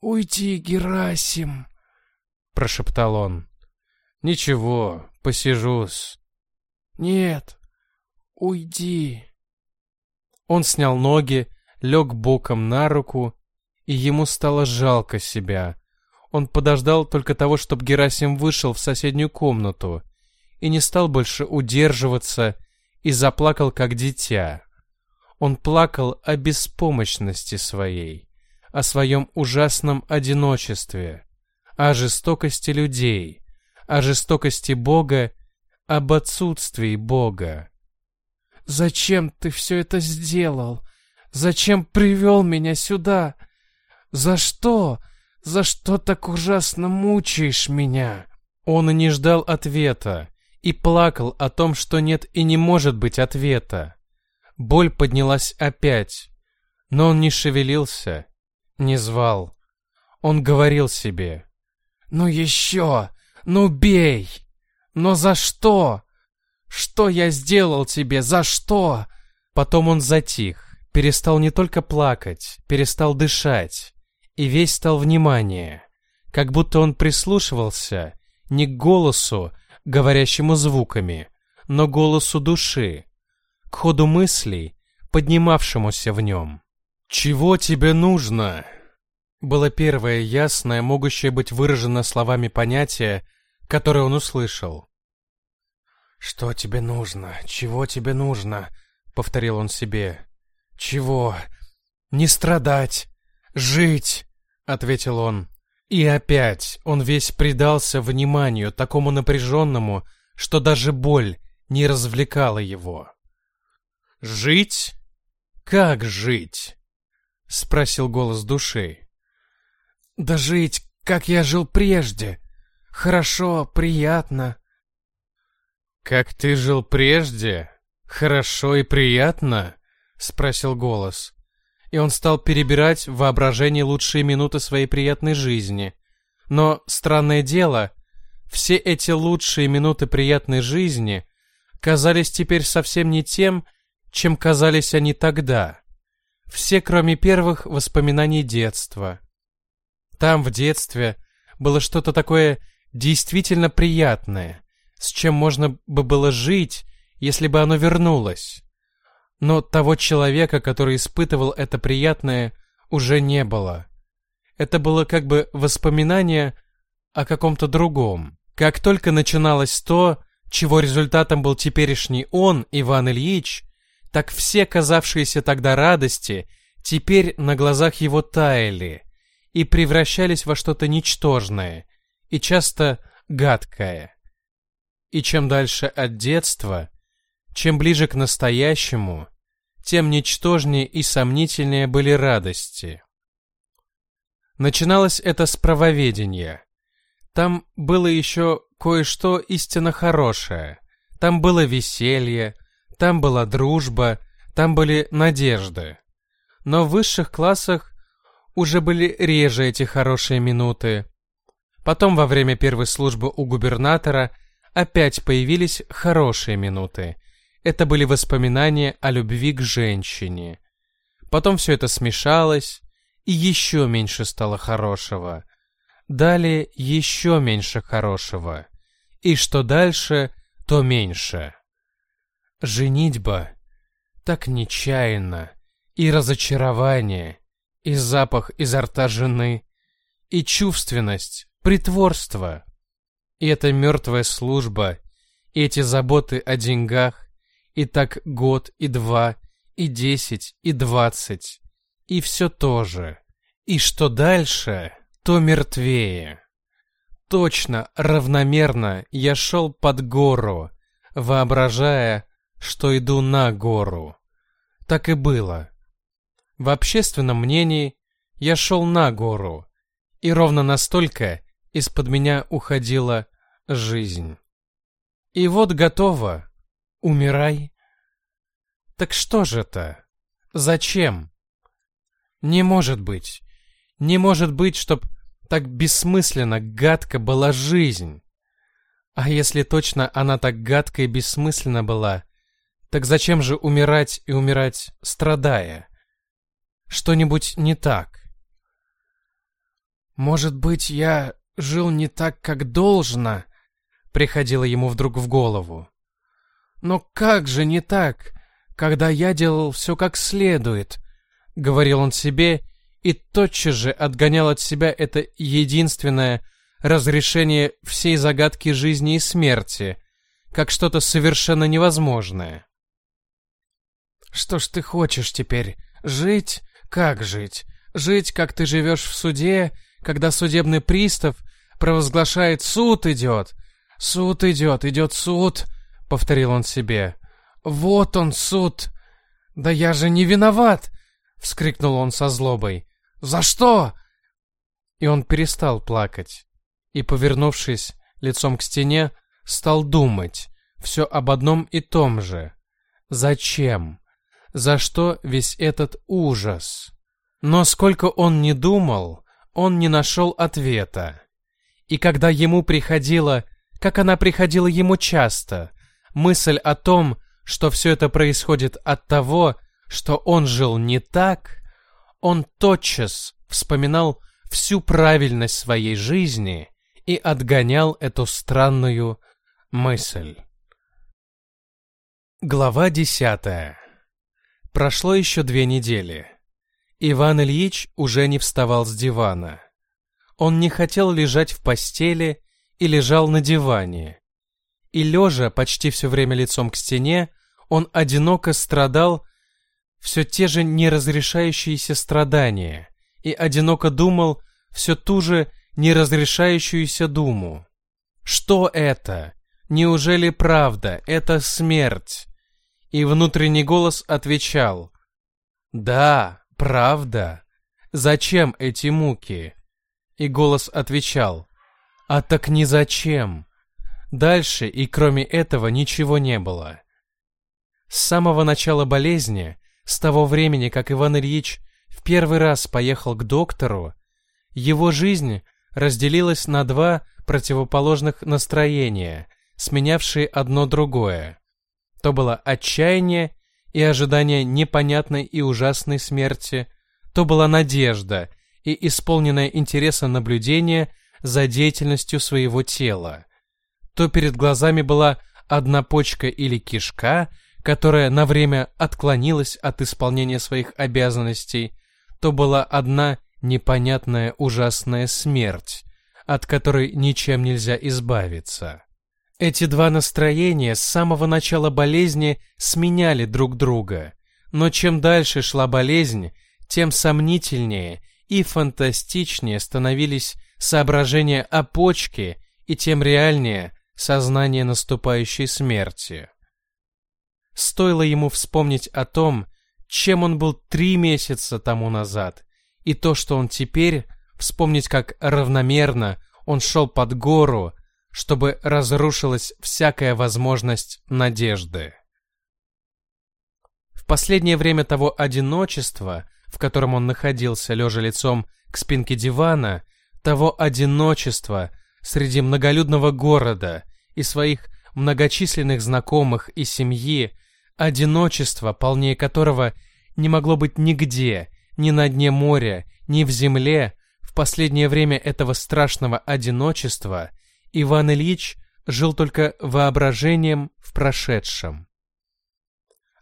«Уйди, Герасим!» — прошептал он. «Ничего, посижусь». «Нет, уйди». Он снял ноги, лег боком на руку, и ему стало жалко себя, он подождал только того, чтобы Герасим вышел в соседнюю комнату и не стал больше удерживаться и заплакал как дитя. Он плакал о беспомощности своей, о своем ужасном одиночестве, о жестокости людей, о жестокости Бога, об отсутствии Бога. «Зачем ты все это сделал? Зачем привел меня сюда? За что? За что так ужасно мучаешь меня?» Он не ждал ответа, и плакал о том, что нет и не может быть ответа. Боль поднялась опять, но он не шевелился, не звал. Он говорил себе. «Ну еще! Ну бей! Но за что? Что я сделал тебе? За что?» Потом он затих, перестал не только плакать, перестал дышать и весь стал внимание, как будто он прислушивался не к голосу, говорящему звуками, но голосу души, к ходу мыслей, поднимавшемуся в нем. «Чего тебе нужно?» Было первое ясное, могущее быть выражено словами понятие, которое он услышал. «Что тебе нужно? Чего тебе нужно?» — повторил он себе. «Чего? Не страдать! Жить!» — ответил он. И опять он весь предался вниманию, такому напряженному, что даже боль не развлекала его. «Жить? Как жить?» — спросил голос души. «Да жить, как я жил прежде. Хорошо, приятно». «Как ты жил прежде? Хорошо и приятно?» — спросил голос и он стал перебирать в воображении лучшие минуты своей приятной жизни. Но, странное дело, все эти лучшие минуты приятной жизни казались теперь совсем не тем, чем казались они тогда. Все, кроме первых воспоминаний детства. Там, в детстве, было что-то такое действительно приятное, с чем можно бы было жить, если бы оно вернулось. Но того человека, который испытывал это приятное, уже не было. Это было как бы воспоминание о каком-то другом. Как только начиналось то, чего результатом был теперешний он, Иван Ильич, так все казавшиеся тогда радости теперь на глазах его таяли и превращались во что-то ничтожное и часто гадкое. И чем дальше от детства, чем ближе к настоящему, тем ничтожнее и сомнительнее были радости. Начиналось это с правоведения. Там было еще кое-что истинно хорошее. Там было веселье, там была дружба, там были надежды. Но в высших классах уже были реже эти хорошие минуты. Потом во время первой службы у губернатора опять появились хорошие минуты, это были воспоминания о любви к женщине. Потом все это смешалось, и еще меньше стало хорошего. Далее еще меньше хорошего. И что дальше, то меньше. Женитьба так нечаянно, и разочарование, и запах изо рта жены, и чувственность, притворство. И эта мертвая служба, и эти заботы о деньгах, и так год, и два, и десять, и двадцать. И все то же. И что дальше, то мертвее. Точно, равномерно я шел под гору, воображая, что иду на гору. Так и было. В общественном мнении я шел на гору, и ровно настолько из-под меня уходила жизнь. И вот готово, Умирай. Так что же это? Зачем? Не может быть. Не может быть, чтоб так бессмысленно, гадко была жизнь. А если точно она так гадко и бессмысленно была, так зачем же умирать и умирать, страдая? Что-нибудь не так? Может быть, я жил не так, как должно, приходило ему вдруг в голову. Но как же не так, когда я делал все как следует? Говорил он себе и тотчас же отгонял от себя это единственное разрешение всей загадки жизни и смерти, как что-то совершенно невозможное. Что ж ты хочешь теперь? Жить? Как жить? Жить, как ты живешь в суде, когда судебный пристав провозглашает «суд идет». Суд идет, идет суд, — повторил он себе. «Вот он, суд! Да я же не виноват!» — вскрикнул он со злобой. «За что?» И он перестал плакать и, повернувшись лицом к стене, стал думать все об одном и том же. Зачем? За что весь этот ужас? Но сколько он не думал, он не нашел ответа. И когда ему приходило, как она приходила ему часто, мысль о том, что все это происходит от того, что он жил не так, он тотчас вспоминал всю правильность своей жизни и отгонял эту странную мысль. Глава десятая. Прошло еще две недели. Иван Ильич уже не вставал с дивана. Он не хотел лежать в постели и лежал на диване И лежа почти все время лицом к стене, он одиноко страдал все те же неразрешающиеся страдания и одиноко думал все ту же неразрешающуюся думу. Что это? Неужели правда? Это смерть? И внутренний голос отвечал. Да, правда. Зачем эти муки? И голос отвечал. А так не зачем. Дальше и кроме этого ничего не было. С самого начала болезни, с того времени, как Иван Ильич в первый раз поехал к доктору, его жизнь разделилась на два противоположных настроения, сменявшие одно другое. То было отчаяние и ожидание непонятной и ужасной смерти, то была надежда и исполненное интереса наблюдение за деятельностью своего тела. То перед глазами была одна почка или кишка, которая на время отклонилась от исполнения своих обязанностей, то была одна непонятная ужасная смерть, от которой ничем нельзя избавиться. Эти два настроения с самого начала болезни сменяли друг друга, но чем дальше шла болезнь, тем сомнительнее и фантастичнее становились соображения о почке и тем реальнее сознание наступающей смерти. Стоило ему вспомнить о том, чем он был три месяца тому назад, и то, что он теперь, вспомнить, как равномерно он шел под гору, чтобы разрушилась всякая возможность надежды. В последнее время того одиночества, в котором он находился, лежа лицом к спинке дивана, того одиночества среди многолюдного города и своих многочисленных знакомых и семьи, одиночества, полнее которого не могло быть нигде, ни на дне моря, ни в земле, в последнее время этого страшного одиночества Иван Ильич жил только воображением в прошедшем.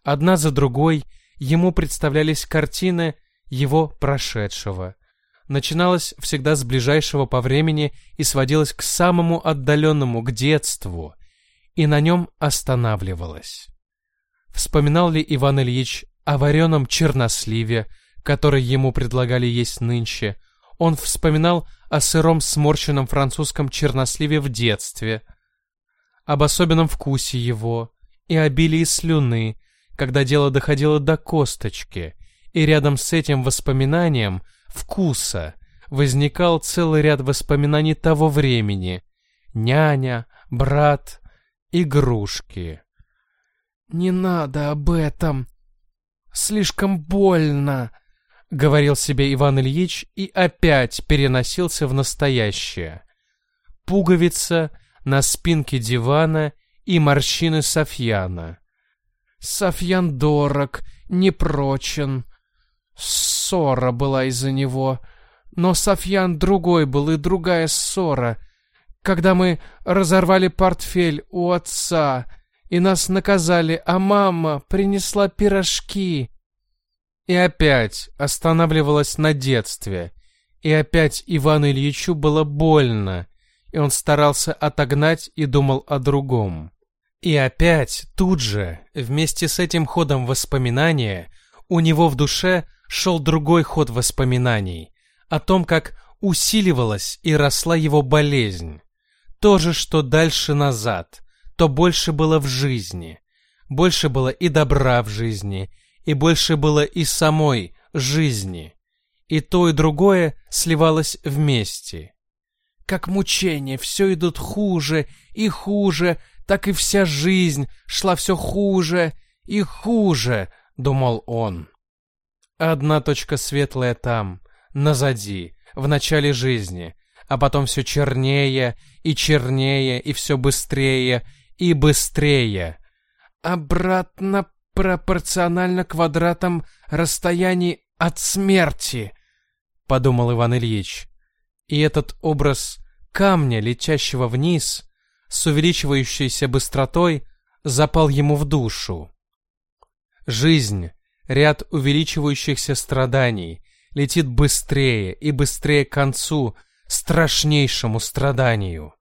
Одна за другой ему представлялись картины его прошедшего. Начиналось всегда с ближайшего по времени и сводилось к самому отдаленному, к детству, и на нем останавливалось. Вспоминал ли Иван Ильич о вареном черносливе, который ему предлагали есть нынче, он вспоминал о сыром сморщенном французском черносливе в детстве, об особенном вкусе его и обилии слюны, когда дело доходило до косточки, и рядом с этим воспоминанием вкуса возникал целый ряд воспоминаний того времени — няня, брат, игрушки. «Не надо об этом. Слишком больно», — говорил себе Иван Ильич и опять переносился в настоящее. Пуговица на спинке дивана и морщины Софьяна. Софьян дорог, непрочен. Ссора была из-за него. Но Софьян другой был и другая ссора. Когда мы разорвали портфель у отца, и нас наказали, а мама принесла пирожки. И опять останавливалась на детстве. И опять Ивану Ильичу было больно, и он старался отогнать и думал о другом. И опять, тут же, вместе с этим ходом воспоминания, у него в душе шел другой ход воспоминаний, о том, как усиливалась и росла его болезнь. То же, что дальше назад, то больше было в жизни. Больше было и добра в жизни, и больше было и самой жизни. И то, и другое сливалось вместе. Как мучение, все идут хуже и хуже, так и вся жизнь шла все хуже и хуже, думал он. Одна точка светлая там, назади, в начале жизни, а потом все чернее и чернее и все быстрее и быстрее. Обратно пропорционально квадратам расстояний от смерти, подумал Иван Ильич. И этот образ камня, летящего вниз, с увеличивающейся быстротой, запал ему в душу. Жизнь, ряд увеличивающихся страданий, летит быстрее и быстрее к концу, страшнейшему страданию.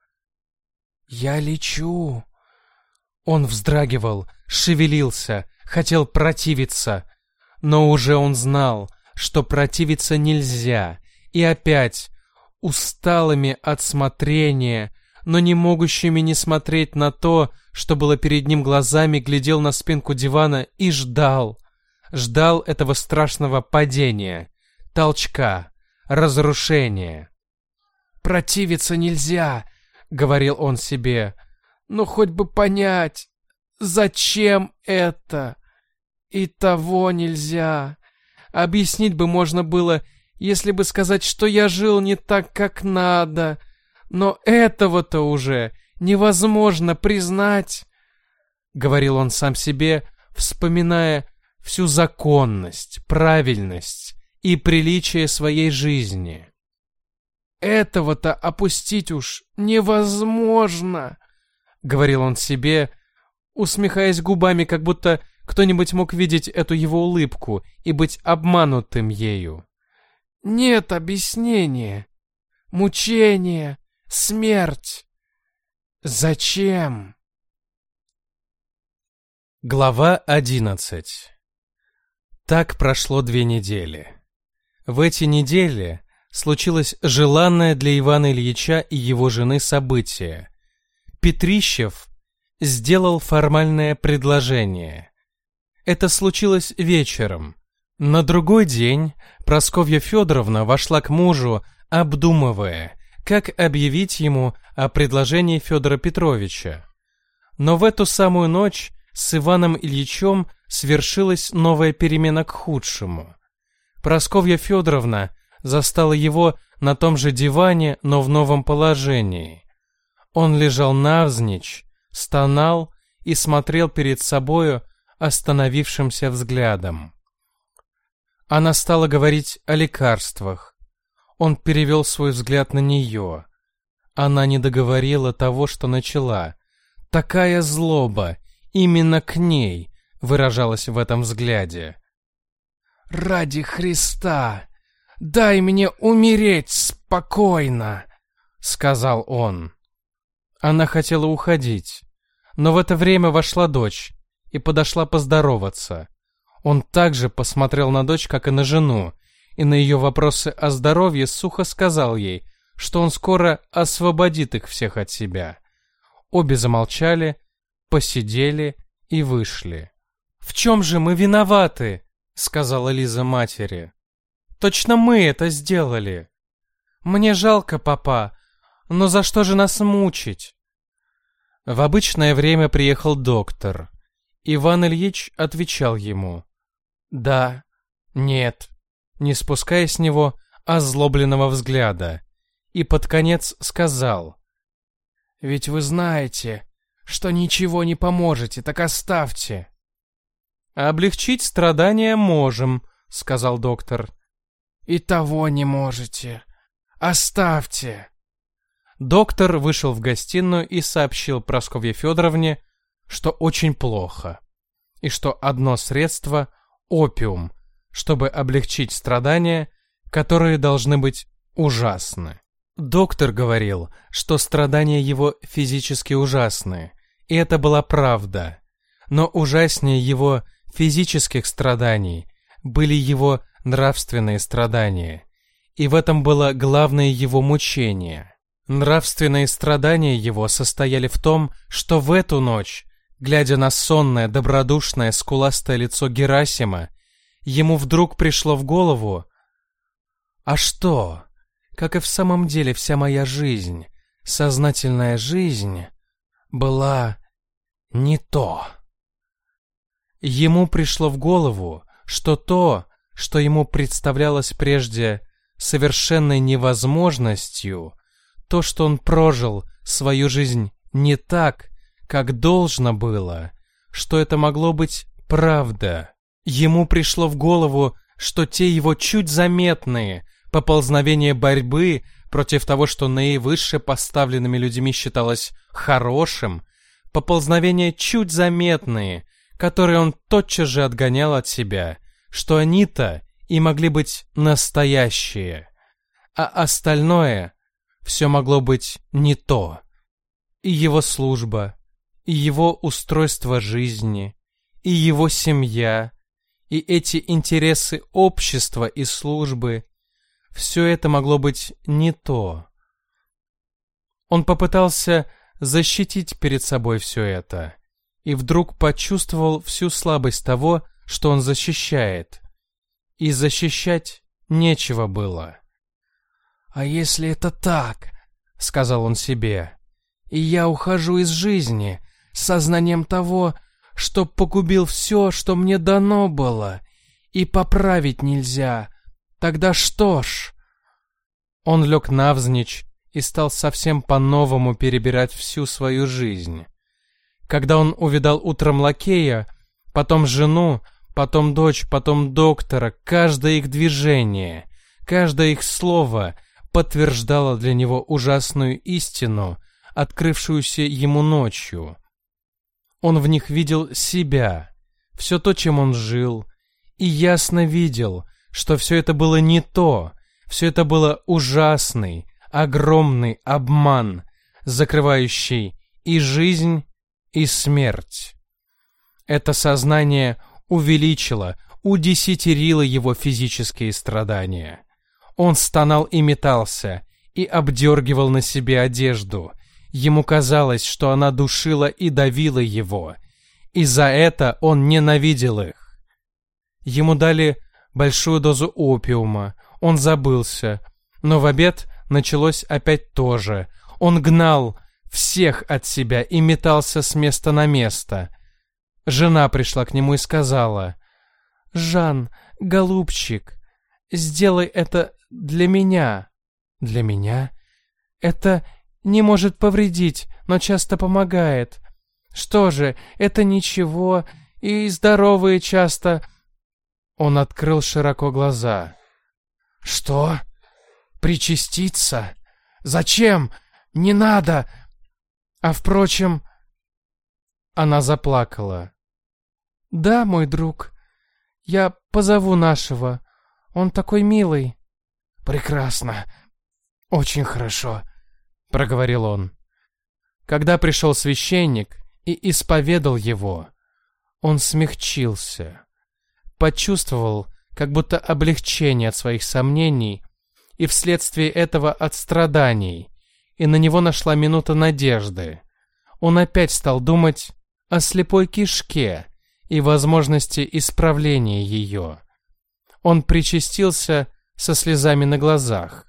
«Я лечу, Он вздрагивал, шевелился, хотел противиться, но уже он знал, что противиться нельзя, и опять, усталыми от смотрения, но не могущими не смотреть на то, что было перед ним глазами, глядел на спинку дивана и ждал. Ждал этого страшного падения, толчка, разрушения. «Противиться нельзя», — говорил он себе, — «но хоть бы понять, зачем это? И того нельзя. Объяснить бы можно было, если бы сказать, что я жил не так, как надо, но этого-то уже невозможно признать», — говорил он сам себе, вспоминая всю законность, правильность и приличие своей жизни. «Этого-то опустить уж невозможно», — говорил он себе, усмехаясь губами, как будто кто-нибудь мог видеть эту его улыбку и быть обманутым ею. «Нет объяснения. Мучение, смерть. Зачем?» Глава одиннадцать Так прошло две недели. В эти недели случилось желанное для Ивана Ильича и его жены событие. Петрищев сделал формальное предложение. Это случилось вечером. На другой день Просковья Федоровна вошла к мужу, обдумывая, как объявить ему о предложении Федора Петровича. Но в эту самую ночь с Иваном Ильичем свершилась новая перемена к худшему. Просковья Федоровна застала его на том же диване, но в новом положении. Он лежал навзничь, стонал и смотрел перед собою остановившимся взглядом. Она стала говорить о лекарствах. Он перевел свой взгляд на нее. Она не договорила того, что начала. Такая злоба именно к ней выражалась в этом взгляде. «Ради Христа, дай мне умереть спокойно», — сказал он. Она хотела уходить, но в это время вошла дочь и подошла поздороваться. Он также посмотрел на дочь, как и на жену, и на ее вопросы о здоровье сухо сказал ей, что он скоро освободит их всех от себя. Обе замолчали, посидели и вышли. «В чем же мы виноваты?» — сказала Лиза матери. «Точно мы это сделали. Мне жалко папа, но за что же нас мучить?» В обычное время приехал доктор. Иван Ильич отвечал ему. «Да, нет», не спуская с него озлобленного взгляда, и под конец сказал. «Ведь вы знаете, что ничего не поможете, так оставьте». «Облегчить страдания можем», — сказал доктор. «И того не можете. Оставьте». Доктор вышел в гостиную и сообщил Прасковье Федоровне, что очень плохо, и что одно средство — опиум, чтобы облегчить страдания, которые должны быть ужасны. Доктор говорил, что страдания его физически ужасны, и это была правда. Но ужаснее его физических страданий были его нравственные страдания, и в этом было главное его мучение. Нравственные страдания его состояли в том, что в эту ночь, глядя на сонное, добродушное, скуластое лицо Герасима, ему вдруг пришло в голову, «А что, как и в самом деле вся моя жизнь, сознательная жизнь, была не то?» Ему пришло в голову, что то, что ему представлялось прежде совершенной невозможностью, то, что он прожил свою жизнь не так, как должно было, что это могло быть правда. Ему пришло в голову, что те его чуть заметные поползновения борьбы против того, что наивысше поставленными людьми считалось хорошим, поползновения чуть заметные, которые он тотчас же отгонял от себя, что они-то и могли быть настоящие, а остальное все могло быть не то. И его служба, и его устройство жизни, и его семья, и эти интересы общества и службы, все это могло быть не то. Он попытался защитить перед собой все это, и вдруг почувствовал всю слабость того, что он защищает. И защищать нечего было. «А если это так?» — сказал он себе. «И я ухожу из жизни с сознанием того, что погубил все, что мне дано было, и поправить нельзя. Тогда что ж?» Он лег навзничь и стал совсем по-новому перебирать всю свою жизнь. Когда он увидал утром лакея, потом жену, потом дочь, потом доктора, каждое их движение, каждое их слово подтверждало для него ужасную истину, открывшуюся ему ночью. Он в них видел себя, все то, чем он жил, и ясно видел, что все это было не то, все это было ужасный, огромный обман, закрывающий и жизнь, и смерть. Это сознание увеличило, удесятерило его физические страдания. Он стонал и метался, и обдергивал на себе одежду. Ему казалось, что она душила и давила его, и за это он ненавидел их. Ему дали большую дозу опиума, он забылся, но в обед началось опять то же. Он гнал всех от себя и метался с места на место. Жена пришла к нему и сказала, «Жан, голубчик, сделай это для меня». «Для меня? Это не может повредить, но часто помогает. Что же, это ничего, и здоровые часто...» Он открыл широко глаза. «Что?» Причаститься? Зачем? Не надо! А впрочем...» Она заплакала. «Да, мой друг, я позову нашего. Он такой милый». «Прекрасно. Очень хорошо», — проговорил он. Когда пришел священник и исповедал его, он смягчился, почувствовал как будто облегчение от своих сомнений и вследствие этого от страданий, и на него нашла минута надежды. Он опять стал думать о слепой кишке и возможности исправления ее. Он причастился со слезами на глазах.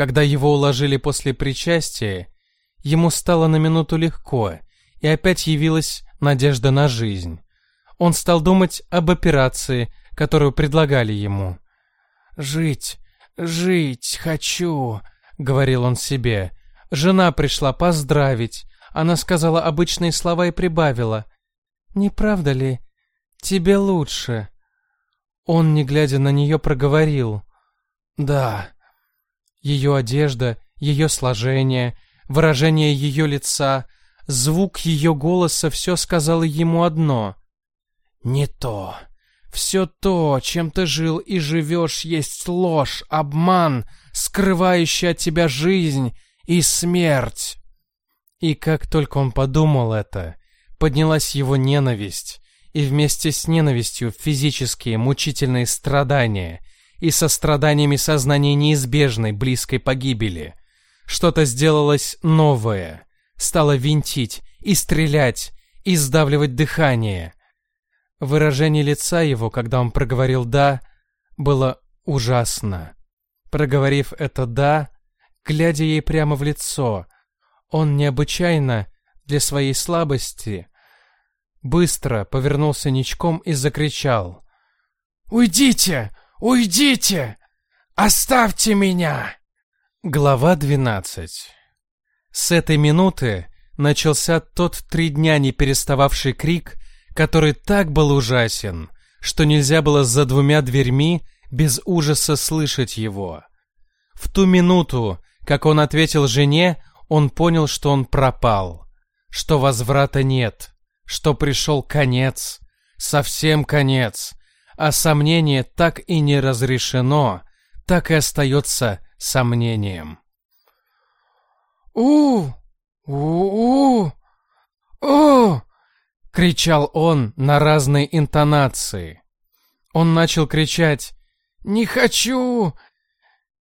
Когда его уложили после причастия, ему стало на минуту легко, и опять явилась надежда на жизнь. Он стал думать об операции, которую предлагали ему – «Жить, жить хочу», — говорил он себе. Жена пришла поздравить. Она сказала обычные слова и прибавила. «Не правда ли? Тебе лучше». Он, не глядя на нее, проговорил. «Да». Ее одежда, ее сложение, выражение ее лица, звук ее голоса все сказало ему одно. «Не то». Все то, чем ты жил и живешь, есть ложь, обман, скрывающий от тебя жизнь и смерть. И как только он подумал это, поднялась его ненависть, и вместе с ненавистью физические мучительные страдания, и со страданиями сознания неизбежной близкой погибели. Что-то сделалось новое, стало винтить и стрелять, и сдавливать дыхание — Выражение лица его, когда он проговорил «да», было ужасно. Проговорив это «да», глядя ей прямо в лицо, он необычайно для своей слабости быстро повернулся ничком и закричал «Уйдите! Уйдите! Оставьте меня!» Глава двенадцать С этой минуты начался тот три дня не перестававший крик который так был ужасен, что нельзя было за двумя дверьми без ужаса слышать его. В ту минуту, как он ответил жене, он понял, что он пропал, что возврата нет, что пришел конец, совсем конец, а сомнение так и не разрешено, так и остается сомнением. у у у О! — кричал он на разные интонации. Он начал кричать «Не хочу!»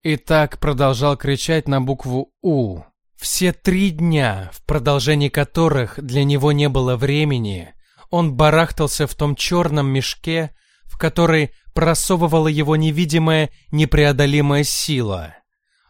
и так продолжал кричать на букву «У». Все три дня, в продолжении которых для него не было времени, он барахтался в том черном мешке, в который просовывала его невидимая непреодолимая сила.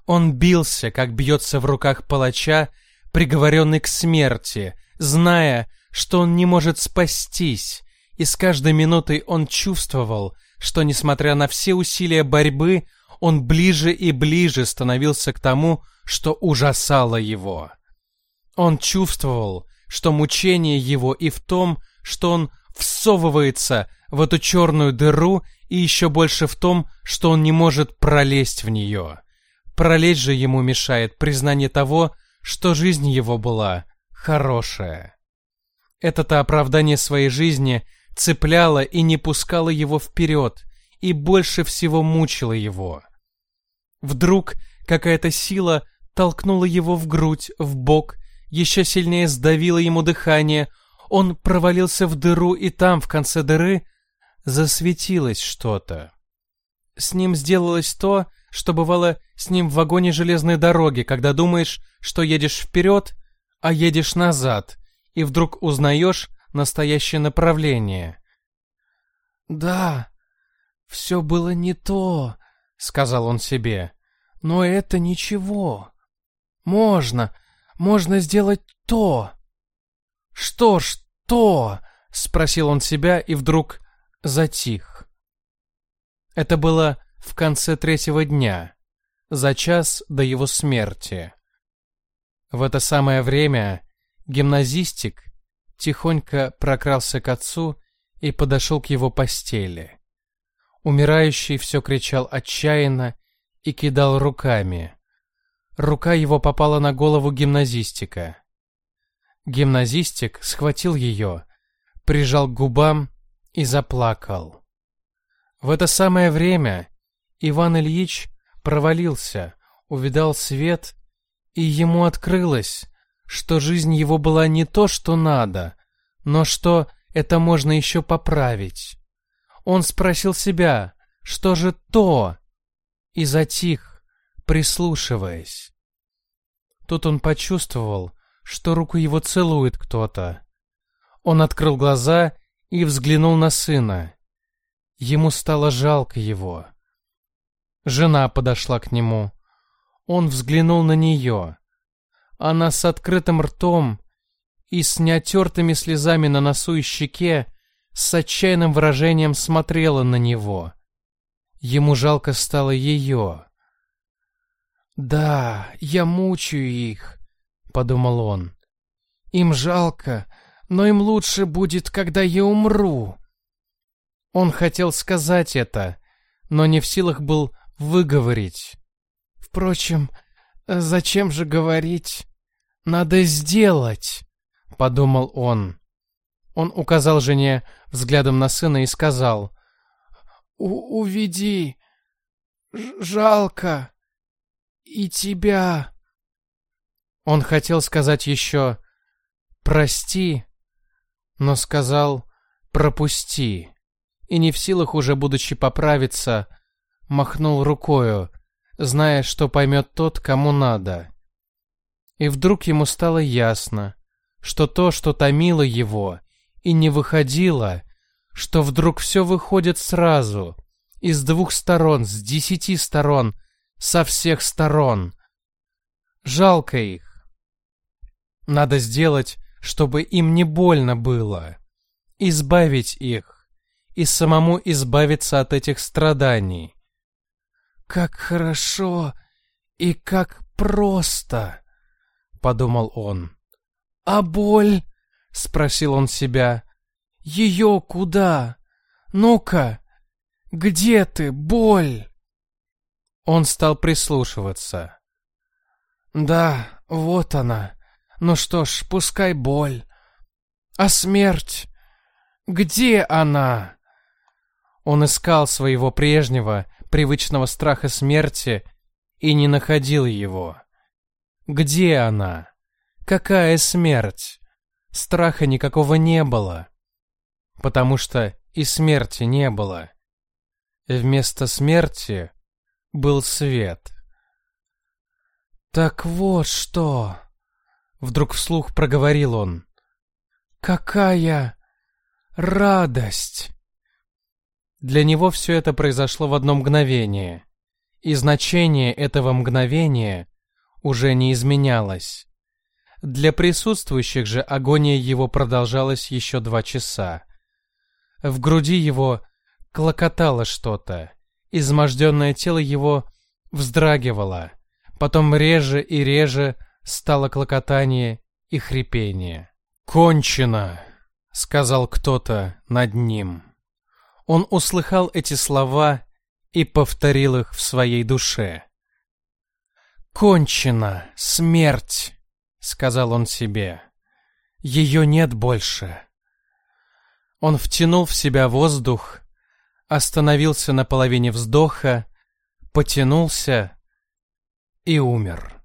Он бился, как бьется в руках палача, приговоренный к смерти, зная, что он не может спастись, и с каждой минутой он чувствовал, что, несмотря на все усилия борьбы, он ближе и ближе становился к тому, что ужасало его. Он чувствовал, что мучение его и в том, что он всовывается в эту черную дыру, и еще больше в том, что он не может пролезть в нее. Пролезть же ему мешает признание того, что жизнь его была хорошая. Это-то оправдание своей жизни цепляло и не пускало его вперед, и больше всего мучило его. Вдруг какая-то сила толкнула его в грудь, в бок, еще сильнее сдавила ему дыхание, он провалился в дыру, и там, в конце дыры, засветилось что-то. С ним сделалось то, что бывало с ним в вагоне железной дороги, когда думаешь, что едешь вперед, а едешь назад, и вдруг узнаешь настоящее направление. «Да, все было не то», — сказал он себе. «Но это ничего. Можно, можно сделать то». «Что ж то?» — спросил он себя и вдруг затих. Это было в конце третьего дня, за час до его смерти. В это самое время Гимназистик тихонько прокрался к отцу и подошел к его постели. Умирающий все кричал отчаянно и кидал руками. Рука его попала на голову гимназистика. Гимназистик схватил ее, прижал к губам и заплакал. В это самое время Иван Ильич провалился, увидал свет, и ему открылось, что жизнь его была не то, что надо, но что это можно еще поправить. Он спросил себя, что же то, и затих, прислушиваясь. Тут он почувствовал, что руку его целует кто-то. Он открыл глаза и взглянул на сына. Ему стало жалко его. Жена подошла к нему. Он взглянул на нее. Она с открытым ртом и с неотертыми слезами на носу и щеке с отчаянным выражением смотрела на него. Ему жалко стало ее. «Да, я мучаю их», — подумал он. «Им жалко, но им лучше будет, когда я умру». Он хотел сказать это, но не в силах был выговорить. Впрочем, зачем же говорить? «Надо сделать», — подумал он. Он указал жене взглядом на сына и сказал, «Уведи, жалко, и тебя». Он хотел сказать еще «прости», но сказал «пропусти», и не в силах уже будучи поправиться, махнул рукою, зная, что поймет тот, кому надо. И вдруг ему стало ясно, что то, что томило его и не выходило, что вдруг все выходит сразу, из двух сторон, с десяти сторон, со всех сторон. Жалко их. Надо сделать, чтобы им не больно было. Избавить их. И самому избавиться от этих страданий. Как хорошо и как просто. — подумал он. «А боль?» — спросил он себя. «Ее куда? Ну-ка, где ты, боль?» Он стал прислушиваться. «Да, вот она. Ну что ж, пускай боль. А смерть? Где она?» Он искал своего прежнего, привычного страха смерти и не находил его. Где она? Какая смерть? страха никакого не было, потому что и смерти не было. Вместо смерти был свет. «Так вот что!» — вдруг вслух проговорил он. «Какая радость!» Для него все это произошло в одно мгновение, и значение этого мгновения уже не изменялось. Для присутствующих же агония его продолжалась еще два часа. В груди его клокотало что-то, изможденное тело его вздрагивало, потом реже и реже стало клокотание и хрипение. «Кончено!» — сказал кто-то над ним. Он услыхал эти слова и повторил их в своей душе. «Кончено! Смерть!» — сказал он себе. «Ее нет больше!» Он втянул в себя воздух, остановился на половине вздоха, потянулся и умер.